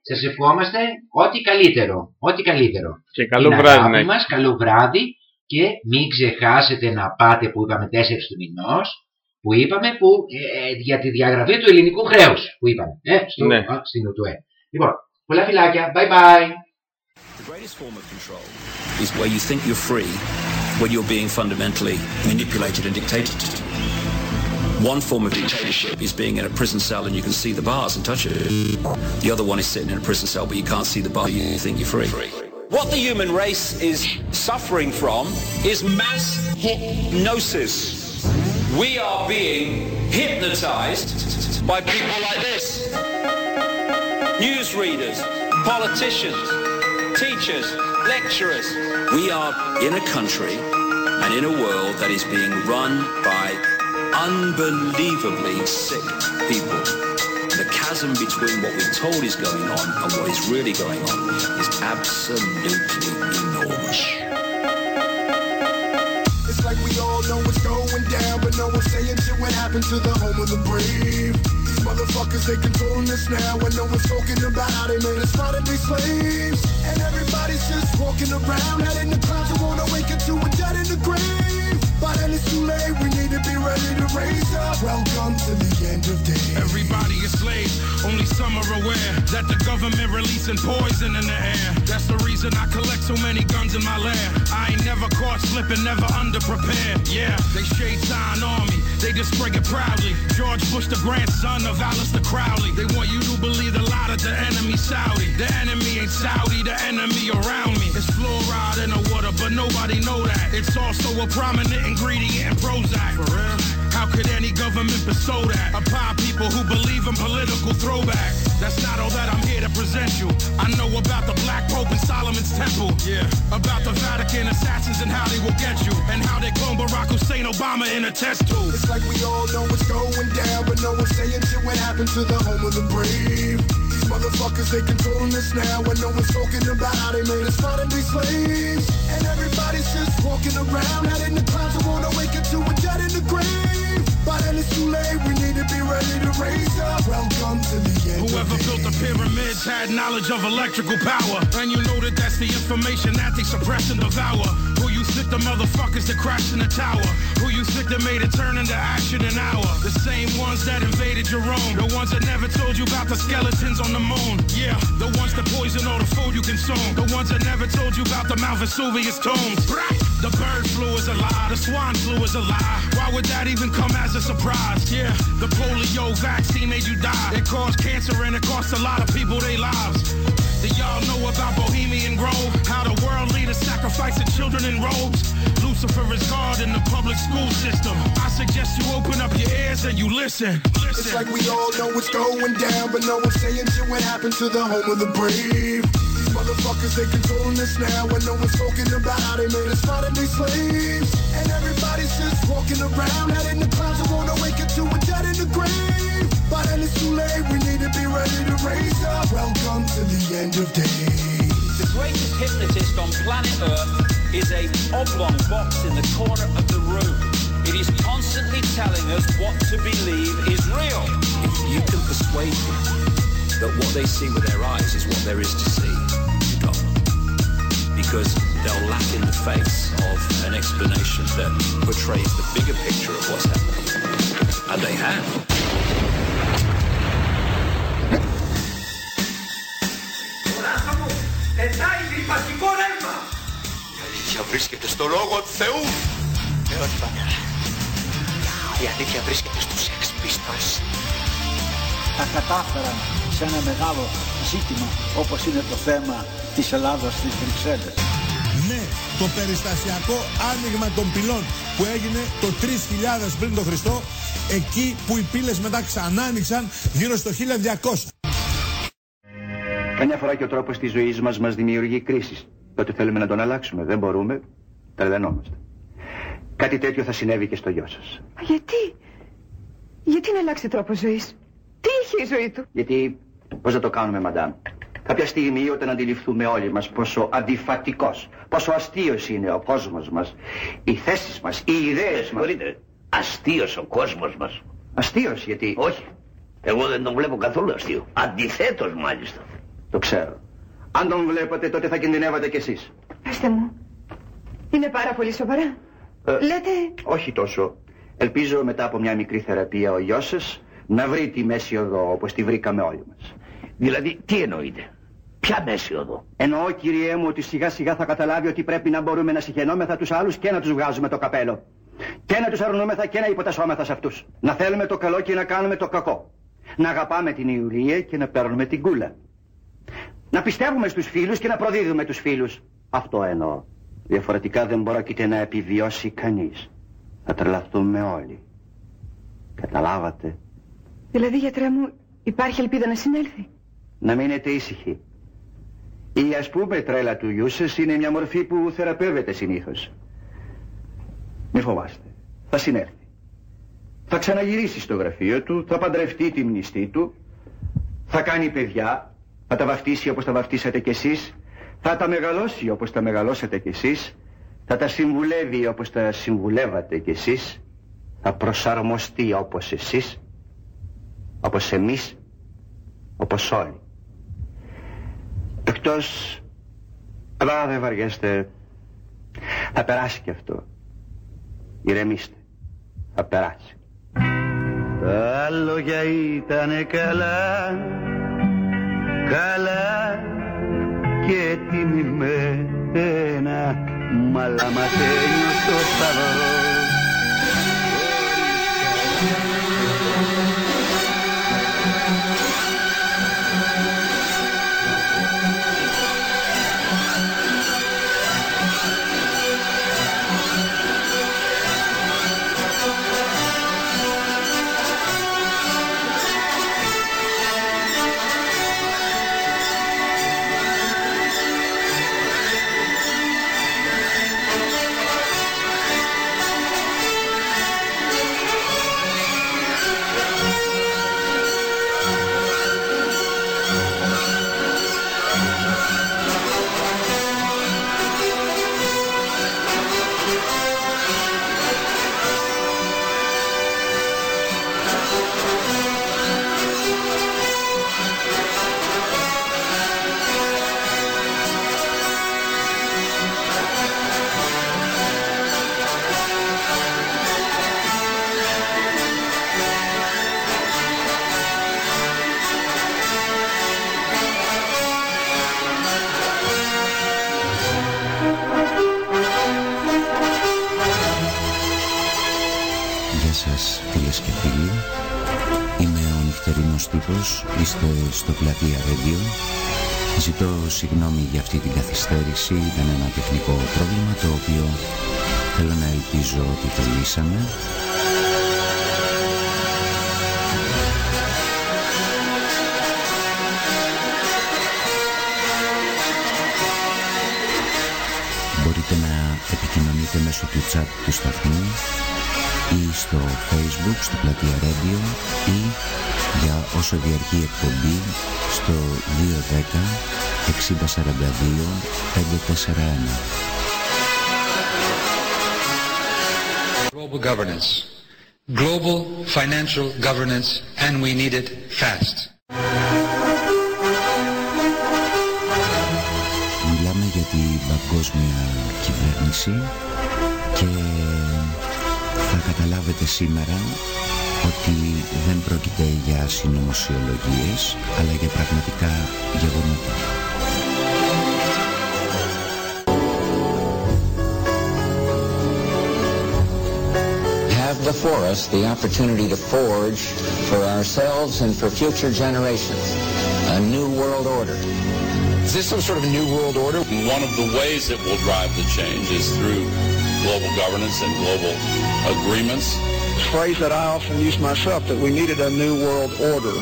Speaker 3: Σας ευχόμαστε ό,τι καλύτερο. Ό,τι καλύτερο.
Speaker 4: Και καλό
Speaker 3: Την
Speaker 4: βράδυ
Speaker 3: αγάπη
Speaker 4: να έχει.
Speaker 3: μας, καλό βράδυ και μην ξεχάσετε να πάτε που είπαμε 4 του μηνός που είπαμε που, ε, ε, για τη διαγραφή του ελληνικού χρέους που είπαμε ε, στο,
Speaker 4: Ναι.
Speaker 3: α, στην ΟΤΟΕ. Λοιπόν, πολλά φιλάκια, bye bye.
Speaker 11: The greatest form of control is where you think you're free when you're being fundamentally manipulated and dictated. One form of dictatorship is being in a prison cell and you can see the bars and touch it. The other one is sitting in a prison cell but you can't see the bar, you think you're free.
Speaker 12: What the human race is suffering from is mass hypnosis. We are being hypnotized by people like this. Newsreaders, politicians, teachers, lecturers.
Speaker 11: We are in a country and in a world that is being run by unbelievably sick people. The chasm between what we're told is going on and what is really going on is absolutely enormous.
Speaker 13: It's like we all know what's going down, but no one's saying shit what happened to the home of the brave. Motherfuckers, they controlling us now. When no one's talking about how they made us and be slaves. And everybody's just walking around, head in the clouds and wanna wake up to a dead in the grave. But then it's too late, we need to be ready to raise up. Welcome to the end of days.
Speaker 14: Everybody is slaves, only some are aware that the government releasing poison in the air. That's the reason I collect so many guns in my lair. I ain't never caught slipping, never underprepared. Yeah, they shade sign on me, they just spray it proudly. George Bush, the grandson of Alistair Crowley. They want you to believe the lie that the enemy Saudi. The enemy ain't Saudi, the enemy around me. It's fluoride in the water, but nobody know that. It's also a prominent ingredient in Prozac. For real? How could any government bestow that upon people who believe in political throwback? That's not all that I'm here to present you. I know about the Black Pope and Solomon's Temple. Yeah. About the Vatican assassins and how they will get you. And how they clone Barack Hussein Obama in a test tube.
Speaker 13: It's like we all know what's going down, but no one's saying shit what happened to the home of the brave. Motherfuckers, they controlling us now, when no one's talking about how they made us and slaves. And everybody's just walking around, head in the clouds and wanna wake up to a dead in the grave. By then it's too late, we need to be ready to raise up. Welcome to the end.
Speaker 14: Whoever built the pyramids had knowledge of electrical power. And you know that that's the information that they suppress and devour. You think the motherfuckers that crashed in the tower? Who you think that made it turn into ash in an hour? The same ones that invaded your own. The ones that never told you about the skeletons on the moon. Yeah, the ones that poison all the food you consume. The ones that never told you about the Mount Vesuvius tombs. The bird flu is a lie. The swine flu is a lie. Why would that even come as a surprise? Yeah, the polio vaccine made you die. It caused cancer and it cost a lot of people their lives. Sacrificing robes? Lucifer is God in the public school system. I suggest you open up your ears and you listen.
Speaker 13: It's like we all know what's going down, but no one's saying shit what happened to the home of the brave. These motherfuckers, they controlling us now, when no one's talking about how they made us fight and be slaves. And everybody's just walking around, head in the clouds and wanna wake up to a dead in the grave. But then it's too late, we need to be ready to raise up. Welcome to the end of days.
Speaker 15: The greatest hypnotist on planet Earth is a oblong box in the corner of the room. It is constantly telling us what to believe is real.
Speaker 11: If you can persuade them that what they see with their eyes is what there is to see, you. Because they'll laugh in the face of an explanation that portrays the bigger picture of what's happening. And they have.
Speaker 16: Corazón.
Speaker 17: Η αλήθεια βρίσκεται στο λόγο του Θεού.
Speaker 18: Ε, όχι πατέρα. Η αλήθεια βρίσκεται στους Sex Pistols.
Speaker 19: τα κατάφεραν σε ένα μεγάλο ζήτημα όπως είναι το θέμα της Ελλάδας στις Βρυξέλλες.
Speaker 20: Ναι, το περιστασιακό άνοιγμα των πυλών που έγινε το 3000 πριν τον Χριστό, εκεί που οι πύλες μετά ξανά άνοιξαν γύρω στο 1200.
Speaker 1: Καμιά φορά και ο τρόπος της ζωής μας μας δημιουργεί κρίσεις. Τότε θέλουμε να τον αλλάξουμε. Δεν μπορούμε. Τρελαινόμαστε. Κάτι τέτοιο θα συνέβη και στο γιο σας.
Speaker 21: Γιατί, γιατί να αλλάξει τρόπο ζωής; Τι είχε η ζωή του;
Speaker 1: Γιατί, πώς θα το κάνουμε, μαντάμ; Κάποια στιγμή όταν αντιληφθούμε όλοι μας πόσο αντιφατικός, πόσο αστείος είναι ο κόσμος μας, οι θέσεις μας, οι ιδέες μας.
Speaker 22: Μπορείτε, αστείος ο κόσμος μας.
Speaker 1: Αστείος γιατί...
Speaker 22: Όχι. Εγώ δεν τον βλέπω καθόλου αστείο. Αντιθέτως μάλιστα.
Speaker 1: Το ξέρω. Αν τον βλέπατε τότε θα κινδυνεύατε κι εσείς.
Speaker 21: Πετε μου, είναι πάρα πολύ σοβαρά.
Speaker 1: Ε,
Speaker 21: Λέτε,
Speaker 1: Όχι τόσο. Ελπίζω μετά από μια μικρή θεραπεία ο γιος σας να βρει τη μέση οδό όπως τη βρήκαμε όλοι μας.
Speaker 22: Δηλαδή, τι εννοείτε; Ποια μέση οδό;
Speaker 1: Εννοώ κυριέ μου ότι σιγά σιγά θα καταλάβει ότι πρέπει να μπορούμε να συγχαινόμεθα τους άλλους και να τους βγάζουμε το καπέλο. Και να τους αρνούμεθα και να υποτασσόμεθα σε αυτούς. Να θέλουμε το καλό και να κάνουμε το κακό. Να αγαπάμε την Ιουλία και να παίρνουμε την κούλα. Να πιστεύουμε στους φίλους και να προδίδουμε τους φίλους. Αυτό εννοώ. Διαφορετικά δεν πρόκειται να επιβιώσει κανείς. Θα τρελαθούμε όλοι. Καταλάβατε.
Speaker 21: δηλαδή γιατρέ μου υπάρχει ελπίδα να συνέλθει;
Speaker 1: Να μείνετε ήσυχοι. Η ας πούμε τρέλα του γιού σας είναι μια μορφή που θεραπεύεται συνήθως. Μη φοβάστε. Θα συνέρθει. Θα ξαναγυρίσει στο γραφείο του, θα παντρευτεί τη μνηστή του, θα κάνει παιδιά, θα τα βαφτίσει όπως τα βαφτίσατε κι εσείς, θα τα μεγαλώσει όπως τα μεγαλώσατε κι εσείς, θα τα συμβουλεύει όπως τα συμβουλεύατε κι εσείς, θα προσαρμοστεί όπως εσείς όπως εμείς, όπως όλοι. Εκτός, αλλά δεν βαριέστε, θα περάσει και αυτό. Ηρεμήστε, θα περάσει.
Speaker 10: Τα λόγια ήτανε καλά, καλά και τιμημένα, μαλά μας ένιωσε ο σταυρός.
Speaker 23: Νυχτερινός τύπος Είστε στο πλατεία Radio Ζητώ συγγνώμη για αυτή την καθυστέρηση. Ήταν ένα τεχνικό πρόβλημα Το οποίο θέλω να ελπίζω ότι το λύσαμε. Μπορείτε να επικοινωνείτε μέσω του chat του σταθμού ή στο facebook, στο πλατεία radio ή για όσο διαρκεί η εκπομπή στο 210 6042 541.
Speaker 24: Global governance. Global financial governance, and we need it fast.
Speaker 23: Μιλάμε για την παγκόσμια κυβέρνηση και θα καταλάβετε σήμερα ότι δεν πρόκειται για συνωμοσιολογίες αλλά για πραγματικά γεγονότα.
Speaker 25: have before us the opportunity to forge for ourselves and for future generations a new world order.
Speaker 26: Is this some sort of a new world order?
Speaker 27: One of the ways that will drive the change is through global governance and global agreements.
Speaker 28: Phrase that I often use myself, that we needed a new world order.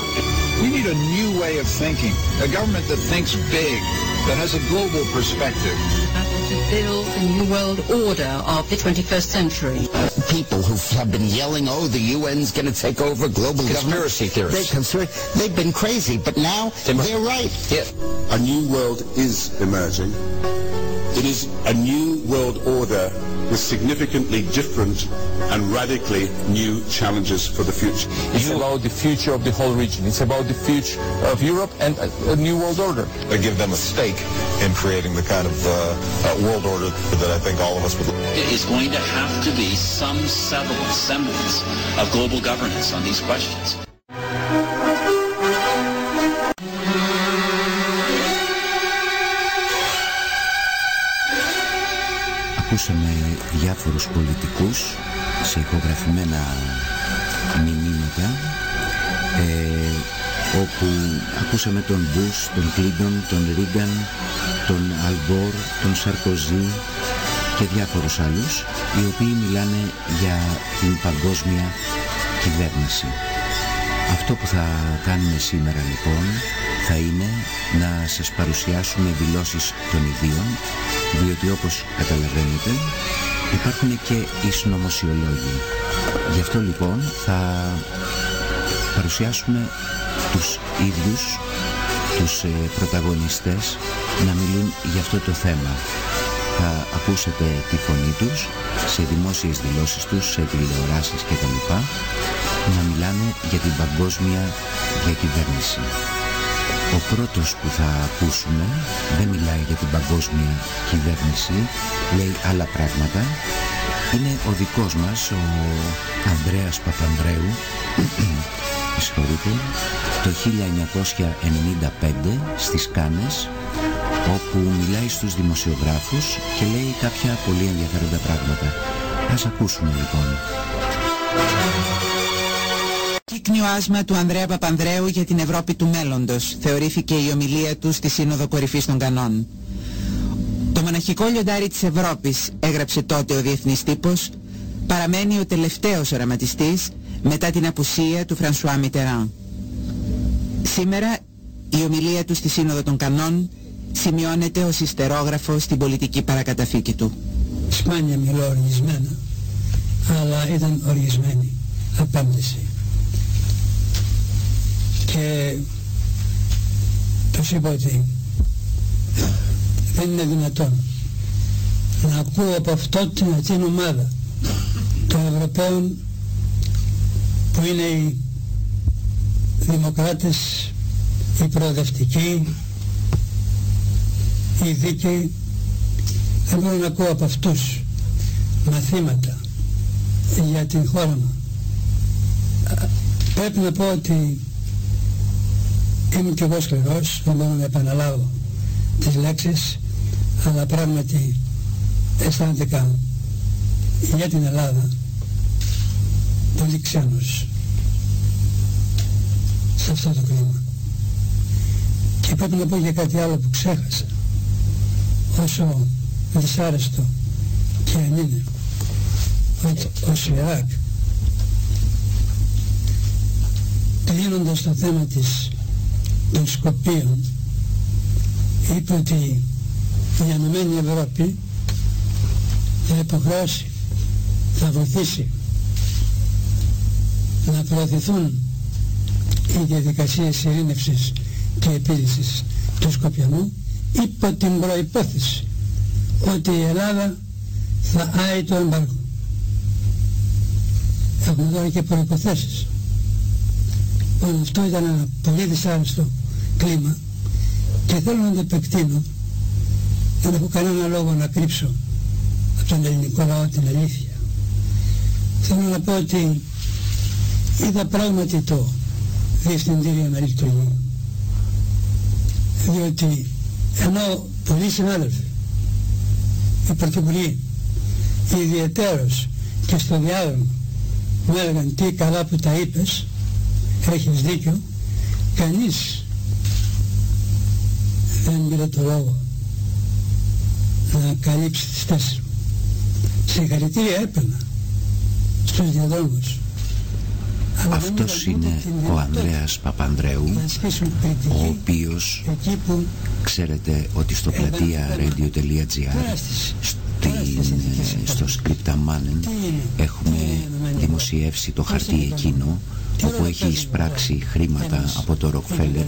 Speaker 29: We need a new way of thinking, a government that thinks big, that has a global perspective.
Speaker 30: to build the new world order of the 21st century.
Speaker 22: People who have been yelling, oh, the UN's going to take over global
Speaker 26: Conspiracy
Speaker 22: government.
Speaker 26: theorists.
Speaker 22: They conspira- they've been crazy, but now they're right.
Speaker 31: A new world is emerging. It is a new world order with significantly different and radically new challenges for the future.
Speaker 26: It's about the future of the whole region. It's about the future of Europe and a, a new world order.
Speaker 32: They give them a stake in creating the kind of uh, uh, world order that I think all of us would.
Speaker 33: It is going to have to be some semblance, semblance of global governance on these questions.
Speaker 23: Ακούσαμε διάφορους πολιτικούς σε ηχογραφημένα μηνύματα ε, όπου ακούσαμε τον Μπούς, τον Κλίντον, τον Ρίγκαν, τον Αλμπόρ, τον Σαρκοζή και διάφορους άλλους οι οποίοι μιλάνε για την παγκόσμια κυβέρνηση. Αυτό που θα κάνουμε σήμερα λοιπόν θα είναι να σας παρουσιάσουμε δηλώσεις των ιδίων διότι όπως καταλαβαίνετε υπάρχουν και οι συνωμοσιολόγοι. Γι' αυτό λοιπόν θα παρουσιάσουμε τους ίδιους τους ε, πρωταγωνιστές να μιλούν για αυτό το θέμα. Θα ακούσετε τη φωνή τους σε δημόσιες δηλώσεις τους, σε τηλεοράσεις κτλ. να μιλάνε για την παγκόσμια διακυβέρνηση. Ο πρώτος που θα ακούσουμε δεν μιλάει για την παγκόσμια κυβέρνηση, λέει άλλα πράγματα. Είναι ο δικός μας, ο Ανδρέας Παπανδρέου, συγχωρείτε, το 1995 στις Κάνες, όπου μιλάει στους δημοσιογράφους και λέει κάποια πολύ ενδιαφέροντα πράγματα. Ας ακούσουμε λοιπόν.
Speaker 34: Κύκνιο άσμα του Ανδρέα Παπανδρέου για την Ευρώπη του μέλλοντος, θεωρήθηκε η ομιλία του στη Σύνοδο Κορυφής των Κανών. Το μοναχικό λιοντάρι της Ευρώπης, έγραψε τότε ο Διεθνής Τύπος, παραμένει ο τελευταίος οραματιστής μετά την απουσία του Φρανσουά Μιτεράν. Σήμερα η ομιλία του στη Σύνοδο των Κανών σημειώνεται ως ιστερόγραφο στην πολιτική παρακαταθήκη του.
Speaker 35: Σπάνια μιλώ οργισμένα, αλλά ήταν οργισμένη απάντηση. Και τους είπα ότι δεν είναι δυνατόν να ακούω από αυτό την, την ομάδα των Ευρωπαίων που είναι οι δημοκράτες, οι προοδευτικοί, οι δίκαιοι δεν μπορώ να ακούω από αυτούς μαθήματα για την χώρα μου. Πρέπει να πω ότι είμαι κι εγώ σκληρός, δεν μπορώ να επαναλάβω τις λέξεις, αλλά πράγματι αισθάνθηκα για την Ελλάδα πολύ ξένος σε αυτό το κλίμα. Και πρέπει να πω για κάτι άλλο που ξέχασα όσο δυσάρεστο και αν είναι ότι ο Σιράκ κλείνοντας το θέμα της των Σκοπίων είπε ότι η Ενωμένη Ευρώπη θα υποχρεώσει θα βοηθήσει να προωθηθούν οι διαδικασίες ειρήνευσης και επίλυσης του Σκοπιανού υπό την προϋπόθεση ότι η Ελλάδα θα άει το εμπάργο. Έχουμε τώρα και προϋποθέσεις. Όλο αυτό ήταν ένα πολύ δυσάρεστο κλίμα και θέλω να το επεκτείνω δεν έχω κανένα λόγο να κρύψω από τον ελληνικό λαό την αλήθεια. Θέλω να πω ότι είδα πράγματι το διευθυντήριο να λειτουργεί. Διότι ενώ πολλοί συνάδελφοι, οι πρωτοβουλοί, ιδιαιτέρως και στο διάδρομο μου έλεγαν τι καλά που τα είπες, έχεις δίκιο, κανείς δεν πήρε το λόγο να καλύψει τις θέσεις μου. Συγχαρητήρια έπαιρνα στους διαδρόμους.
Speaker 23: Αυτός είναι ο Ανδρέας Παπανδρέου, ο οποίος ξέρετε ότι στο πλατεία radio.gr στο Scriptamanen έχουμε δημοσιεύσει το χαρτί εκείνο όπου έχει εισπράξει χρήματα από το Ροκφέλερ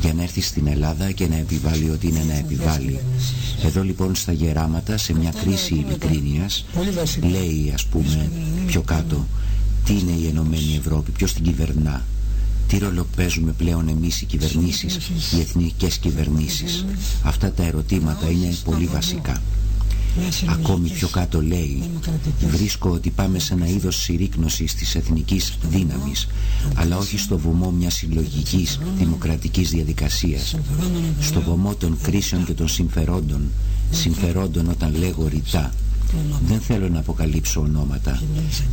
Speaker 23: για να έρθει στην Ελλάδα και να επιβάλλει ό,τι είναι να επιβάλλει. Εδώ λοιπόν στα γεράματα σε μια κρίση ειλικρίνειας λέει ας πούμε πιο κάτω τι είναι η Ενωμένη Ευρώπη, ποιος την κυβερνά, τι ρόλο παίζουμε πλέον εμείς οι κυβερνήσεις, οι εθνικές κυβερνήσεις; Αυτά τα ερωτήματα είναι πολύ βασικά. Ακόμη πιο κάτω λέει Βρίσκω ότι πάμε σε ένα είδος συρρήκνωσης της εθνικής δύναμης αλλά όχι στο βωμό μιας συλλογικής δημοκρατικής διαδικασίας στο βωμό των κρίσεων και των συμφερόντων συμφερόντων όταν λέγω ρητά δεν θέλω να αποκαλύψω ονόματα.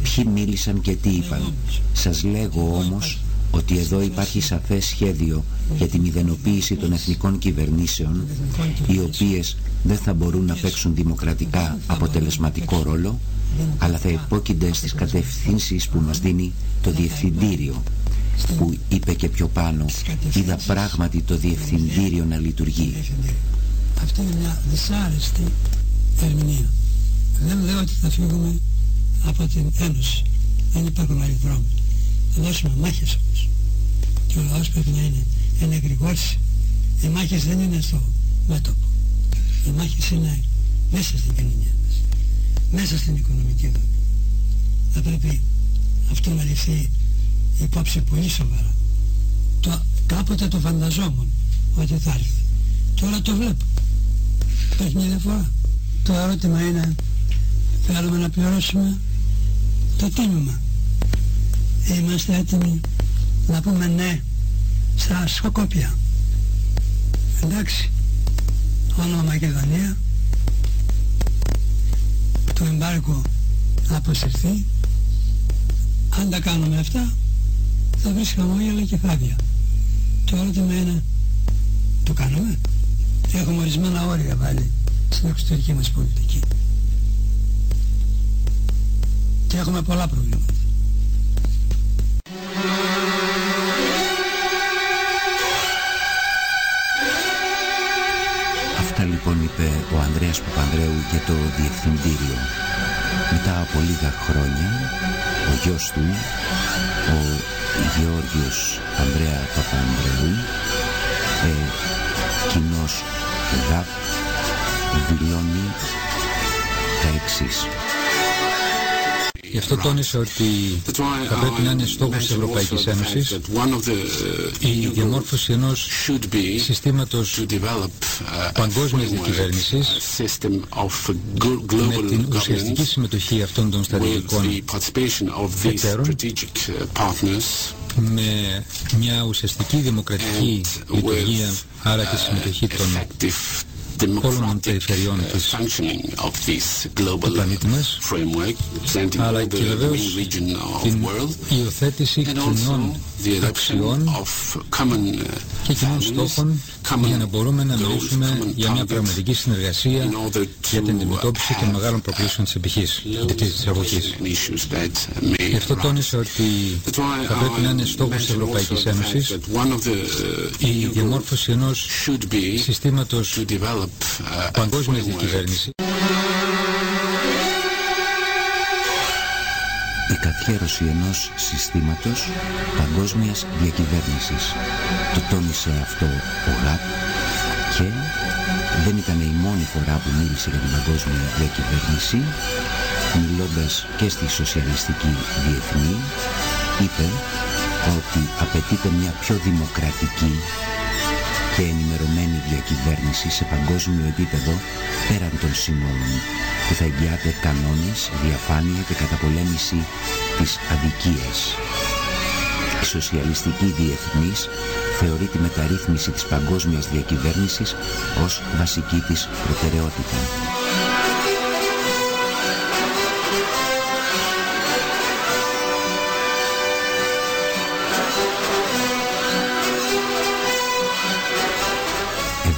Speaker 23: Ποιοι μίλησαν και τι είπαν. Σας λέγω όμως ότι εδώ υπάρχει σαφές σχέδιο για τη μηδενοποίηση των εθνικών κυβερνήσεων οι οποίες δεν θα μπορούν να παίξουν δημοκρατικά αποτελεσματικό ρόλο αλλά θα υπόκεινται στις κατευθύνσεις που μας δίνει το Διευθυντήριο που είπε και πιο πάνω είδα πράγματι το Διευθυντήριο να λειτουργεί.
Speaker 35: Αυτή είναι μια δυσάρεστη ερμηνεία. Δεν λέω ότι θα φύγουμε από την Ένωση. Δεν υπάρχουν άλλοι δρόμοι. Θα δώσουμε μάχες όμως. Και ο λαός πρέπει να είναι εν εγρηγόρηση. Οι μάχες δεν είναι στο μέτωπο. Οι μάχες είναι μέσα στην κοινωνία μας, μέσα στην οικονομική δομή. Θα πρέπει αυτό να ληφθεί υπόψη πολύ σοβαρά. Το, κάποτε το φανταζόμουν ότι θα έρθει. Τώρα το βλέπω. Υπάρχει μια διαφορά. Το ερώτημα είναι θέλουμε να πληρώσουμε το τίμημα. Είμαστε έτοιμοι να πούμε ναι στα σκοκόπια. Εντάξει. Όνομα Μακεδονία. Το εμπάρκο να αποσυρθεί. Αν τα κάνουμε αυτά θα βρει χαμόγελα και χάδια. Το ερώτημα είναι το κάνουμε; Έχουμε ορισμένα όρια βάλει στην εξωτερική μας πολιτική. Και έχουμε πολλά προβλήματα.
Speaker 23: Λοιπόν είπε ο Ανδρέας Παπανδρέου για το Διευθυντήριο. Μετά από λίγα χρόνια, ο γιος του, ο Γεώργιος Ανδρέα Παπανδρέου, ε, κοινός ΓΑΠ, δηλώνει τα εξής.
Speaker 36: Γι' αυτό τόνισε ότι θα πρέπει να είναι στόχος της Ευρωπαϊκής Ένωσης η διαμόρφωση ενός συστήματος παγκόσμιας διακυβέρνησης με την ουσιαστική συμμετοχή αυτών των στρατηγικών εταίρων με μια ουσιαστική δημοκρατική λειτουργία άρα και συμμετοχή των όλων των περιφερειών της του πλανήτη μας αλλά και βεβαίως την υιοθέτηση κοινών αξιών και κοινών στόχων για να μπορούμε να μιλήσουμε για μια πραγματική συνεργασία για την αντιμετώπιση των μεγάλων προκλήσεων της επιχής, της εποχής. Γι' αυτό τόνισε ότι θα πρέπει να είναι στόχος της Ευρωπαϊκής Ένωσης η διαμόρφωση ενός συστήματος παγκόσμιας διακυβέρνησης
Speaker 23: η καθιέρωση ενός συστήματος παγκόσμιας διακυβέρνησης. Το τόνισε αυτό ο ΓΑΠ και δεν ήταν η μόνη φορά που μίλησε για την παγκόσμια διακυβέρνηση. Μιλώντας και στη σοσιαλιστική διεθνή, είπε ότι απαιτείται μια πιο δημοκρατική και ενημερωμένη διακυβέρνηση σε παγκόσμιο επίπεδο πέραν των συνόρων που θα εγγυάται κανόνες, διαφάνεια και καταπολέμηση της αδικίας. Η σοσιαλιστική διεθνής θεωρεί τη μεταρρύθμιση της παγκόσμιας διακυβέρνησης ως βασική της προτεραιότητα.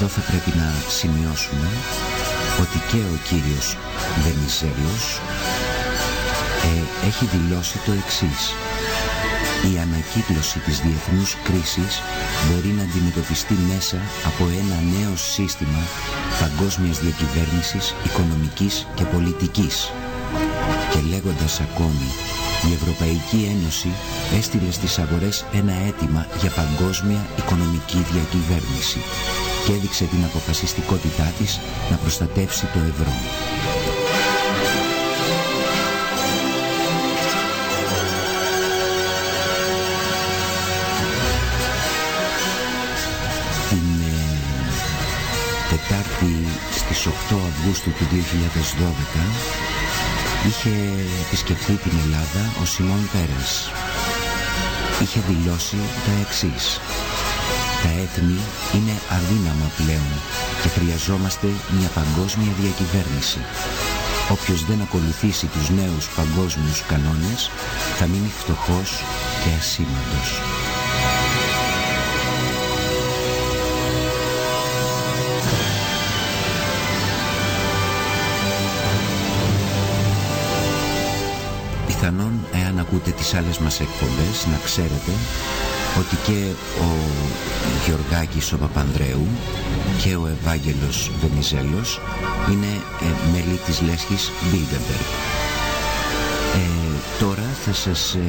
Speaker 23: Εδώ θα πρέπει να σημειώσουμε ότι και ο κύριος Βενιζέλος ε, έχει δηλώσει το εξής. Η ανακύκλωση της διεθνούς κρίσης μπορεί να αντιμετωπιστεί μέσα από ένα νέο σύστημα παγκόσμιας διακυβέρνησης, οικονομικής και πολιτικής. Και λέγοντας ακόμη, η Ευρωπαϊκή Ένωση έστειλε στις αγορές ένα αίτημα για παγκόσμια οικονομική διακυβέρνηση και έδειξε την αποφασιστικότητά της να προστατεύσει το ευρώ. Την ε, Τετάρτη στις 8 Αυγούστου του 2012 είχε επισκεφθεί την Ελλάδα ο Σιμών Πέρες. Είχε δηλώσει τα εξής. Τα έθνη είναι αδύναμα πλέον και χρειαζόμαστε μια παγκόσμια διακυβέρνηση. Όποιος δεν ακολουθήσει τους νέους παγκόσμιους κανόνες θα μείνει φτωχός και ασήμαντος. Πιθανόν, εάν ακούτε τις άλλες μας εκπομπές, να ξέρετε ότι και ο Γεωργάκης ο Παπανδρέου και ο Ευάγγελος Βενιζέλος είναι ε, μέλη της λέσχης Bilderberg. Ε, τώρα θα σας ε,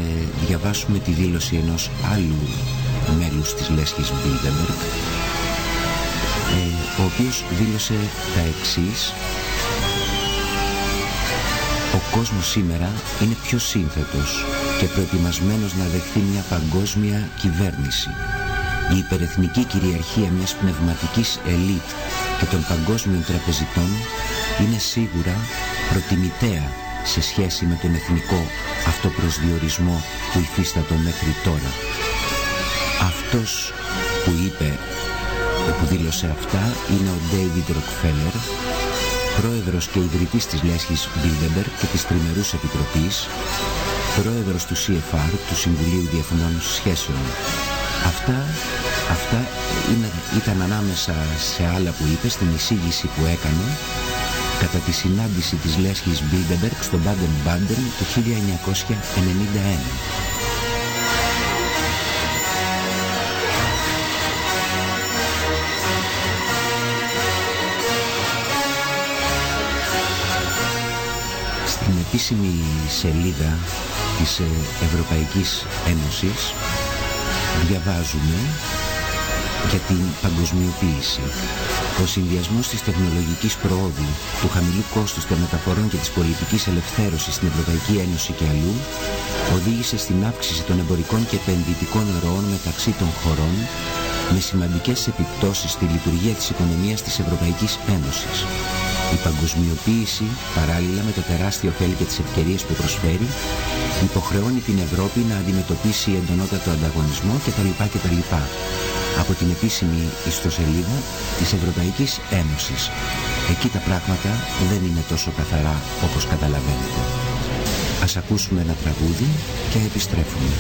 Speaker 23: διαβάσουμε τη δήλωση ενός άλλου μέλους της λέσχης Bilderberg ε, ο οποίος δήλωσε τα εξής Ο κόσμος σήμερα είναι πιο σύνθετος και προετοιμασμένος να δεχθεί μια παγκόσμια κυβέρνηση. Η υπερεθνική κυριαρχία μιας πνευματικής ελίτ και των παγκόσμιων τραπεζιτών είναι σίγουρα προτιμητέα σε σχέση με τον εθνικό αυτοπροσδιορισμό που υφίστατο μέχρι τώρα. Αυτός που είπε, που δήλωσε αυτά, είναι ο David Rockefeller, πρόεδρος και ιδρυτής της λέσχης Bilderberg και της Τριμερούς Επιτροπής, πρόεδρος του CFR, του Συμβουλίου Διεθνών Σχέσεων. Αυτά, αυτά είναι, ήταν ανάμεσα σε άλλα που είπε στην εισήγηση που έκανε κατά τη συνάντηση της λέσχης Bilderberg στο Baden-Baden το 1991. Επίσημη σελίδα της ε, Ευρωπαϊκής Ένωσης διαβάζουμε για την παγκοσμιοποίηση. Ο συνδυασμός της τεχνολογικής προόδου, του χαμηλού κόστους των μεταφορών και της πολιτικής ελευθέρωσης στην Ευρωπαϊκή Ένωση και αλλού οδήγησε στην αύξηση των εμπορικών και επενδυτικών ροών μεταξύ των χωρών με σημαντικές επιπτώσεις στη λειτουργία της οικονομίας της Ευρωπαϊκής Ένωσης. Η παγκοσμιοποίηση, παράλληλα με το τεράστιο ωφέλη και τις ευκαιρίες που προσφέρει, υποχρεώνει την Ευρώπη να αντιμετωπίσει εντονότατο ανταγωνισμό κτλ. κτλ από την επίσημη ιστοσελίδα της Ευρωπαϊκής Ένωσης. Εκεί τα πράγματα δεν είναι τόσο καθαρά όπως καταλαβαίνετε. Ας ακούσουμε ένα τραγούδι και επιστρέφουμε.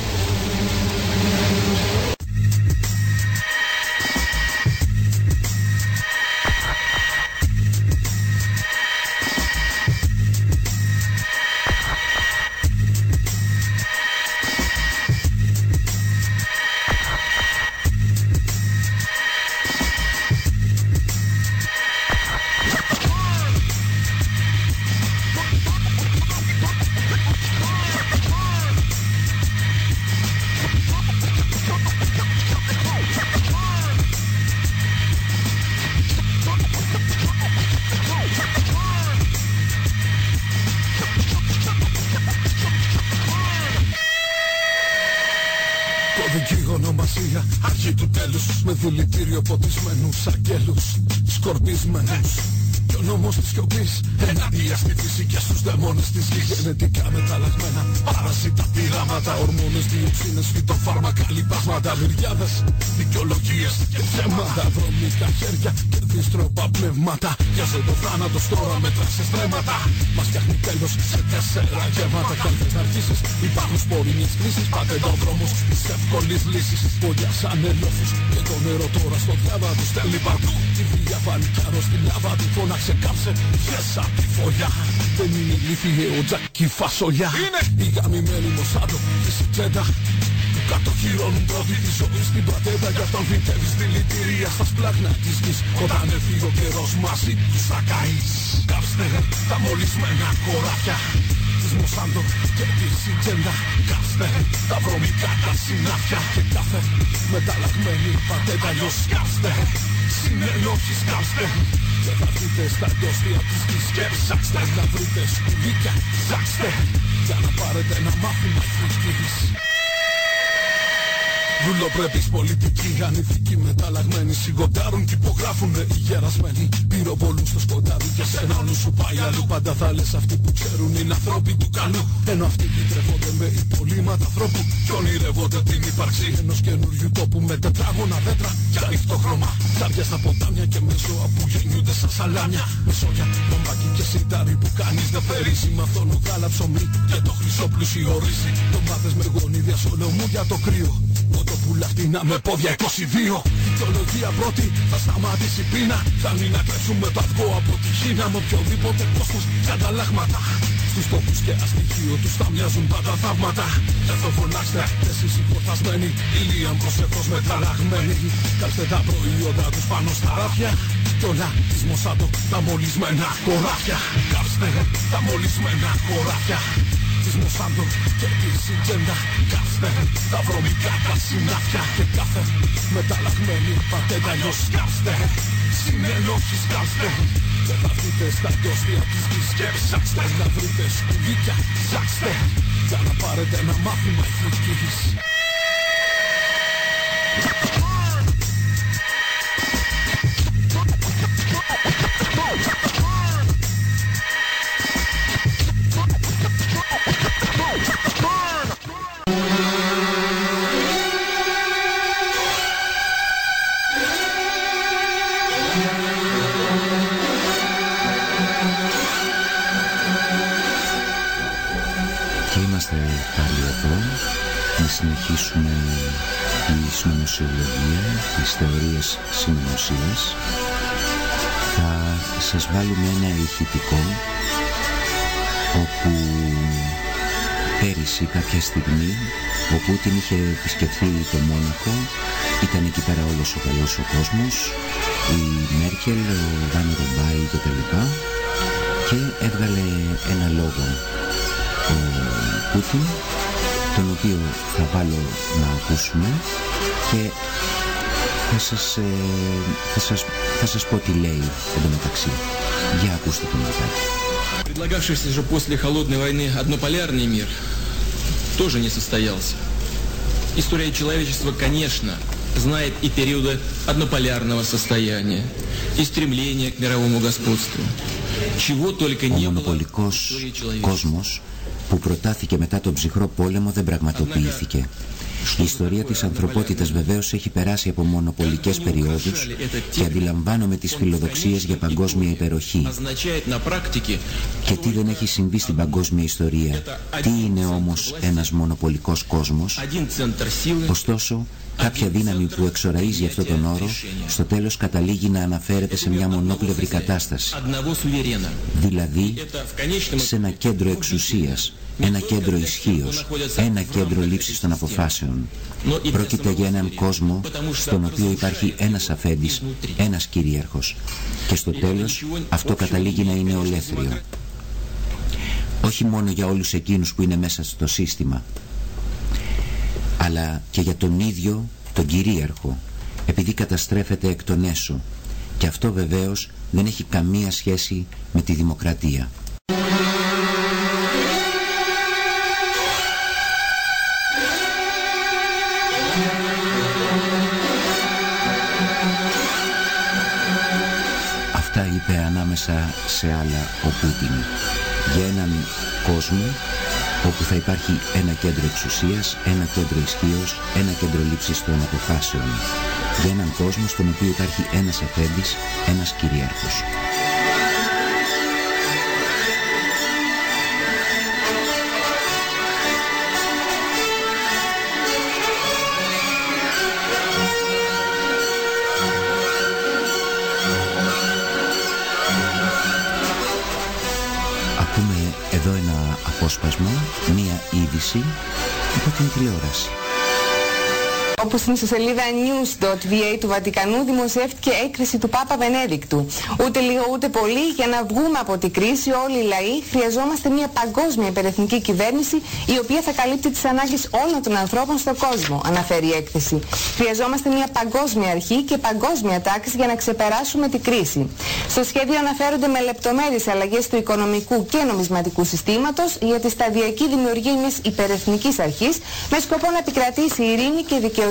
Speaker 13: Σιωπής. Ενάντια στη φύση και στους δαιμόνες της γης. Γενετικά μεταλλαγμένα παρασίτα πειράματα ορμόνες, διοξίνες, φυτοφάρμακα, λιπάσματα, μυριάδες δικαιολογίες και ψέματα. Βρωμικά χέρια και δίστροπα πνεύματα. Πιάσε το θάνατος τώρα μέτρα σε στρέμματα. Μας φτιάχνει τέλος σε τέσσερα γεύματα. Κι αν θες να αρχίσεις υπάρχουν σπόροι μιας κρίσης Πάτε το δρόμος της εύκολης λύσης. Πόδια σαν ελόφους και το νερό τώρα στο διάβα τους. Στέλνει παντού Τη βία φανικάρω στην λάβα του. Φώναξε κάψε Γέσα τη φωλιά. Δεν είναι ηλίθιε ο τζάκι φασολιά. Είναι. Η γαμημένη Μοσάντο και η Σιτζέντα Κατοχυρώνουν πρώτη της ζωής στην πατέντα. Γι' αυτόν φυτεύεις δηλητήρια στα σπλάχνα της γης. Όταν έρθει ο καιρός μαζί τους θα καείς Κάψτε τα μολυσμένα κοράκια της Μοσάντο και της Σιτζέντα Κάψτε τα βρωμικά τα συνάφια Και κάθε μεταλλαγμένη πατέντα. Αλλιώς κάψτε Συνενόχεις κάψτε και θα βρείτε στα ντόστια της γης και ψάξτε Να βρείτε σκουλίκια, ψάξτε. Για να πάρετε ένα μάθημα ηθικής Δουλοπρέπεις πολιτικοί, ανηθικοί μεταλλαγμένοι Σιγοντάρουν και υπογράφουνε οι γερασμένοι. Πυροβολούν στο σκοτάδι και σένα όλου σου πάει αλλού. Πάντα θα λες αυτοί που ξέρουν είναι ανθρώποι του καλού. Ενώ αυτοί τρέφονται με υπολείμματα ανθρώπου Κι ονειρεύονται την ύπαρξη ενός καινούριου τόπου Με τετράγωνα δέντρα και ανοιχτό χρώμα. Ψάρια στα ποτάμια και με ζώα που γεννιούνται σαν σαλάμια. Με σόγια, μπαμπάκι και σιτάρι που κανείς δεν φερίσει Με αυτόν ο γάλα ψωμί και το χρυσό πλούσιο ρύζι. Ντομάτες με γονίδια σολομού για το κρύο Κοτοπούλα φτηνά με πόδια 22 Δικαιολογία πρώτη θα σταματήσει πείνα. Φτάνει να κλέψουμε το αυγό από τη Χίνα. Με οποιοδήποτε κόστος και ανταλλάγματα. Στους τόπους και αστοιχείο τους θα μοιάζουν πάντα θαύματα. Εδώ φωνάξτε εσείς οι φορτασμένοι Ηλίαν προσεχώς μεταλλαγμένοι. Κάψτε τα προϊόντα τους πάνω στα ράφια. Κι όλα της Μοσάντο τα μολυσμένα χωράφια Κάψτε τα μολυσμένα χωράφια της Μοσάντο και της Σιτζέντα Κάψτε τα βρωμικά τα συνάφια Και κάθε μεταλλαγμένη πατέντα αλλιώς κάψτε Συνενόχεις κάψτε Δεν θα βρείτε στα ντόστια της γης. Και ψάξτε να βρείτε σκουλίκια Ψάξτε για να πάρετε ένα μάθημα ηθικής
Speaker 23: συνεχίσουμε τη συνωμοσιολογία, τις θεωρίες συνωμοσίας. Θα σας βάλουμε ένα ηχητικό όπου πέρυσι κάποια στιγμή ο Πούτιν είχε επισκεφθεί το Μόναχο ήταν εκεί πέρα όλος ο καλός ο κόσμος η Μέρκελ, ο Βαν Ρομπάι και τα λοιπά και έβγαλε ένα λόγο ο Πούτιν τον οποίο θα βάλω να ακούσουμε και θα σας, ε, θα σας, θα σας πω τι λέει εντωμεταξύ. Για ακούστε τον μετά.
Speaker 37: Предлагавшийся же после холодной войны однополярный мир тоже не состоялся. История человечества, конечно, знает и периоды однополярного состояния, и стремления к мировому господству. Чего только не было в истории человечества.
Speaker 23: που προτάθηκε μετά τον ψυχρό πόλεμο δεν πραγματοποιήθηκε. Η ιστορία της ανθρωπότητας βεβαίως έχει περάσει από μονοπολικές περιόδους και αντιλαμβάνομαι τις φιλοδοξίες για παγκόσμια υπεροχή. Και τι δεν έχει συμβεί στην παγκόσμια ιστορία. Τι είναι όμως ένας μονοπολικός κόσμος. Ωστόσο, Κάποια δύναμη που εξοραίζει αυτό τον όρο, στο τέλος καταλήγει να αναφέρεται σε μια μονόπλευρη κατάσταση. Δηλαδή, σε ένα κέντρο εξουσίας, ένα κέντρο ισχύως, ένα κέντρο λήψης των αποφάσεων. Πρόκειται για έναν κόσμο στον οποίο υπάρχει ένας αφέντης, ένας κυρίαρχος. Και στο τέλος αυτό καταλήγει να είναι ολέθριο. Όχι μόνο για όλους εκείνους που είναι μέσα στο σύστημα, αλλά και για τον ίδιο τον κυρίαρχο, επειδή καταστρέφεται εκ των έσω. Και αυτό βεβαίως δεν έχει καμία σχέση με τη δημοκρατία. Αυτά είπε ανάμεσα σε άλλα ο Πούτιν για έναν κόσμο όπου θα υπάρχει ένα κέντρο εξουσίας, ένα κέντρο ισχύω, ένα κέντρο λήψης των αποφάσεων. Για έναν κόσμο στον οποίο υπάρχει ένας αφέντης, ένας κυρίαρχος. Απόσπασμα, μία είδηση από την τηλεόραση.
Speaker 38: Όπως είναι στη σελίδα news.va του Βατικανού, δημοσιεύτηκε έκκληση του Πάπα Βενέδικτου. Ούτε λίγο ούτε πολύ, για να βγούμε από την κρίση, όλοι οι λαοί χρειαζόμαστε μια παγκόσμια υπερεθνική κυβέρνηση, η οποία θα καλύπτει τις ανάγκες όλων των ανθρώπων στον κόσμο, αναφέρει η έκθεση. Χρειαζόμαστε μια παγκόσμια αρχή και παγκόσμια τάξη για να ξεπεράσουμε την κρίση. Στο σχέδιο αναφέρονται με λεπτομέρειες αλλαγές του οικονομικού και νομισματικού συστήματος για τη σταδιακή δημιουργία μιας υπερεθνικής αρχής με σκοπό να επικρατήσει η ειρήνη και δικαιοσύνη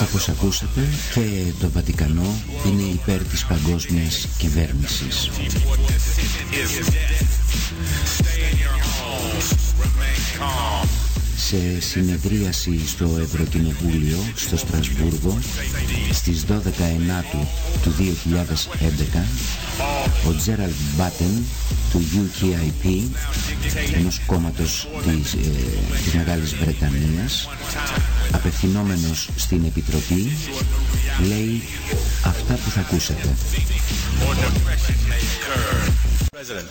Speaker 38: Όπως ακούσατε και το Βατικανό είναι υπέρ της παγκόσμιας κυβέρνησης. Σε συνεδρίαση στο Ευρωκοινοβούλιο στο Στρασβούργο στις 12 Ενάτου του 2011 ο Τζέραλ Μπάτεν του UKIP ενός κόμματος της, ε, της Μεγάλης Βρετανίας απευθυνόμενος στην Επιτροπή λέει αυτά που θα ακούσετε
Speaker 39: President,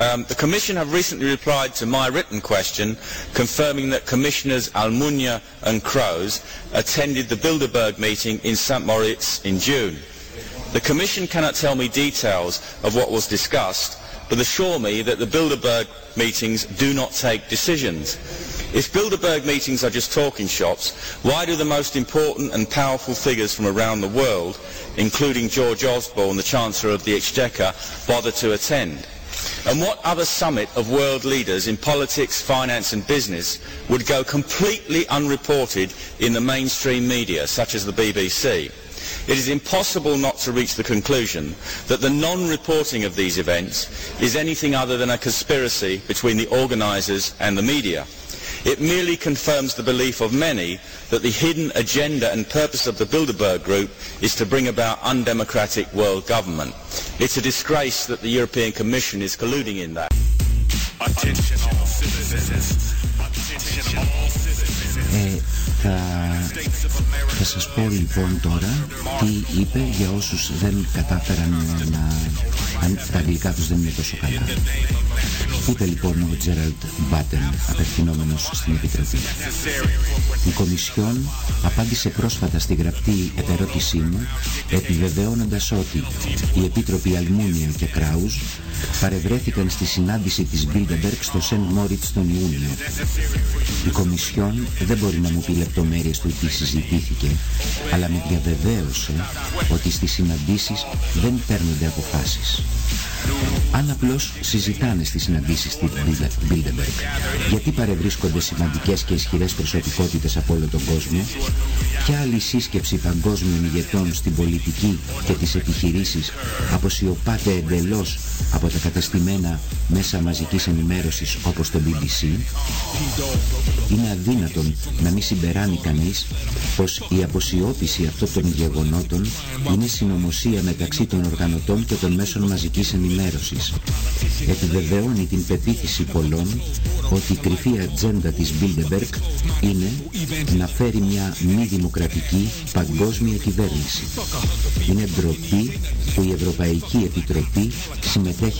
Speaker 39: um, the Commission have recently replied to my written question confirming that Commissioners Almunia and Kroes attended the Bilderberg meeting in St Moritz in June. The Commission cannot tell me details of what was discussed, but assure me that the Bilderberg meetings do not take decisions. If Bilderberg meetings are just talking shops, why do the most important and powerful figures from around the world, including George Osborne, the Chancellor of the Exchequer, bother to attend? And what other summit of world leaders in politics, finance and business would go completely unreported in the mainstream media, such as the BBC? It is impossible not to reach the conclusion that the non-reporting of these events is anything other than a conspiracy between the organisers and the media. It merely confirms the belief of many that the hidden agenda and purpose of the Bilderberg Group is to bring about undemocratic world government. It's a disgrace that the European Commission is colluding in that.
Speaker 23: Attention all citizens. Attention all citizens. Mm. Θα, θα σας πω λοιπόν τώρα τι είπε για όσους δεν κατάφεραν να... αν τα αγγλικά τους δεν είναι τόσο καλά. Είπε λοιπόν ο Τζέραλτ Μπάτεν, απευθυνόμενος στην Επιτροπή. Η Κομισιόν απάντησε πρόσφατα στη γραπτή επερώτησή μου, επιβεβαιώνοντας ότι οι Επίτροποι Αλμούνια και Κράους παρευρέθηκαν στη συνάντηση της Bilderberg στο Σεν Μόριτς τον Ιούνιο. Η Κομισιόν δεν μπορεί να μου πει λεπτομέρειες του τι συζητήθηκε, αλλά με διαβεβαίωσε ότι στις συναντήσεις δεν παίρνονται αποφάσεις. Αν απλώς συζητάνε στις συναντήσεις στην Bilderberg, γιατί παρευρίσκονται σημαντικές και ισχυρές προσωπικότητες από όλο τον κόσμο, ποια άλλη σύσκεψη παγκόσμιων ηγετών στην πολιτική και τις επιχειρήσεις αποσιωπάται εντελώς από τα καταστημένα μέσα μαζικής ενημέρωσης όπως το BBC, είναι αδύνατον να μην συμπεράνει κανείς πως η αποσιώπηση αυτών των γεγονότων είναι συνωμοσία μεταξύ των οργανωτών και των μέσων μαζικής ενημέρωσης. Επιβεβαιώνει την πεποίθηση πολλών ότι η κρυφή ατζέντα της Bilderberg είναι να φέρει μια μη δημοκρατική παγκόσμια κυβέρνηση. Είναι ντροπή που η Ευρωπαϊκή Επιτροπή συμμετέχει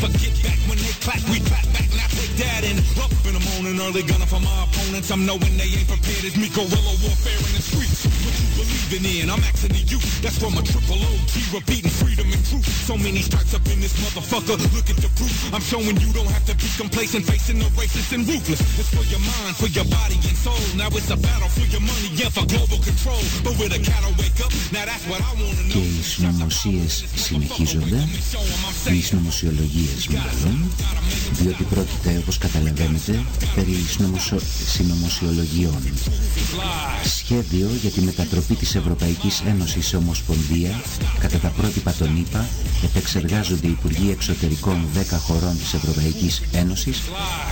Speaker 23: Forget back when they clap, we clap back. Now take that and up in the morning early gunning for my opponents. I'm knowing they ain't prepared as me guerrilla warfare in the streets. What you believing in? I'm asking the youth. That's from a triple OG repeating freedom and truth. So many stripes up in this motherfucker. Look at the proof. I'm showing you don't have to be complacent, facing the racist and ruthless. It's for your mind, for your body and soul. Now it's a battle for your money and for global control. But with a cattle wake up, now that's what I want to know. Και οι συνωμοσίες συνεχίζονται, οι συνωμοσιολογίες μάλλον, διότι πρόκειται, όπως καταλαβαίνετε, περί συνωμοσιολογιών. Σχέδιο για τη μετατροπή της Ευρωπαϊκής Ένωσης σε Ομοσπονδία. Κατά τα πρότυπα των ΗΠΑ επεξεργάζονται οι Υπουργοί Εξωτερικών 10 χωρών της Ευρωπαϊκής Ένωσης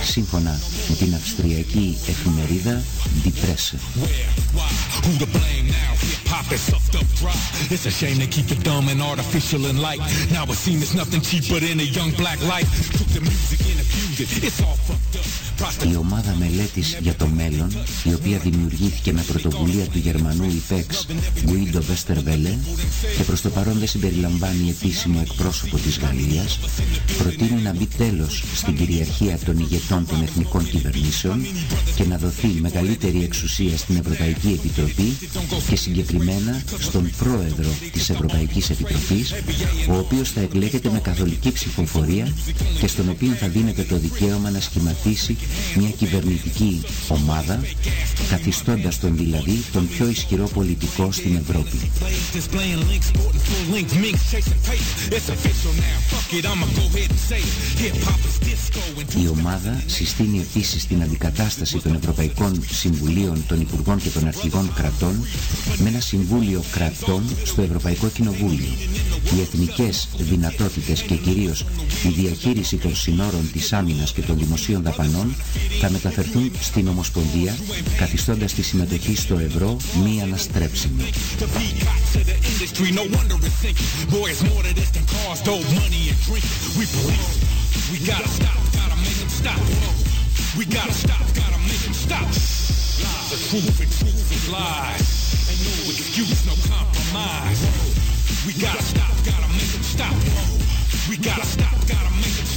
Speaker 23: σύμφωνα με την Αυστριακή εφημερίδα Die Presse. It's a shame they keep it dumb and artificial and light. Now it seems it's nothing cheaper than a young black life. Took the music and infused it. It's all fucked up. Η ομάδα μελέτης για το μέλλον, η οποία δημιουργήθηκε με πρωτοβουλία του Γερμανού ΙΠΕΞ Guido Westerwelle και προς το παρόν δεν συμπεριλαμβάνει επίσημο εκπρόσωπο της Γαλλίας, προτείνει να μπει τέλος στην κυριαρχία των ηγετών των εθνικών κυβερνήσεων και να δοθεί μεγαλύτερη εξουσία στην Ευρωπαϊκή Επιτροπή και συγκεκριμένα στον πρόεδρο της Ευρωπαϊκής Επιτροπής, ο οποίος θα εκλέγεται με καθολική ψηφοφορία και στον οποίο θα δίνεται το δικαίωμα να σχηματίσει μια κυβερνητική ομάδα, καθιστώντας τον δηλαδή τον πιο ισχυρό πολιτικό στην Ευρώπη. Η ομάδα συστήνει επίσης την αντικατάσταση των Ευρωπαϊκών Συμβουλίων των Υπουργών και των Αρχηγών Κρατών με ένα Συμβούλιο Κρατών στο Ευρωπαϊκό Κοινοβούλιο. Οι εθνικές δυνατότητες και κυρίως η διαχείριση των συνόρων της άμυνας και και των δημοσίων δαπανών θα μεταφερθούν στην Ομοσπονδία, καθιστώντας τη συμμετοχή στο ευρώ μη αναστρέψιμη.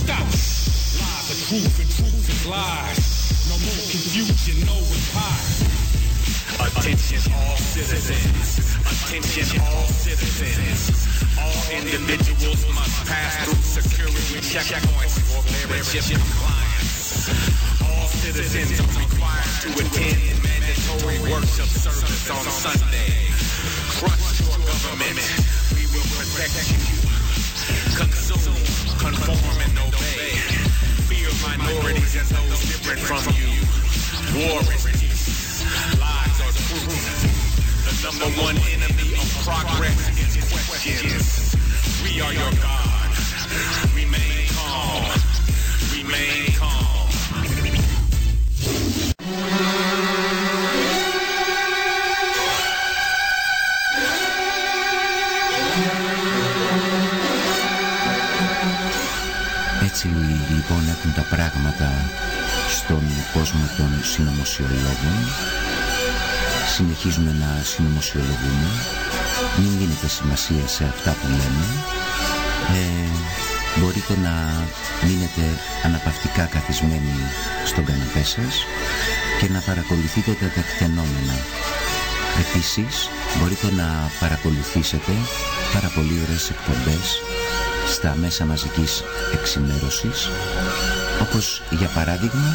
Speaker 23: Stop. Truth and truth is lies. No more confusion, no empire. Attention all citizens. Attention all citizens. All individuals must pass through security checkpoints for membership compliance. All citizens are required to attend mandatory worship service on Sunday. Trust your government. We will protect you. Consume, conform, and obey fear of minorities different from you. War is peace. Lies are truth. The number one enemy of progress is questions. We are your God. Remain calm. Remain calm. It's λοιπόν έχουν τα πράγματα στον κόσμο των συνωμοσιολόγων. Συνεχίζουμε να συνωμοσιολογούμε. Μην δίνετε σημασία σε αυτά που λέμε. Ε, μπορείτε να μείνετε αναπαυτικά καθισμένοι στον καναπέ σας και να παρακολουθείτε τα τεκτενόμενα. Επίσης, μπορείτε να παρακολουθήσετε πάρα πολύ ωραίες εκπομπές στα μέσα μαζικής εξημέρωσης όπως για παράδειγμα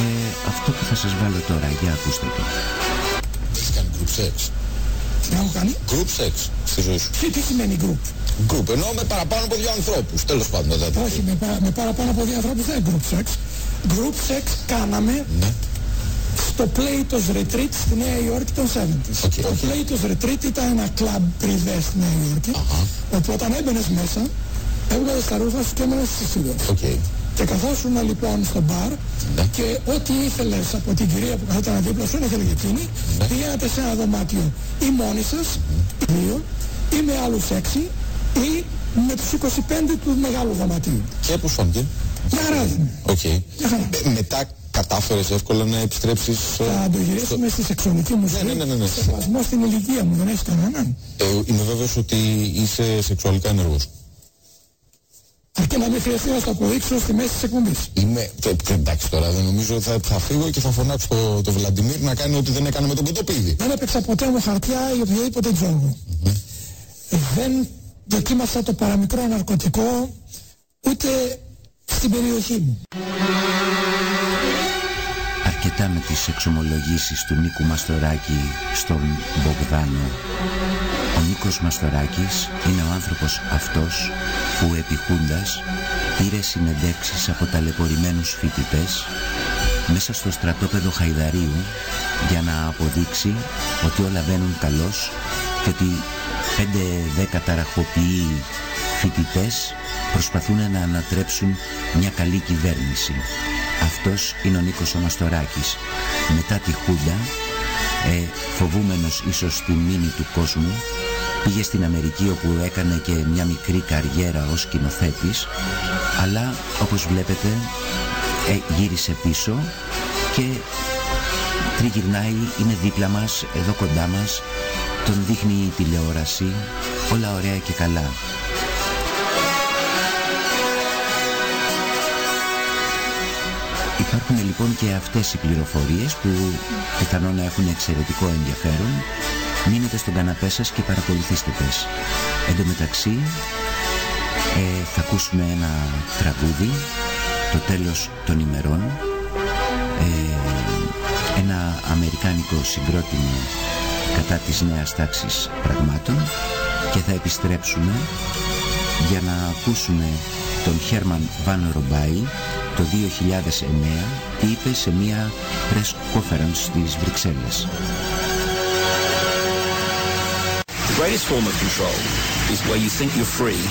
Speaker 23: ε, αυτό που θα σας βάλω τώρα. Για ακούστε το.
Speaker 40: Έχεις κάνει group sex.
Speaker 41: Τι έχω κάνει
Speaker 40: Group sex στη ζωή σου.
Speaker 41: Τι, τι σημαίνει group;
Speaker 40: Group εννοώ με παραπάνω από δύο ανθρώπους Τέλος πάντων δεν θα
Speaker 41: Όχι με, πα- με παραπάνω από δύο ανθρώπους δεν είναι group sex. Group sex κάναμε
Speaker 40: Ναι
Speaker 41: στο Plato's Retreat στη Νέα Υόρκη των 70s.
Speaker 40: Οκ,
Speaker 41: το
Speaker 40: OK.
Speaker 41: Plato's Retreat ήταν ένα κλαμπ πριβέ στη Νέα Υόρκη, όπου όταν έμπαινες μέσα, έβγαζες τα ρούχα σου και έμενες στη σίδερα.
Speaker 40: Οκ
Speaker 41: Και καθόσουν λοιπόν στο μπαρ και ό,τι ήθελες από την κυρία που καθόταν δίπλα σου, ήθελε και εκείνη, πηγαίνατε σε ένα δωμάτιο ή μόνοι σας, ή δύο, ή με άλλους έξι, ή με τους 25 του μεγάλου δωματίου.
Speaker 40: Και πώς φάνηκε;
Speaker 41: Για παράδειγμα.
Speaker 40: Οκ Ε, Μετά κατάφερες εύκολα να επιστρέψεις ε,
Speaker 41: Θα το γυρίσουμε στη σεξουαλική μου ζωή,
Speaker 40: ναι, ναι, ναι, ναι.
Speaker 41: σεβασμό στην ηλικία μου, δεν έχει κανέναν.
Speaker 40: ε, Είμαι βέβαιος ότι είσαι σεξουαλικά ενεργός
Speaker 41: Αρκεί να μην χρειαστεί να στο αποδείξω στη μέση της εκπομπής.
Speaker 40: Είμαι, τε- τε- εντάξει τώρα, δεν νομίζω θα, θα φύγω και θα φωνάξω το, το Βλαντιμίρ να κάνει ό,τι δεν έκανε με τον Κοντοπίδη.
Speaker 41: Δεν έπαιξα ποτέ με χαρτιά ή οποιοδήποτε τζόγο. Δεν δοκίμασα το παραμικρό ναρκωτικό ούτε στην περιοχή μου.
Speaker 23: Αρκετά με τις εξομολογήσεις του Νίκου Μαστοράκη στον Μπογδάνο. Ο Νίκος Μαστοράκης είναι ο άνθρωπος αυτός που επί Χούντας πήρε συνεντεύξεις από ταλαιπωρημένους φοιτητές μέσα στο στρατόπεδο Χαϊδαρίου για να αποδείξει ότι όλα βαίνουν καλώς και ότι 5-10 ταραχοποιοί φοιτητές προσπαθούν να ανατρέψουν μια καλή κυβέρνηση. Αυτός είναι ο Νίκος ο Μαστοράκης. Μετά τη Χούντα, ε, φοβούμενος ίσως τη μήνυ του κόσμου, πήγε στην Αμερική όπου έκανε και μια μικρή καριέρα ως σκηνοθέτης, αλλά όπως βλέπετε ε, γύρισε πίσω και τριγυρνάει, είναι δίπλα μας, εδώ κοντά μας, τον δείχνει η τηλεόραση, όλα ωραία και καλά. Υπάρχουν λοιπόν και αυτές οι πληροφορίες που πιθανόν να έχουν εξαιρετικό ενδιαφέρον. Μείνετε στον καναπέ σας και παρακολουθήστε τες. Εν τω μεταξύ ε, θα ακούσουμε ένα τραγούδι, το τέλος των ημερών, ε, ένα αμερικάνικο συγκρότημα κατά της νέας τάξης πραγμάτων και θα επιστρέψουμε για να ακούσουμε τον Χέρμαν Βαν Ρομπάι το 2009 τι είπε σε μια press conference στις Βρυξέλλες.
Speaker 11: The greatest form of control is where you think you're free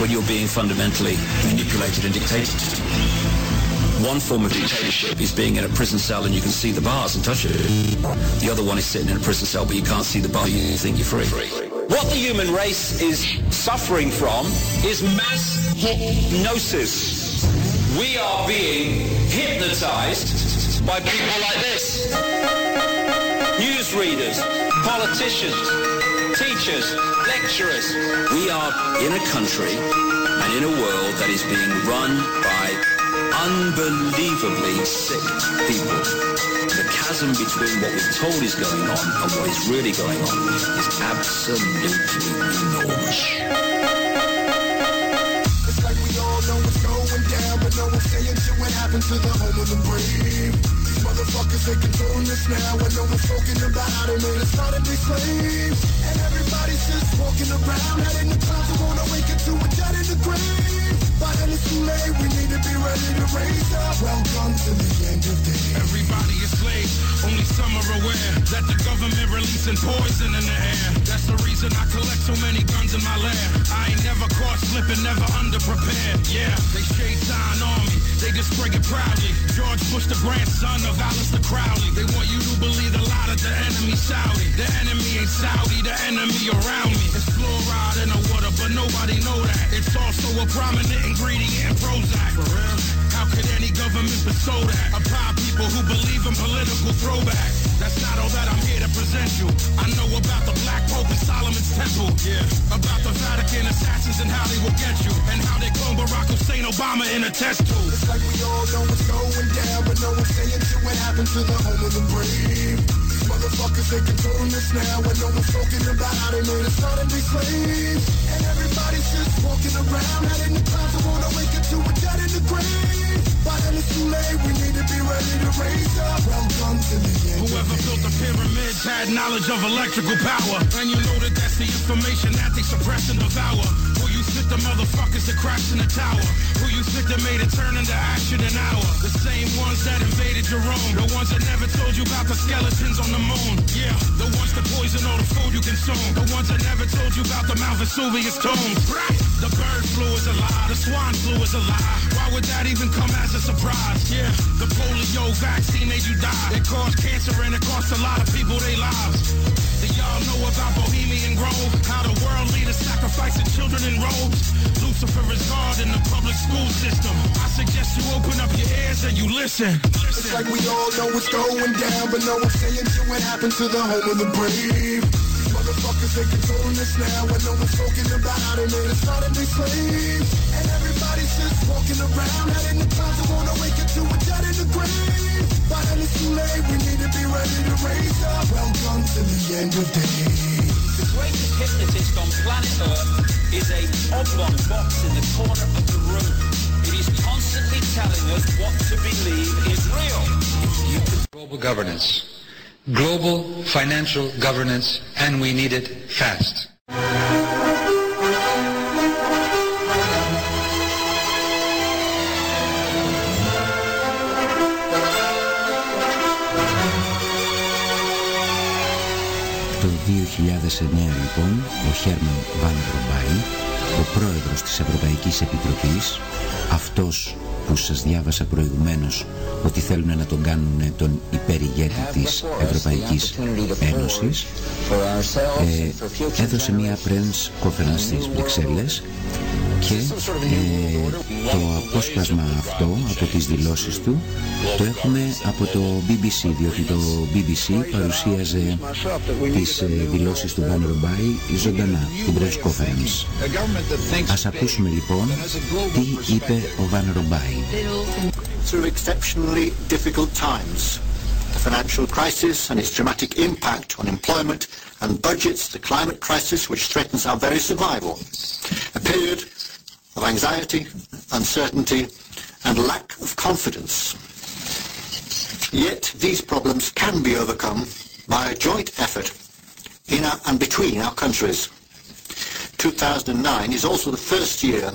Speaker 11: when you're being fundamentally manipulated and dictated. One form of dictatorship is being in a prison cell and you can see the bars and touch it. The other one is sitting in a prison cell but you can't see the bar, you think you're free.
Speaker 42: What the human race is suffering from is mass hypnosis. We are being hypnotized by people like this. Newsreaders, politicians, teachers, lecturers.
Speaker 11: We are in a country and in a world that is being run by unbelievably sick people. The chasm between what we're told is going on and what is really going on is absolutely enormous.
Speaker 13: It's like we all know what's going down, but no one's saying what happened to the home of the brave. Motherfuckers, they us now, and no one's talking about how they made us start to be slaves. And everybody's just walking around, heading the clouds, up to a dead in the grave. It's too late, we need to be ready to raise up. Welcome to the end of days.
Speaker 14: Everybody is slaves, only some are aware that the government releasing poison in the air. That's the reason I collect so many guns in my lab. I ain't never caught slipping, never underprepared. Yeah, they shade sign on me, they just display it proudly. George Bush, the grandson of Alistair Crowley. They want you to believe the lie that the enemy Saudi. The enemy ain't Saudi, the enemy around me. It's fluoride in the water, but nobody know that. It's also a prominent ingredient in Prozac. For real? How could any government bestow that upon people who believe in political throwback? That's not all that I'm here to present you. I know about the Black Pope and Solomon's Temple. Yeah. About the Vatican assassins and how they will get you. And how they clone Barack Hussein Obama in a test tube.
Speaker 13: It's like we all know what's going down, but no one's saying shit what happened to the home of the brave. Motherfuckers, they controlling us now, and no one's talking about start to be slaves. And everybody's just walking around, heading the clouds, who wanna wake up to a dead in the grave. Then it's too late, we need to be ready to raise up. Welcome to the end.
Speaker 14: Whoever built the pyramids had knowledge of electrical power. And you know that that's the information that they suppress and devour. Think the motherfuckers that crashed in the tower? Who you think that made it turn into action an hour? The same ones that invaded your Jerome. The ones that never told you about the skeletons on the moon. Yeah, the ones that poison all the food you consume. The ones that never told you about the Mount Vesuvius tomb. The bird flu is a lie. The swan flu is a lie. Why would that even come as a surprise? Yeah, the polio vaccine made you die. It caused cancer and it cost a lot of people their lives. Y'all know about Bohemian Grove? How the world leaders children in robes? Lucifer is God in the public school system. I suggest you open up your ears and you listen.
Speaker 13: It's like we all know what's going down, but no one's saying shit what happened to the home of the brave. Motherfuckers, they controlling us now, and no one's talking about how they made us to be slaves. And everybody's just walking around, heading the clouds, who wanna wake up to a dead in the grave. By then it's too late, we need to be ready to raise up. Welcome to the end of days.
Speaker 42: The greatest hypnotist on planet Earth is a oblong box in the corner of the room. It is constantly telling us what to believe is real.
Speaker 24: Global governance. Global financial governance, and we need it fast.
Speaker 23: Λοιπόν ο Χέρμαν Βαν Ρομπάι, ο πρόεδρος της Ευρωπαϊκής Επιτροπής, αυτός που σας διάβασα προηγουμένως ότι θέλουν να τον κάνουν τον υπερηγέτη της Ευρωπαϊκής Ένωσης. Ε, έδωσε μια press conference στις Βρυξέλλες και ε, το απόσπασμα αυτό από τις δηλώσεις του το έχουμε από το BBC διότι το BBC παρουσίαζε τις ε, δηλώσεις του Βαν Ρομπάι ζωντανά την press conference. Ας ακούσουμε λοιπόν τι είπε ο Βαν Ρομπάι
Speaker 43: Through exceptionally difficult times, the financial crisis and its dramatic impact on employment and budgets, the climate crisis which threatens our very survival, a period of anxiety, uncertainty and lack of confidence. Yet these problems can be overcome by a joint effort in our, and between our countries. 2009 is also the first year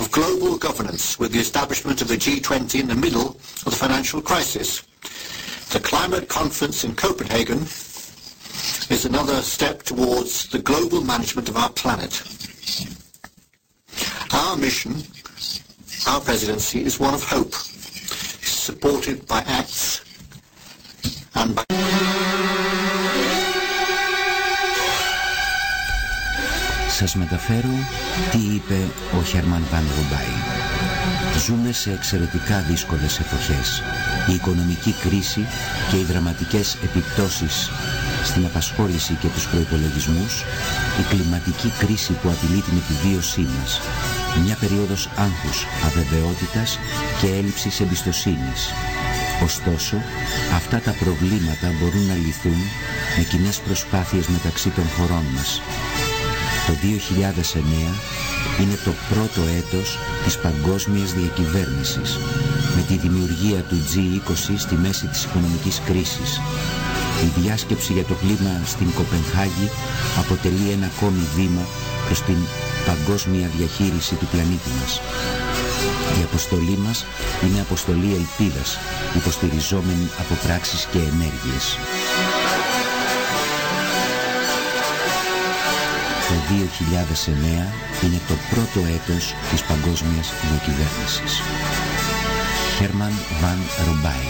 Speaker 43: of global governance with the establishment of the G20 in the middle of the financial crisis. The climate conference in Copenhagen is another step towards the global management of our planet. Our mission, our presidency, is one of hope, supported by acts and by...
Speaker 23: Σας μεταφέρω τι είπε ο Χέρμαν Βαν Ρομπάι. Ζούμε σε εξαιρετικά δύσκολες εποχές. Η οικονομική κρίση και οι δραματικές επιπτώσεις στην απασχόληση και τους προϋπολογισμούς, η κλιματική κρίση που απειλεί την επιβίωσή μας, μια περίοδος άγχους, αβεβαιότητας και έλλειψης εμπιστοσύνης. Ωστόσο, αυτά τα προβλήματα μπορούν να λυθούν με κοινές προσπάθειες μεταξύ των χωρών μας. Το 2009 είναι το πρώτο έτος της παγκόσμιας διακυβέρνησης με τη δημιουργία του G20 στη μέση της οικονομικής κρίσης η διάσκεψη για το κλίμα στην Κοπενχάγη αποτελεί ένα ακόμη βήμα προς την παγκόσμια διαχείριση του πλανήτη μας. Η αποστολή μας είναι αποστολή ελπίδας, υποστηριζόμενη από πράξεις και ενέργειες. Το 2009 είναι το πρώτο έτος της παγκόσμιας διακυβέρνησης. Χέρμαν Βαν Ρομπάι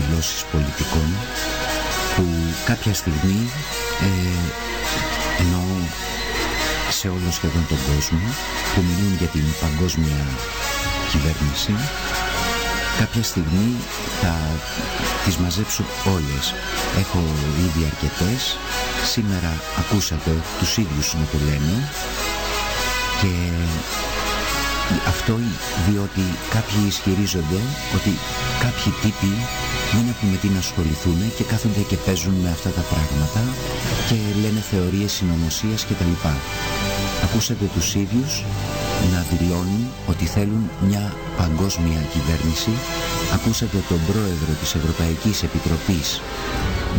Speaker 23: δηλώσεις πολιτικών που κάποια στιγμή ε, ενώ σε όλο σχεδόν τον κόσμο που μιλούν για την παγκόσμια κυβέρνηση κάποια στιγμή θα τις μαζέψω όλες. Έχω ήδη αρκετές. Σήμερα ακούσατε τους ίδιους να το λένε. Και αυτό διότι κάποιοι ισχυρίζονται ότι κάποιοι τύποι δεν έχουν με τι να ασχοληθούν και κάθονται και παίζουν με αυτά τα πράγματα και λένε θεωρίες συνωμοσίας κτλ. Ακούσατε τους ίδιους να δηλώνουν ότι θέλουν μια παγκόσμια κυβέρνηση. Ακούσατε τον πρόεδρο της Ευρωπαϊκής Επιτροπής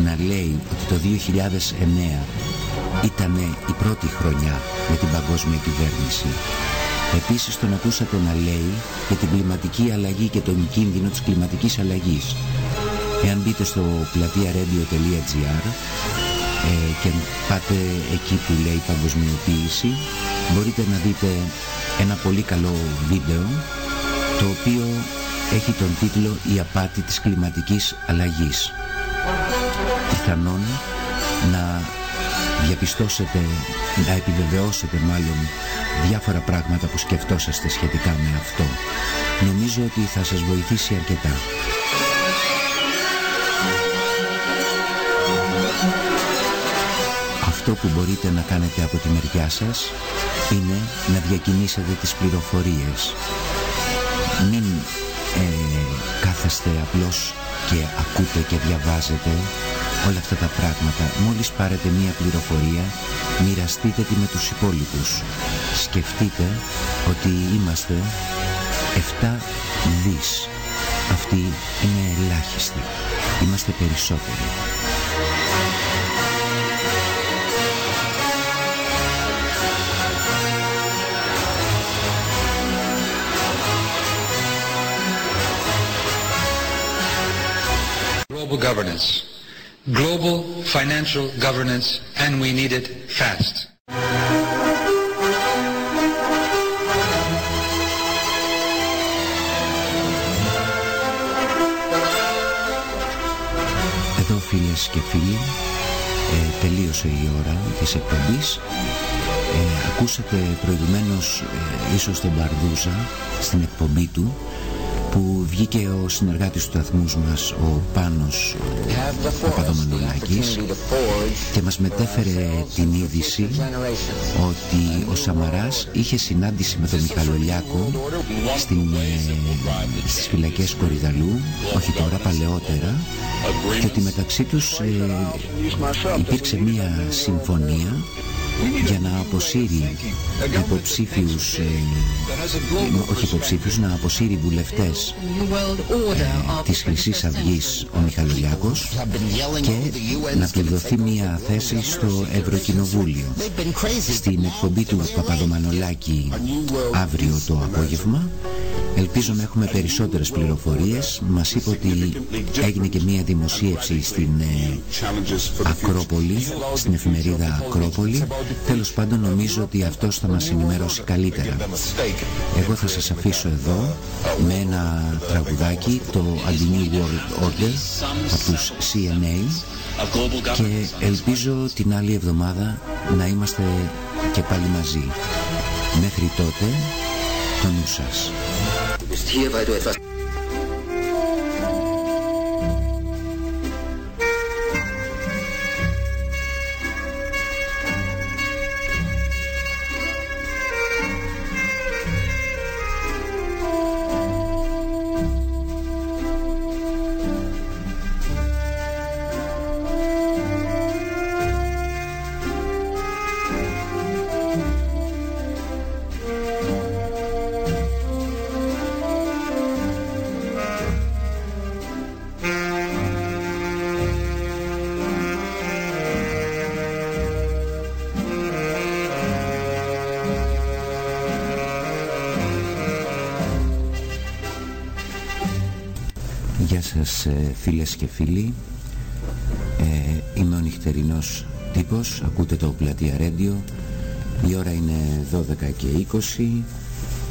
Speaker 23: να λέει ότι το 2009 ήταν η πρώτη χρονιά για την παγκόσμια κυβέρνηση. Επίσης τον ακούσατε να λέει για την κλιματική αλλαγή και τον κίνδυνο της κλιματικής αλλαγής. Εάν μπείτε στο πλατεία-radio.gr ε, και πάτε εκεί που λέει παγκοσμιοποίηση μπορείτε να δείτε ένα πολύ καλό βίντεο το οποίο έχει τον τίτλο «Η απάτη της κλιματικής αλλαγής». Πιθανόν να διαπιστώσετε, να επιβεβαιώσετε μάλλον διάφορα πράγματα που σκεφτόσαστε σχετικά με αυτό. Νομίζω ότι θα σας βοηθήσει αρκετά. Αυτό που μπορείτε να κάνετε από τη μεριά σας είναι να διακινήσετε τις πληροφορίες. Μην ε, κάθεστε απλώς και ακούτε και διαβάζετε όλα αυτά τα πράγματα. Μόλις πάρετε μία πληροφορία, μοιραστείτε τη με τους υπόλοιπους. Σκεφτείτε ότι είμαστε 7 δις. Αυτοί είναι ελάχιστοι. Είμαστε περισσότεροι.
Speaker 24: Global governance. global financial governance, and we need it fast.
Speaker 23: Εδώ φίλες και φίλοι, ε, τελείωσε η ώρα της εκπομπής. Ε, ακούσατε προηγουμένως ε, ίσως τον Μπαρδούζα στην εκπομπή του που βγήκε ο συνεργάτης του σταθμούς μας, ο Πάνος ο Παπαδομανολάκης και μας μετέφερε την είδηση ότι ο Σαμαράς είχε συνάντηση με τον Μιχαλολιάκο στην, ε, στις φυλακές Κορυδαλού, όχι τώρα, παλαιότερα και ότι μεταξύ τους ε, υπήρξε μία συμφωνία για να αποσύρει υποψήφιους, ε, όχι υποψήφιους, να αποσύρει βουλευτές ε, της Χρυσής Αυγής ο Μιχαλολιάκος και να του δοθεί μια θέση στο Ευρωκοινοβούλιο. Στην εκπομπή του Παπαδομανολάκη αύριο το απόγευμα Ελπίζω να έχουμε περισσότερες πληροφορίες. Μας είπε ότι έγινε και μία δημοσίευση στην ε, Ακρόπολη, στην εφημερίδα Ακρόπολη. Τέλος πάντων νομίζω ότι αυτός θα μας ενημερώσει καλύτερα. Εγώ θα σας αφήσω εδώ με ένα τραγουδάκι, το A New World Order από τους CNA και ελπίζω την άλλη εβδομάδα να είμαστε και πάλι μαζί. Μέχρι τότε, το νου σας.
Speaker 44: Bist hier, weil du etwas...
Speaker 23: φίλες και φίλοι. Ε, είμαι ο νυχτερινός τύπος. Ακούτε το Πλατεία Ρέντιο. Η ώρα είναι 12 και 20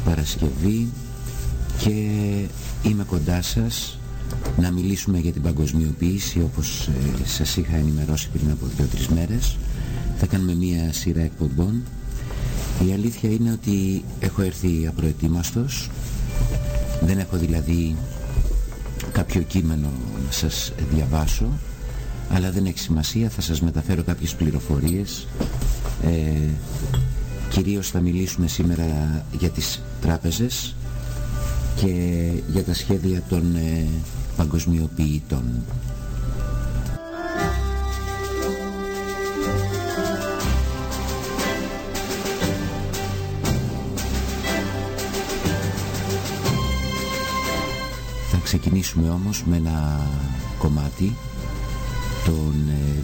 Speaker 23: Παρασκευή. Και είμαι κοντά σας να μιλήσουμε για την παγκοσμιοποίηση όπως ε, σας είχα ενημερώσει πριν από 2-3 μέρες. Θα κάνουμε μία σειρά εκπομπών. Η αλήθεια είναι ότι έχω έρθει απροετοίμαστος. Δεν έχω δηλαδή κάποιο κείμενο να σας διαβάσω αλλά δεν έχει σημασία, θα σας μεταφέρω κάποιες πληροφορίες. Ε, κυρίως θα μιλήσουμε σήμερα για τις τράπεζες και για τα σχέδια των ε, παγκοσμιοποιητών ξεκινήσουμε όμως με ένα κομμάτι των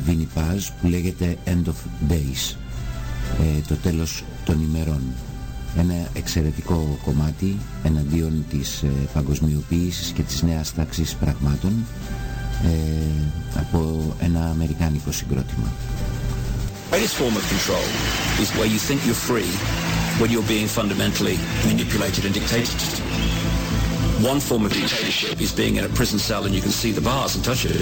Speaker 23: Vinnie Paz που λέγεται End of Days. Ε, το τέλος των ημερών. Ένα εξαιρετικό κομμάτι εναντίον της ε, παγκοσμιοποίησης και της νέας τάξης πραγμάτων ε, από ένα αμερικάνικο συγκρότημα.
Speaker 11: Greatest form of control is where you think you're free when you're being fundamentally manipulated and dictated One form of dictatorship is being in a prison cell and you can see the bars and touch it.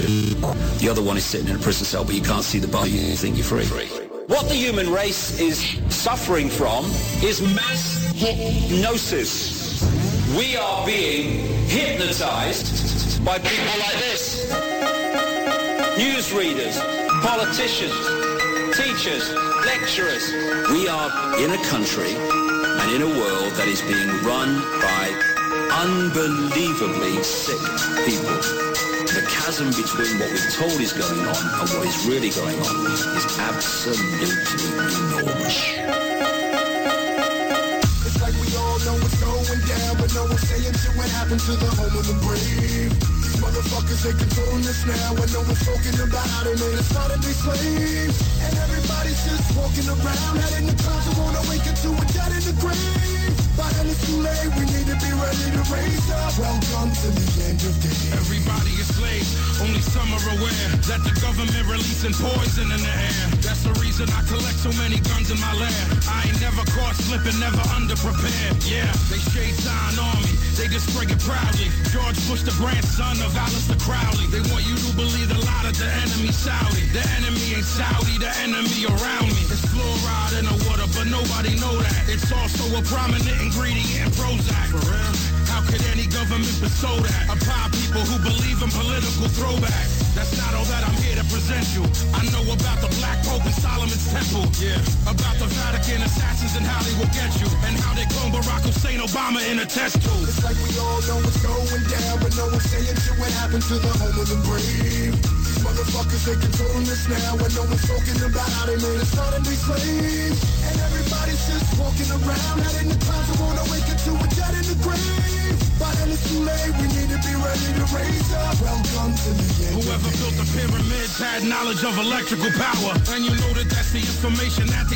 Speaker 11: The other one is sitting in a prison cell but you can't see the bar, you think you're free.
Speaker 42: What the human race is suffering from is mass hypnosis. We are being hypnotized by people like this. Newsreaders, politicians, teachers, lecturers.
Speaker 11: We are in a country and in a world that is being run by unbelievably sick people. The chasm between what we're told is going on and what is really going on is absolutely enormous.
Speaker 13: It's like we all know what's going down, but no one's saying to what happened to the home of the brave. These motherfuckers, they controlling us now, and no one's talking about it, and it's not to be slaves. And everybody's just walking around, heading the clouds, wanna wake up to a dead in the grave. But then it's too late, we need to be ready to raise up. Welcome to the end of days.
Speaker 14: Everybody is slaves, only some are aware that the government releasing poison in the air. That's the reason I collect so many guns in my lab. I ain't never caught slipping, never underprepared. Yeah, they shade sign on me, they just display it proudly. George Bush, the grandson of Alistair Crowley. They want you to believe a lot of the enemy Saudi. The enemy ain't Saudi, the enemy around me. It's fluoride in the water, but nobody know that. It's also a prominent ingredient in Prozac. For real? How could any government bestow that upon people who believe in political throwback? That's not all that I'm here to present you. I know about the Black Pope and Solomon's Temple. Yeah. About the Vatican assassins and how they will get you. And how they clone Barack Hussein Obama in a test tube.
Speaker 13: It's like we all know what's going down, but no one's saying shit what happened to the home of the brave. These motherfuckers, they controlling us now, and no one's talking about how they made us be slaves. And everybody's just walking around, heading the clouds, and wanna wake up to a dead in the grave. Then it's too late, we need to be ready to raise up. Welcome to the end.
Speaker 14: Whoever built the pyramids had knowledge of electrical power. And you know that that's the information that they